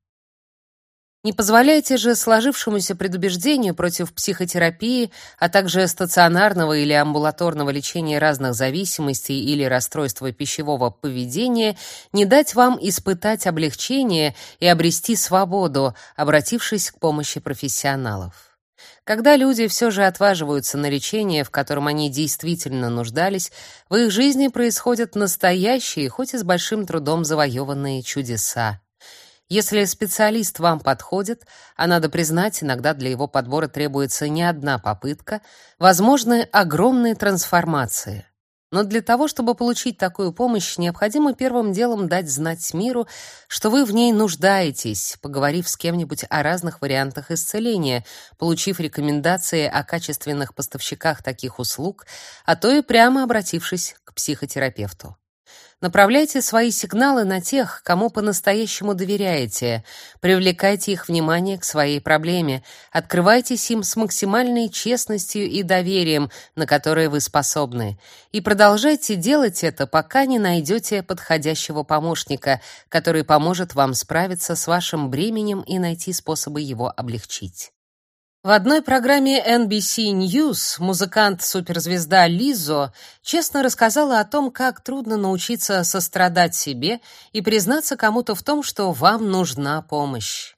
Не позволяйте же сложившемуся предубеждению против психотерапии, а также стационарного или амбулаторного лечения разных зависимостей или расстройства пищевого поведения не дать вам испытать облегчение и обрести свободу, обратившись к помощи профессионалов. Когда люди все же отваживаются на лечение, в котором они действительно нуждались, в их жизни происходят настоящие, хоть и с большим трудом завоеванные чудеса. Если специалист вам подходит, а надо признать, иногда для его подбора требуется не одна попытка, возможны огромные трансформации. Но для того, чтобы получить такую помощь, необходимо первым делом дать знать миру, что вы в ней нуждаетесь, поговорив с кем-нибудь о разных вариантах исцеления, получив рекомендации о качественных поставщиках таких услуг, а то и прямо обратившись к психотерапевту. Направляйте свои сигналы на тех, кому по-настоящему доверяете. Привлекайте их внимание к своей проблеме. Открывайтесь им с максимальной честностью и доверием, на которое вы способны. И продолжайте делать это, пока не найдете подходящего помощника, который поможет вам справиться с вашим бременем и найти способы его облегчить. В одной программе NBC News музыкант-суперзвезда Лизо честно рассказала о том, как трудно научиться сострадать себе и признаться кому-то в том, что вам нужна помощь.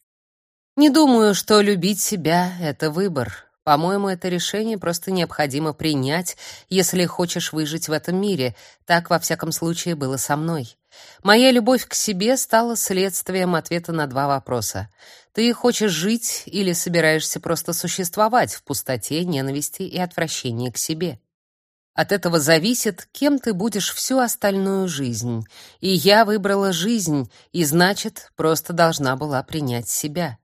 Не думаю, что любить себя это выбор. По-моему, это решение просто необходимо принять, если хочешь выжить в этом мире. Так во всяком случае было со мной. Моя любовь к себе стала следствием ответа на два вопроса. Ты хочешь жить или собираешься просто существовать в пустоте, ненависти и отвращении к себе? От этого зависит, кем ты будешь всю остальную жизнь. И я выбрала жизнь, и значит, просто должна была принять себя.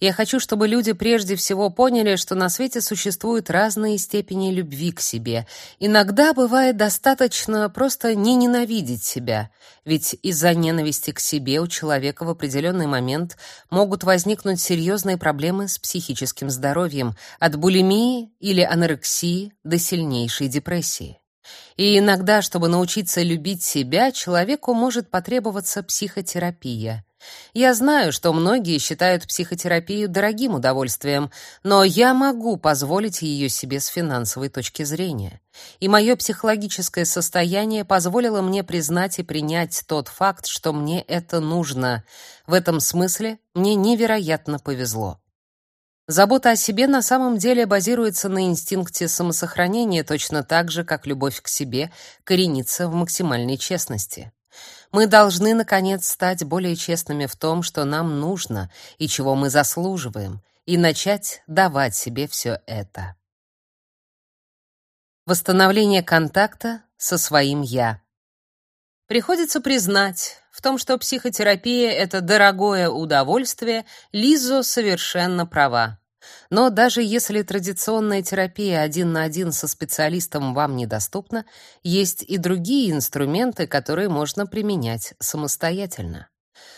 Я хочу, чтобы люди прежде всего поняли, что на свете существуют разные степени любви к себе. Иногда бывает достаточно просто не ненавидеть себя, ведь из-за ненависти к себе у человека в определенный момент могут возникнуть серьезные проблемы с психическим здоровьем, от булимии или анорексии до сильнейшей депрессии. И иногда, чтобы научиться любить себя, человеку может потребоваться психотерапия. Я знаю, что многие считают психотерапию дорогим удовольствием, но я могу позволить ее себе с финансовой точки зрения. И мое психологическое состояние позволило мне признать и принять тот факт, что мне это нужно. В этом смысле мне невероятно повезло. Забота о себе на самом деле базируется на инстинкте самосохранения точно так же, как любовь к себе коренится в максимальной честности. Мы должны, наконец, стать более честными в том, что нам нужно и чего мы заслуживаем, и начать давать себе все это. Восстановление контакта со своим «я». Приходится признать, в том, что психотерапия — это дорогое удовольствие, Лизо совершенно права. Но даже если традиционная терапия один на один со специалистом вам недоступна, есть и другие инструменты, которые можно применять самостоятельно.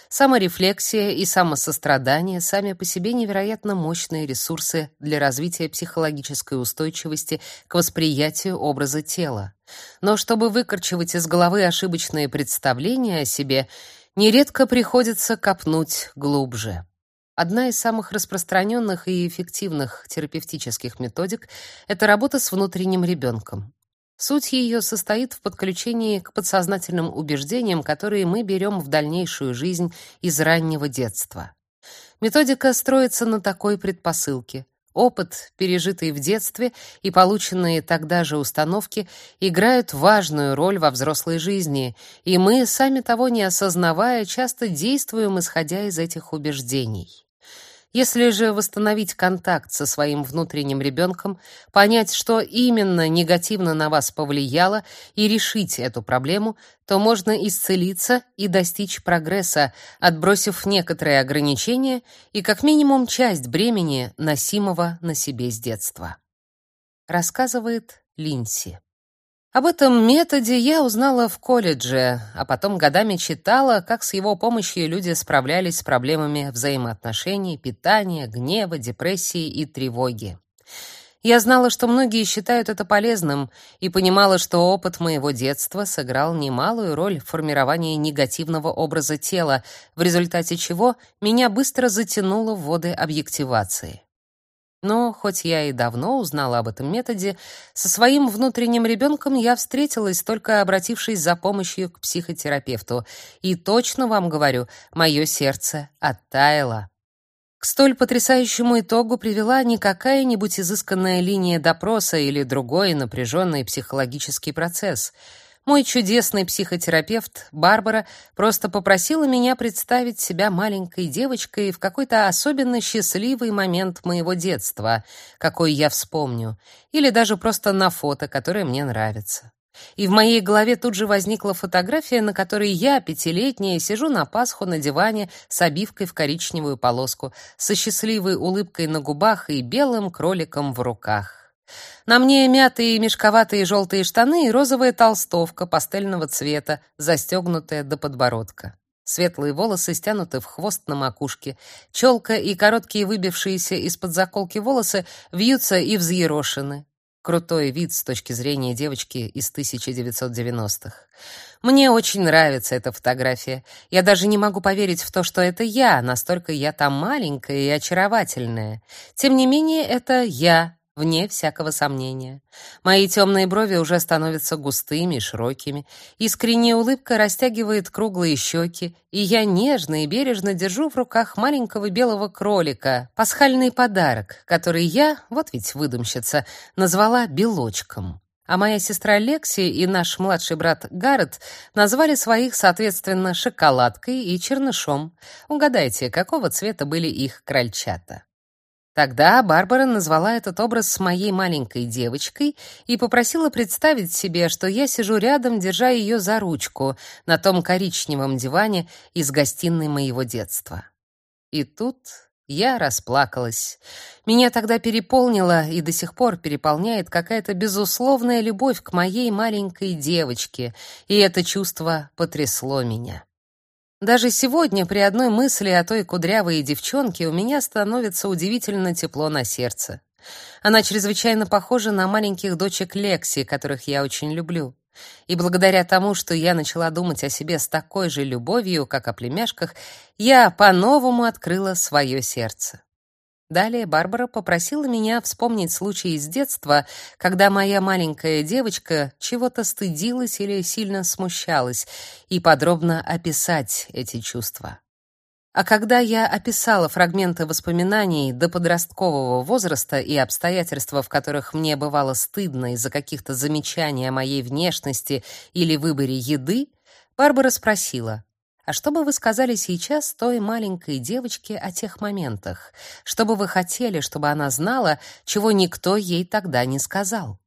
Саморефлексия и самосострадание сами по себе невероятно мощные ресурсы для развития психологической устойчивости к восприятию образа тела. Но чтобы выкорчевать из головы ошибочные представления о себе, нередко приходится копнуть глубже. Одна из самых распространенных и эффективных терапевтических методик — это работа с внутренним ребенком. Суть ее состоит в подключении к подсознательным убеждениям, которые мы берем в дальнейшую жизнь из раннего детства. Методика строится на такой предпосылке. Опыт, пережитый в детстве, и полученные тогда же установки играют важную роль во взрослой жизни, и мы, сами того не осознавая, часто действуем, исходя из этих убеждений. Если же восстановить контакт со своим внутренним ребенком, понять, что именно негативно на вас повлияло, и решить эту проблему, то можно исцелиться и достичь прогресса, отбросив некоторые ограничения и как минимум часть бремени, носимого на себе с детства. Рассказывает Линси. Об этом методе я узнала в колледже, а потом годами читала, как с его помощью люди справлялись с проблемами взаимоотношений, питания, гнева, депрессии и тревоги. Я знала, что многие считают это полезным, и понимала, что опыт моего детства сыграл немалую роль в формировании негативного образа тела, в результате чего меня быстро затянуло в воды объективации. Но хоть я и давно узнала об этом методе, со своим внутренним ребенком я встретилась только обратившись за помощью к психотерапевту, и точно вам говорю, мое сердце оттаяло. К столь потрясающему итогу привела не какая-нибудь изысканная линия допроса или другой напряженный психологический процесс — мой чудесный психотерапевт Барбара просто попросила меня представить себя маленькой девочкой в какой-то особенно счастливый момент моего детства, какой я вспомню, или даже просто на фото, которое мне нравится. И в моей голове тут же возникла фотография, на которой я, пятилетняя, сижу на Пасху на диване с обивкой в коричневую полоску, со счастливой улыбкой на губах и белым кроликом в руках. На мне мятые мешковатые желтые штаны и розовая толстовка пастельного цвета, застегнутая до подбородка. Светлые волосы стянуты в хвост на макушке. Челка и короткие выбившиеся из-под заколки волосы вьются и взъерошены. Крутой вид с точки зрения девочки из 1990-х. Мне очень нравится эта фотография. Я даже не могу поверить в то, что это я, настолько я там маленькая и очаровательная. Тем не менее, это я, вне всякого сомнения. Мои темные брови уже становятся густыми и широкими, искренняя улыбка растягивает круглые щеки, и я нежно и бережно держу в руках маленького белого кролика, пасхальный подарок, который я, вот ведь выдумщица, назвала белочком. А моя сестра Лекси и наш младший брат Гаррет назвали своих, соответственно, шоколадкой и чернышом. Угадайте, какого цвета были их крольчата? Тогда Барбара назвала этот образ с моей маленькой девочкой и попросила представить себе, что я сижу рядом, держа ее за ручку на том коричневом диване из гостиной моего детства. И тут я расплакалась. Меня тогда переполнила и до сих пор переполняет какая-то безусловная любовь к моей маленькой девочке, и это чувство потрясло меня. Даже сегодня при одной мысли о той кудрявой девчонке у меня становится удивительно тепло на сердце. Она чрезвычайно похожа на маленьких дочек Лекси, которых я очень люблю. И благодаря тому, что я начала думать о себе с такой же любовью, как о племяшках, я по-новому открыла свое сердце. Далее Барбара попросила меня вспомнить случай из детства, когда моя маленькая девочка чего-то стыдилась или сильно смущалась, и подробно описать эти чувства. А когда я описала фрагменты воспоминаний до подросткового возраста и обстоятельства, в которых мне бывало стыдно из-за каких-то замечаний о моей внешности или выборе еды, Барбара спросила, «А что бы вы сказали сейчас той маленькой девочке о тех моментах? Что бы вы хотели, чтобы она знала, чего никто ей тогда не сказал?»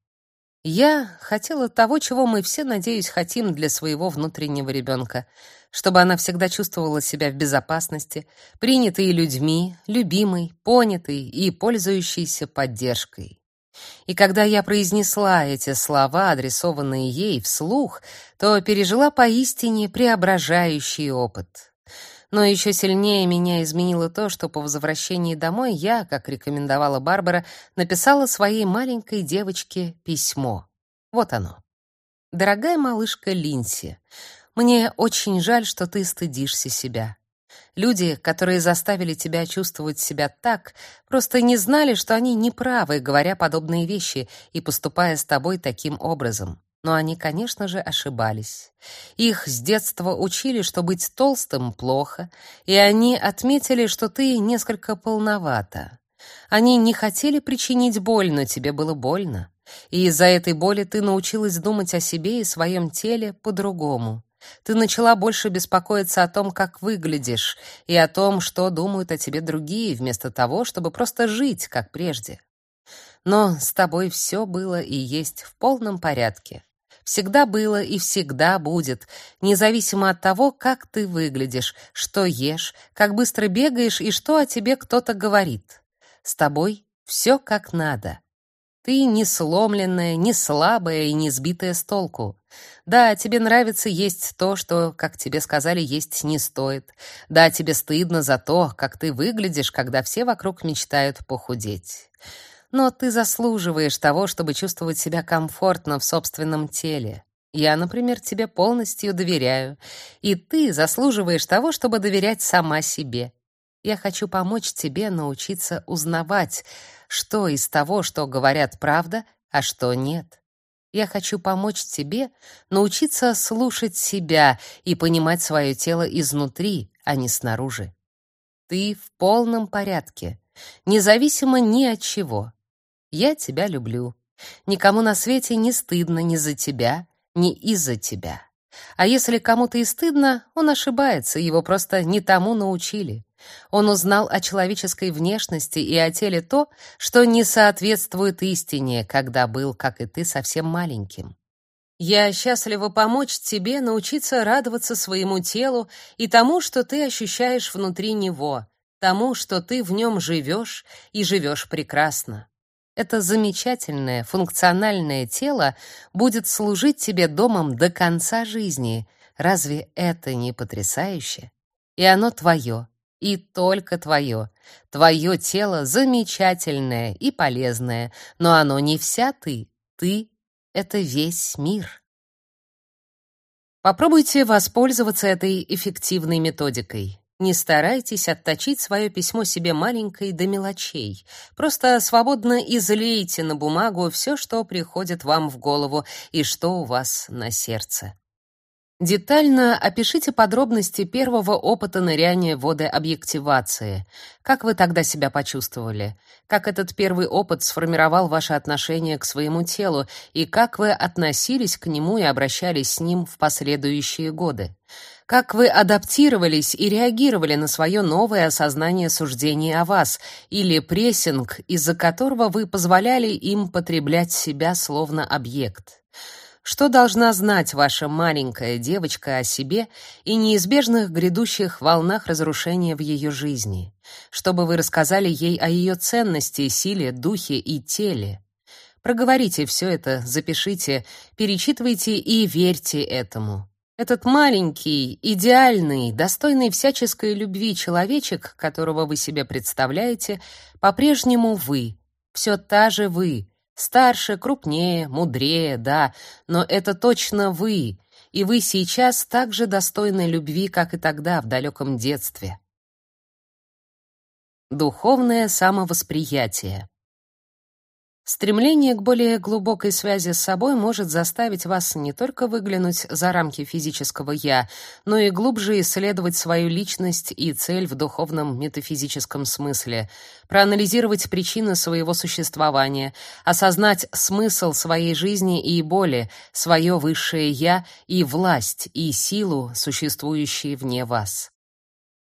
Я хотела того, чего мы все, надеюсь, хотим для своего внутреннего ребенка, чтобы она всегда чувствовала себя в безопасности, принятой людьми, любимой, понятой и пользующейся поддержкой. И когда я произнесла эти слова, адресованные ей вслух, то пережила поистине преображающий опыт. Но еще сильнее меня изменило то, что по возвращении домой я, как рекомендовала Барбара, написала своей маленькой девочке письмо. Вот оно. Дорогая малышка Линси, мне очень жаль, что ты стыдишься себя. Люди, которые заставили тебя чувствовать себя так, просто не знали, что они неправы, говоря подобные вещи и поступая с тобой таким образом. Но они, конечно же, ошибались. Их с детства учили, что быть толстым плохо, и они отметили, что ты несколько полновата. Они не хотели причинить боль, но тебе было больно. И из-за этой боли ты научилась думать о себе и своем теле по-другому. Ты начала больше беспокоиться о том, как выглядишь, и о том, что думают о тебе другие, вместо того, чтобы просто жить, как прежде. Но с тобой все было и есть в полном порядке. Всегда было и всегда будет, независимо от того, как ты выглядишь, что ешь, как быстро бегаешь и что о тебе кто-то говорит. С тобой все как надо. Ты не сломленная, не слабая и не сбитая с толку. Да, тебе нравится есть то, что, как тебе сказали, есть не стоит. Да, тебе стыдно за то, как ты выглядишь, когда все вокруг мечтают похудеть. Но ты заслуживаешь того, чтобы чувствовать себя комфортно в собственном теле. Я, например, тебе полностью доверяю, и ты заслуживаешь того, чтобы доверять сама себе. Я хочу помочь тебе научиться узнавать, что из того, что говорят, правда, а что нет. Я хочу помочь тебе научиться слушать себя и понимать свое тело изнутри, а не снаружи. Ты в полном порядке, независимо ни от чего. Я тебя люблю. Никому на свете не стыдно ни за тебя, ни из-за тебя. А если кому-то и стыдно, он ошибается, его просто не тому научили. Он узнал о человеческой внешности и о теле то, что не соответствует истине, когда был, как и ты, совсем маленьким. Я счастлива помочь тебе научиться радоваться своему телу и тому, что ты ощущаешь внутри него, тому, что ты в нем живешь и живешь прекрасно. Это замечательное, функциональное тело будет служить тебе домом до конца жизни. Разве это не потрясающе? И оно твое, и только твое. Твое тело замечательное и полезное, но оно не вся ты. Ты — это весь мир. Попробуйте воспользоваться этой эффективной методикой. Не старайтесь отточить свое письмо себе маленькой до мелочей. Просто свободно излейте на бумагу все, что приходит вам в голову и что у вас на сердце. Детально опишите подробности первого опыта ныряния в воды объективации. Как вы тогда себя почувствовали? Как этот первый опыт сформировал ваше отношение к своему телу и как вы относились к нему и обращались с ним в последующие годы? Как вы адаптировались и реагировали на свое новое осознание суждений о вас или прессинг, из-за которого вы позволяли им потреблять себя словно объект? Что должна знать ваша маленькая девочка о себе и неизбежных грядущих волнах разрушения в ее жизни? Чтобы вы рассказали ей о ее ценности, силе, духе и теле. Проговорите все это, запишите, перечитывайте и верьте этому. Этот маленький, идеальный, достойный всяческой любви человечек, которого вы себе представляете, по-прежнему вы, все та же вы, Старше, крупнее, мудрее, да, но это точно вы, и вы сейчас так же достойны любви, как и тогда, в далеком детстве. Духовное самовосприятие. Стремление к более глубокой связи с собой может заставить вас не только выглянуть за рамки физического «я», но и глубже исследовать свою личность и цель в духовном метафизическом смысле, проанализировать причины своего существования, осознать смысл своей жизни и боли, свое высшее «я» и власть, и силу, существующие вне вас.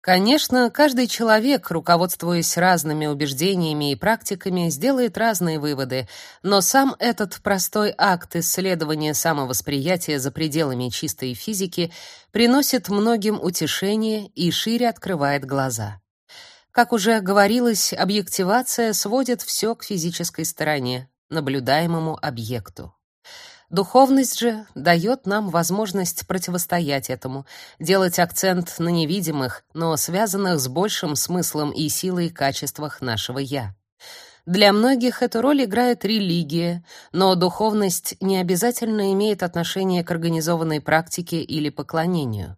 Конечно, каждый человек, руководствуясь разными убеждениями и практиками, сделает разные выводы, но сам этот простой акт исследования самовосприятия за пределами чистой физики приносит многим утешение и шире открывает глаза. Как уже говорилось, объективация сводит все к физической стороне, наблюдаемому объекту. Духовность же дает нам возможность противостоять этому, делать акцент на невидимых, но связанных с большим смыслом и силой качествах нашего «я». Для многих эту роль играет религия, но духовность не обязательно имеет отношение к организованной практике или поклонению.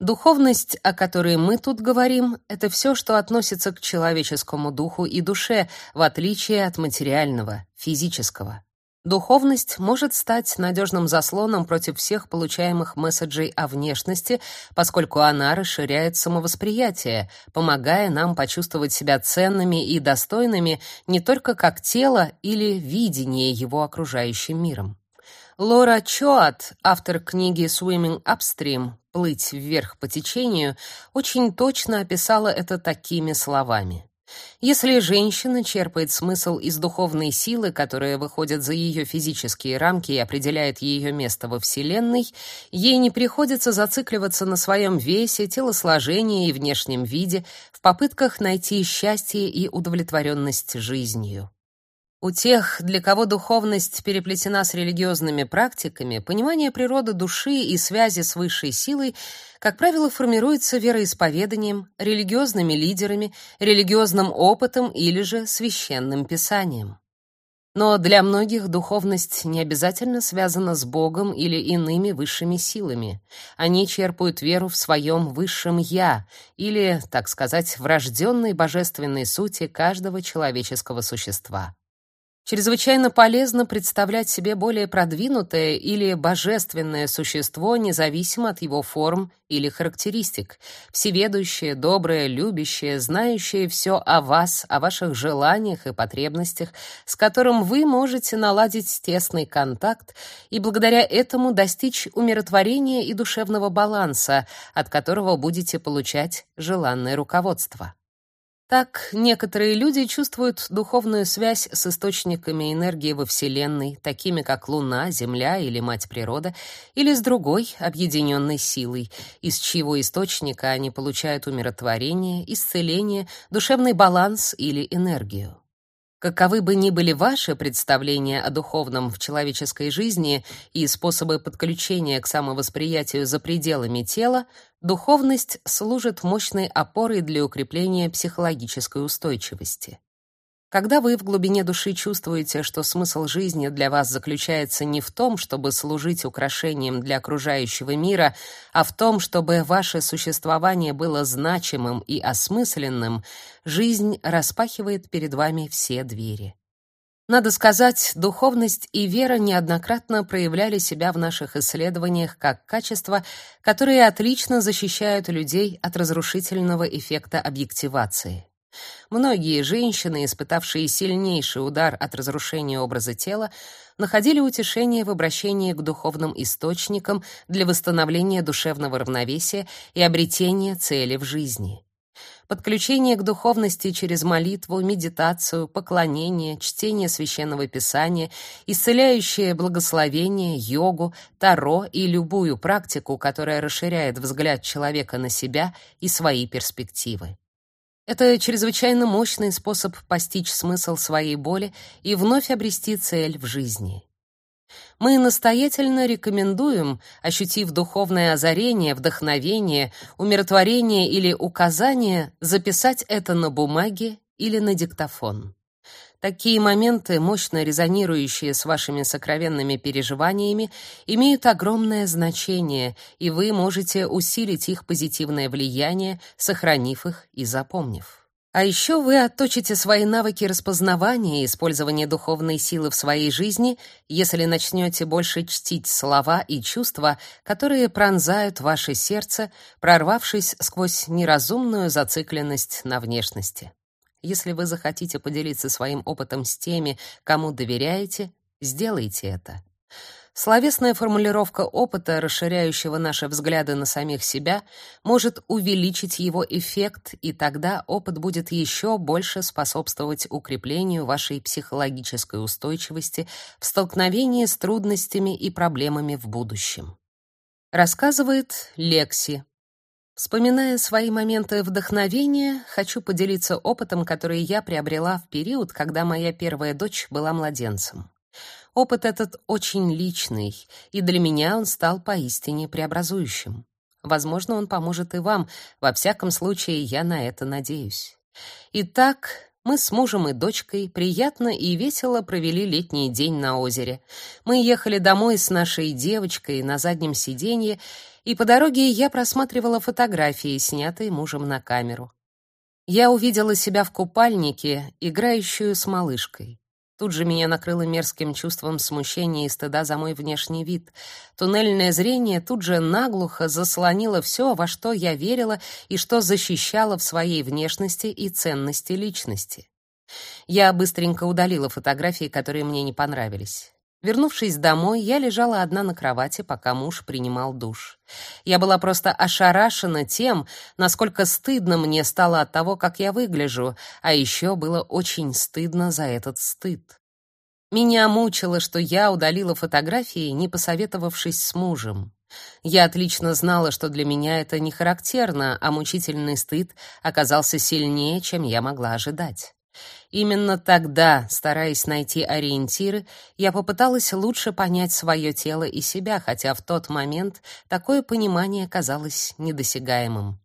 Духовность, о которой мы тут говорим, это все, что относится к человеческому духу и душе, в отличие от материального, физического. Духовность может стать надежным заслоном против всех получаемых месседжей о внешности, поскольку она расширяет самовосприятие, помогая нам почувствовать себя ценными и достойными не только как тело или видение его окружающим миром. Лора Чоат, автор книги Swimming Upstream «Плыть вверх по течению», очень точно описала это такими словами. Если женщина черпает смысл из духовной силы, которая выходит за ее физические рамки и определяет ее место во Вселенной, ей не приходится зацикливаться на своем весе, телосложении и внешнем виде в попытках найти счастье и удовлетворенность жизнью. У тех, для кого духовность переплетена с религиозными практиками, понимание природы души и связи с высшей силой, как правило, формируется вероисповеданием, религиозными лидерами, религиозным опытом или же священным писанием. Но для многих духовность не обязательно связана с Богом или иными высшими силами. Они черпают веру в своем высшем «я» или, так сказать, врожденной божественной сути каждого человеческого существа. Чрезвычайно полезно представлять себе более продвинутое или божественное существо, независимо от его форм или характеристик, всеведущее, доброе, любящее, знающее все о вас, о ваших желаниях и потребностях, с которым вы можете наладить тесный контакт и благодаря этому достичь умиротворения и душевного баланса, от которого будете получать желанное руководство. Так, некоторые люди чувствуют духовную связь с источниками энергии во Вселенной, такими как Луна, Земля или Мать Природа, или с другой, объединенной силой, из чьего источника они получают умиротворение, исцеление, душевный баланс или энергию. Каковы бы ни были ваши представления о духовном в человеческой жизни и способы подключения к самовосприятию за пределами тела, духовность служит мощной опорой для укрепления психологической устойчивости. Когда вы в глубине души чувствуете, что смысл жизни для вас заключается не в том, чтобы служить украшением для окружающего мира, а в том, чтобы ваше существование было значимым и осмысленным, жизнь распахивает перед вами все двери. Надо сказать, духовность и вера неоднократно проявляли себя в наших исследованиях как качества, которые отлично защищают людей от разрушительного эффекта объективации. Многие женщины, испытавшие сильнейший удар от разрушения образа тела, находили утешение в обращении к духовным источникам для восстановления душевного равновесия и обретения цели в жизни. Подключение к духовности через молитву, медитацию, поклонение, чтение священного писания, исцеляющее благословение, йогу, таро и любую практику, которая расширяет взгляд человека на себя и свои перспективы. Это чрезвычайно мощный способ постичь смысл своей боли и вновь обрести цель в жизни. Мы настоятельно рекомендуем, ощутив духовное озарение, вдохновение, умиротворение или указание, записать это на бумаге или на диктофон. Такие моменты, мощно резонирующие с вашими сокровенными переживаниями, имеют огромное значение, и вы можете усилить их позитивное влияние, сохранив их и запомнив. А еще вы отточите свои навыки распознавания и использования духовной силы в своей жизни, если начнете больше чтить слова и чувства, которые пронзают ваше сердце, прорвавшись сквозь неразумную зацикленность на внешности. Если вы захотите поделиться своим опытом с теми, кому доверяете, сделайте это. Словесная формулировка опыта, расширяющего наши взгляды на самих себя, может увеличить его эффект, и тогда опыт будет еще больше способствовать укреплению вашей психологической устойчивости в столкновении с трудностями и проблемами в будущем. Рассказывает Лекси. Вспоминая свои моменты вдохновения, хочу поделиться опытом, который я приобрела в период, когда моя первая дочь была младенцем. Опыт этот очень личный, и для меня он стал поистине преобразующим. Возможно, он поможет и вам. Во всяком случае, я на это надеюсь. Итак, мы с мужем и дочкой приятно и весело провели летний день на озере. Мы ехали домой с нашей девочкой на заднем сиденье, и по дороге я просматривала фотографии, снятые мужем на камеру. Я увидела себя в купальнике, играющую с малышкой. Тут же меня накрыло мерзким чувством смущения и стыда за мой внешний вид. Туннельное зрение тут же наглухо заслонило все, во что я верила и что защищало в своей внешности и ценности личности. Я быстренько удалила фотографии, которые мне не понравились. Вернувшись домой, я лежала одна на кровати, пока муж принимал душ. Я была просто ошарашена тем, насколько стыдно мне стало от того, как я выгляжу, а еще было очень стыдно за этот стыд. Меня мучило, что я удалила фотографии, не посоветовавшись с мужем. Я отлично знала, что для меня это не характерно, а мучительный стыд оказался сильнее, чем я могла ожидать. Именно тогда, стараясь найти ориентиры, я попыталась лучше понять свое тело и себя, хотя в тот момент такое понимание казалось недосягаемым.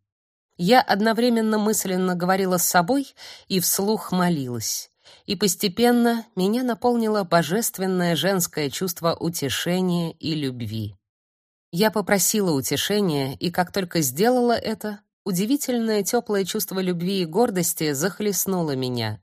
Я одновременно мысленно говорила с собой и вслух молилась. И постепенно меня наполнило божественное женское чувство утешения и любви. Я попросила утешения, и как только сделала это, Удивительное теплое чувство любви и гордости захлестнуло меня.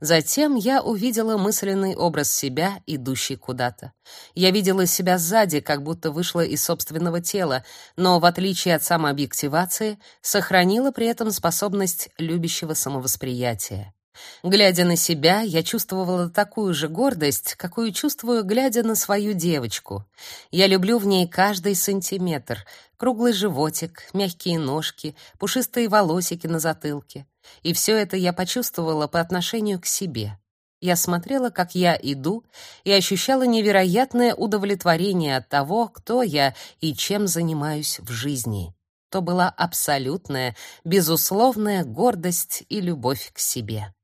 Затем я увидела мысленный образ себя, идущий куда-то. Я видела себя сзади, как будто вышла из собственного тела, но в отличие от самообъективации, сохранила при этом способность любящего самовосприятия. Глядя на себя, я чувствовала такую же гордость, какую чувствую, глядя на свою девочку. Я люблю в ней каждый сантиметр: круглый животик, мягкие ножки, пушистые волосики на затылке. И все это я почувствовала по отношению к себе. Я смотрела, как я иду, и ощущала невероятное удовлетворение от того, кто я и чем занимаюсь в жизни. То была абсолютная, безусловная гордость и любовь к себе.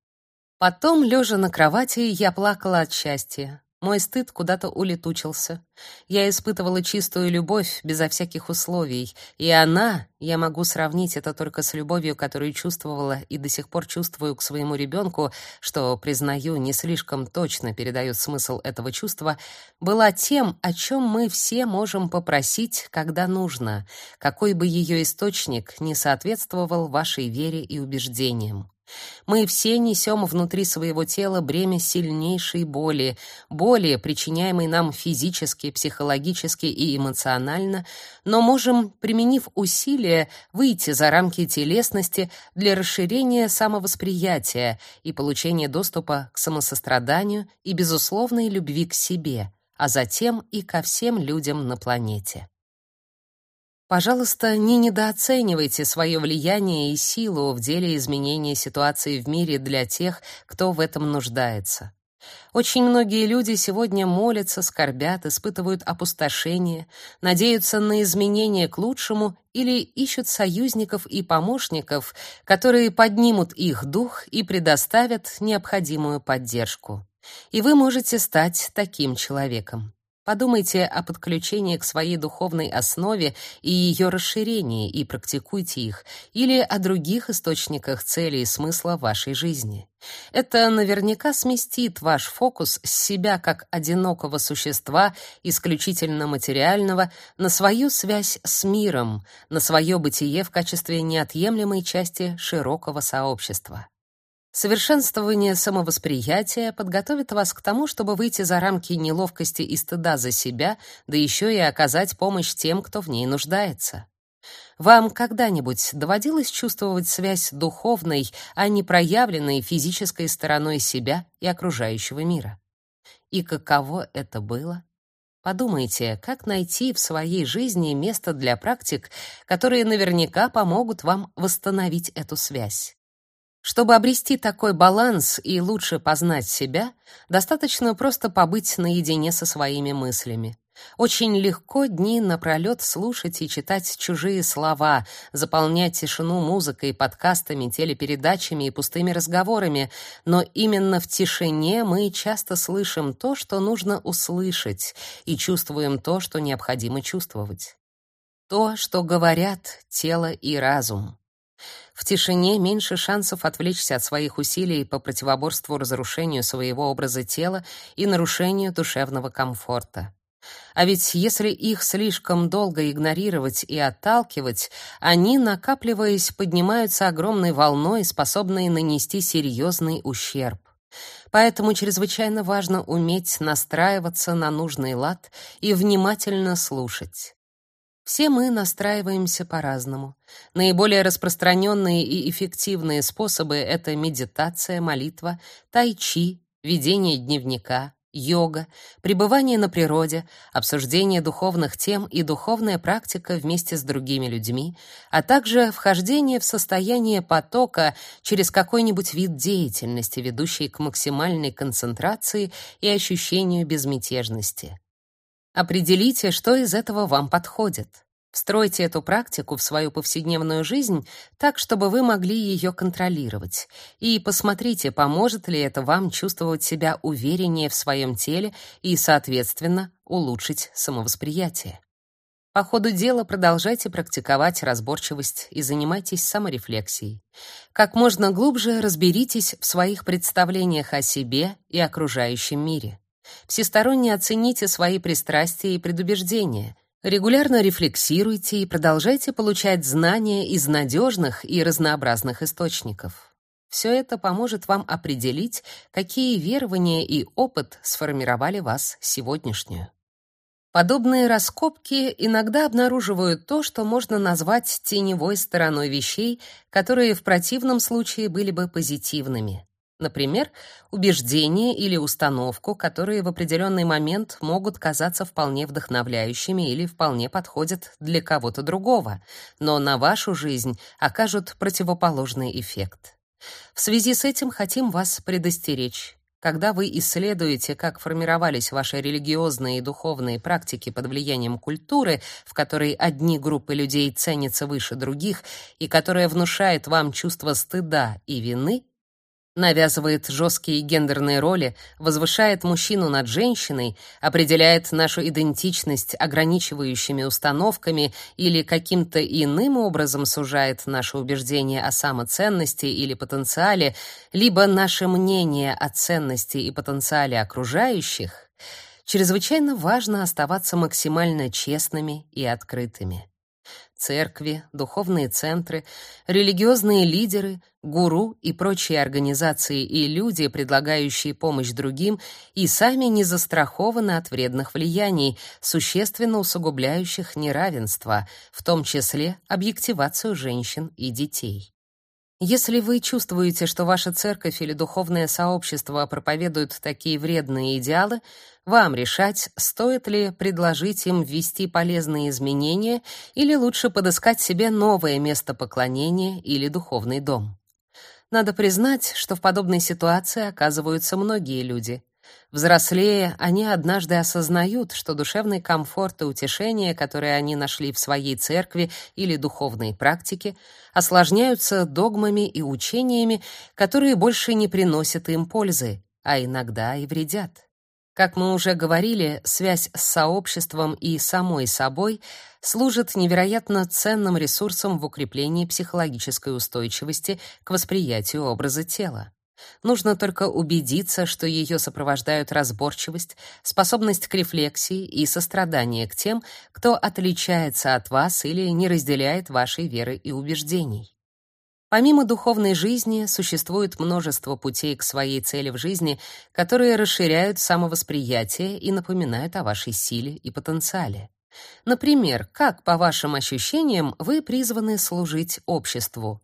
Потом, лежа на кровати, я плакала от счастья. Мой стыд куда-то улетучился. Я испытывала чистую любовь безо всяких условий, и она, я могу сравнить это только с любовью, которую чувствовала и до сих пор чувствую к своему ребенку, что, признаю, не слишком точно передает смысл этого чувства, была тем, о чем мы все можем попросить, когда нужно, какой бы ее источник не соответствовал вашей вере и убеждениям. Мы все несем внутри своего тела бремя сильнейшей боли, боли, причиняемой нам физически, психологически и эмоционально, но можем, применив усилия, выйти за рамки телесности для расширения самовосприятия и получения доступа к самосостраданию и безусловной любви к себе, а затем и ко всем людям на планете. Пожалуйста, не недооценивайте свое влияние и силу в деле изменения ситуации в мире для тех, кто в этом нуждается. Очень многие люди сегодня молятся, скорбят, испытывают опустошение, надеются на изменения к лучшему или ищут союзников и помощников, которые поднимут их дух и предоставят необходимую поддержку. И вы можете стать таким человеком. Подумайте о подключении к своей духовной основе и ее расширении и практикуйте их, или о других источниках цели и смысла вашей жизни. Это наверняка сместит ваш фокус с себя как одинокого существа, исключительно материального, на свою связь с миром, на свое бытие в качестве неотъемлемой части широкого сообщества. Совершенствование самовосприятия подготовит вас к тому, чтобы выйти за рамки неловкости и стыда за себя, да еще и оказать помощь тем, кто в ней нуждается. Вам когда-нибудь доводилось чувствовать связь духовной, а не проявленной физической стороной себя и окружающего мира? И каково это было? Подумайте, как найти в своей жизни место для практик, которые наверняка помогут вам восстановить эту связь. Чтобы обрести такой баланс и лучше познать себя, достаточно просто побыть наедине со своими мыслями. Очень легко дни напролет слушать и читать чужие слова, заполнять тишину музыкой, подкастами, телепередачами и пустыми разговорами, но именно в тишине мы часто слышим то, что нужно услышать, и чувствуем то, что необходимо чувствовать. То, что говорят тело и разум. В тишине меньше шансов отвлечься от своих усилий по противоборству разрушению своего образа тела и нарушению душевного комфорта. А ведь если их слишком долго игнорировать и отталкивать, они, накапливаясь, поднимаются огромной волной, способной нанести серьезный ущерб. Поэтому чрезвычайно важно уметь настраиваться на нужный лад и внимательно слушать. Все мы настраиваемся по-разному. Наиболее распространенные и эффективные способы — это медитация, молитва, тайчи, ведение дневника, йога, пребывание на природе, обсуждение духовных тем и духовная практика вместе с другими людьми, а также вхождение в состояние потока через какой-нибудь вид деятельности, ведущий к максимальной концентрации и ощущению безмятежности. Определите, что из этого вам подходит. Встройте эту практику в свою повседневную жизнь так, чтобы вы могли ее контролировать. И посмотрите, поможет ли это вам чувствовать себя увереннее в своем теле и, соответственно, улучшить самовосприятие. По ходу дела продолжайте практиковать разборчивость и занимайтесь саморефлексией. Как можно глубже разберитесь в своих представлениях о себе и окружающем мире. Всесторонне оцените свои пристрастия и предубеждения. Регулярно рефлексируйте и продолжайте получать знания из надежных и разнообразных источников. Все это поможет вам определить, какие верования и опыт сформировали вас сегодняшнюю. Подобные раскопки иногда обнаруживают то, что можно назвать теневой стороной вещей, которые в противном случае были бы позитивными. Например, убеждение или установку, которые в определенный момент могут казаться вполне вдохновляющими или вполне подходят для кого-то другого, но на вашу жизнь окажут противоположный эффект. В связи с этим хотим вас предостеречь. Когда вы исследуете, как формировались ваши религиозные и духовные практики под влиянием культуры, в которой одни группы людей ценятся выше других и которая внушает вам чувство стыда и вины, навязывает жесткие гендерные роли, возвышает мужчину над женщиной, определяет нашу идентичность ограничивающими установками или каким-то иным образом сужает наши убеждения о самоценности или потенциале, либо наше мнение о ценности и потенциале окружающих, чрезвычайно важно оставаться максимально честными и открытыми церкви, духовные центры, религиозные лидеры, гуру и прочие организации и люди, предлагающие помощь другим, и сами не застрахованы от вредных влияний, существенно усугубляющих неравенство, в том числе объективацию женщин и детей. Если вы чувствуете, что ваша церковь или духовное сообщество проповедуют такие вредные идеалы, вам решать, стоит ли предложить им ввести полезные изменения или лучше подыскать себе новое место поклонения или духовный дом. Надо признать, что в подобной ситуации оказываются многие люди. Взрослея, они однажды осознают, что душевный комфорт и утешение, которые они нашли в своей церкви или духовной практике, осложняются догмами и учениями, которые больше не приносят им пользы, а иногда и вредят. Как мы уже говорили, связь с сообществом и самой собой служит невероятно ценным ресурсом в укреплении психологической устойчивости к восприятию образа тела. Нужно только убедиться, что ее сопровождают разборчивость, способность к рефлексии и сострадание к тем, кто отличается от вас или не разделяет вашей веры и убеждений. Помимо духовной жизни, существует множество путей к своей цели в жизни, которые расширяют самовосприятие и напоминают о вашей силе и потенциале. Например, как, по вашим ощущениям, вы призваны служить обществу?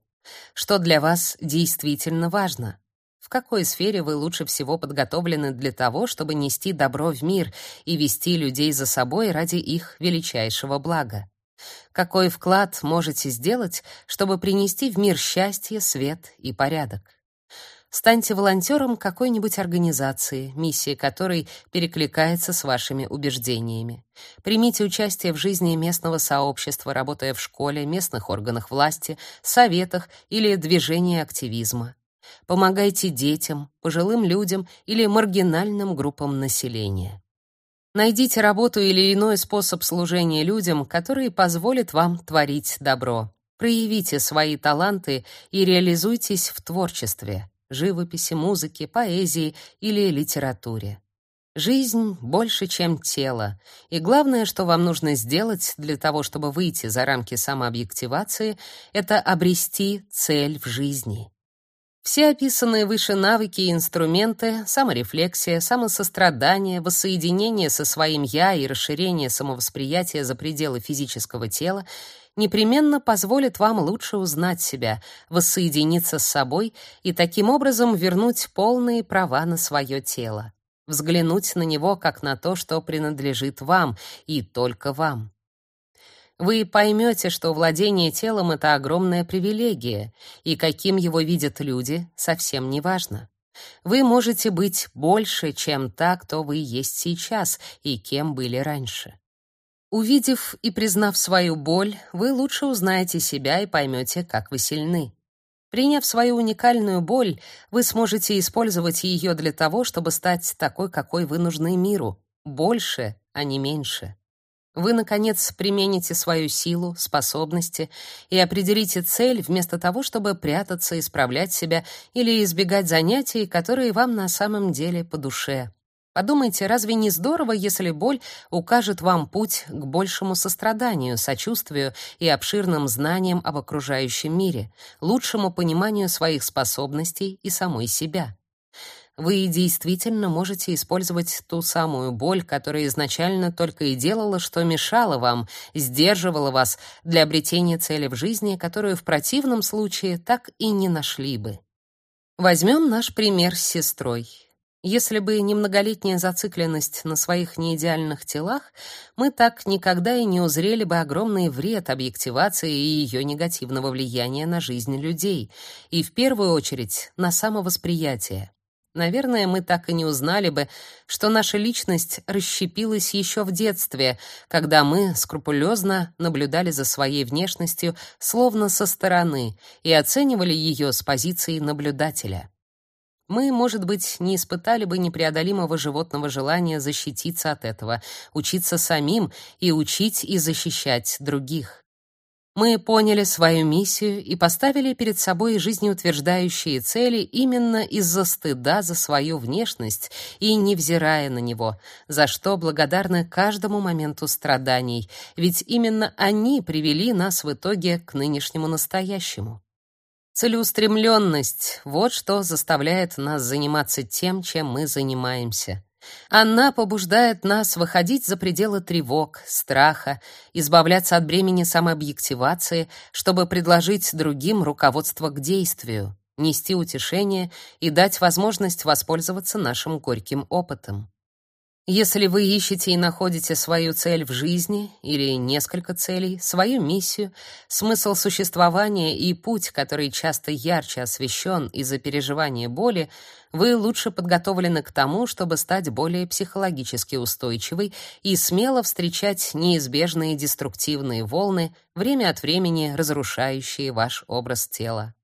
Что для вас действительно важно? В какой сфере вы лучше всего подготовлены для того, чтобы нести добро в мир и вести людей за собой ради их величайшего блага? Какой вклад можете сделать, чтобы принести в мир счастье, свет и порядок? Станьте волонтером какой-нибудь организации, миссия которой перекликается с вашими убеждениями. Примите участие в жизни местного сообщества, работая в школе, местных органах власти, советах или движении активизма. Помогайте детям, пожилым людям или маргинальным группам населения. Найдите работу или иной способ служения людям, который позволит вам творить добро. Проявите свои таланты и реализуйтесь в творчестве, живописи, музыке, поэзии или литературе. Жизнь больше, чем тело, и главное, что вам нужно сделать для того, чтобы выйти за рамки самообъективации, это обрести цель в жизни. Все описанные выше навыки и инструменты, саморефлексия, самосострадание, воссоединение со своим «я» и расширение самовосприятия за пределы физического тела непременно позволят вам лучше узнать себя, воссоединиться с собой и таким образом вернуть полные права на свое тело, взглянуть на него как на то, что принадлежит вам и только вам. Вы поймете, что владение телом — это огромная привилегия, и каким его видят люди, совсем не важно. Вы можете быть больше, чем та, кто вы есть сейчас и кем были раньше. Увидев и признав свою боль, вы лучше узнаете себя и поймете, как вы сильны. Приняв свою уникальную боль, вы сможете использовать ее для того, чтобы стать такой, какой вы нужны миру. Больше, а не меньше. Вы, наконец, примените свою силу, способности и определите цель вместо того, чтобы прятаться, исправлять себя или избегать занятий, которые вам на самом деле по душе. Подумайте, разве не здорово, если боль укажет вам путь к большему состраданию, сочувствию и обширным знаниям об окружающем мире, лучшему пониманию своих способностей и самой себя? Вы действительно можете использовать ту самую боль, которая изначально только и делала, что мешала вам, сдерживала вас для обретения цели в жизни, которую в противном случае так и не нашли бы. Возьмем наш пример с сестрой. Если бы не многолетняя зацикленность на своих неидеальных телах, мы так никогда и не узрели бы огромный вред объективации и ее негативного влияния на жизнь людей, и в первую очередь на самовосприятие. Наверное, мы так и не узнали бы, что наша личность расщепилась еще в детстве, когда мы скрупулезно наблюдали за своей внешностью словно со стороны и оценивали ее с позиции наблюдателя. Мы, может быть, не испытали бы непреодолимого животного желания защититься от этого, учиться самим и учить и защищать других. Мы поняли свою миссию и поставили перед собой жизнеутверждающие цели именно из-за стыда за свою внешность и невзирая на него, за что благодарны каждому моменту страданий, ведь именно они привели нас в итоге к нынешнему настоящему. Целеустремленность — вот что заставляет нас заниматься тем, чем мы занимаемся. Она побуждает нас выходить за пределы тревог, страха, избавляться от бремени самообъективации, чтобы предложить другим руководство к действию, нести утешение и дать возможность воспользоваться нашим горьким опытом. Если вы ищете и находите свою цель в жизни или несколько целей, свою миссию, смысл существования и путь, который часто ярче освещен из-за переживания боли, вы лучше подготовлены к тому, чтобы стать более психологически устойчивой и смело встречать неизбежные деструктивные волны, время от времени разрушающие ваш образ тела.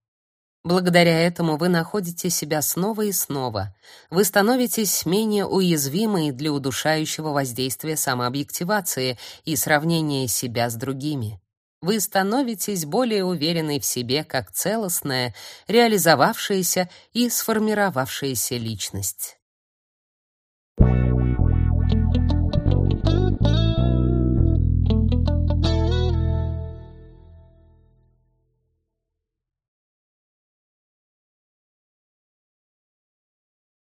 Благодаря этому вы находите себя снова и снова. Вы становитесь менее уязвимы для удушающего воздействия самообъективации и сравнения себя с другими. Вы становитесь более уверенной в себе как целостная, реализовавшаяся и сформировавшаяся личность.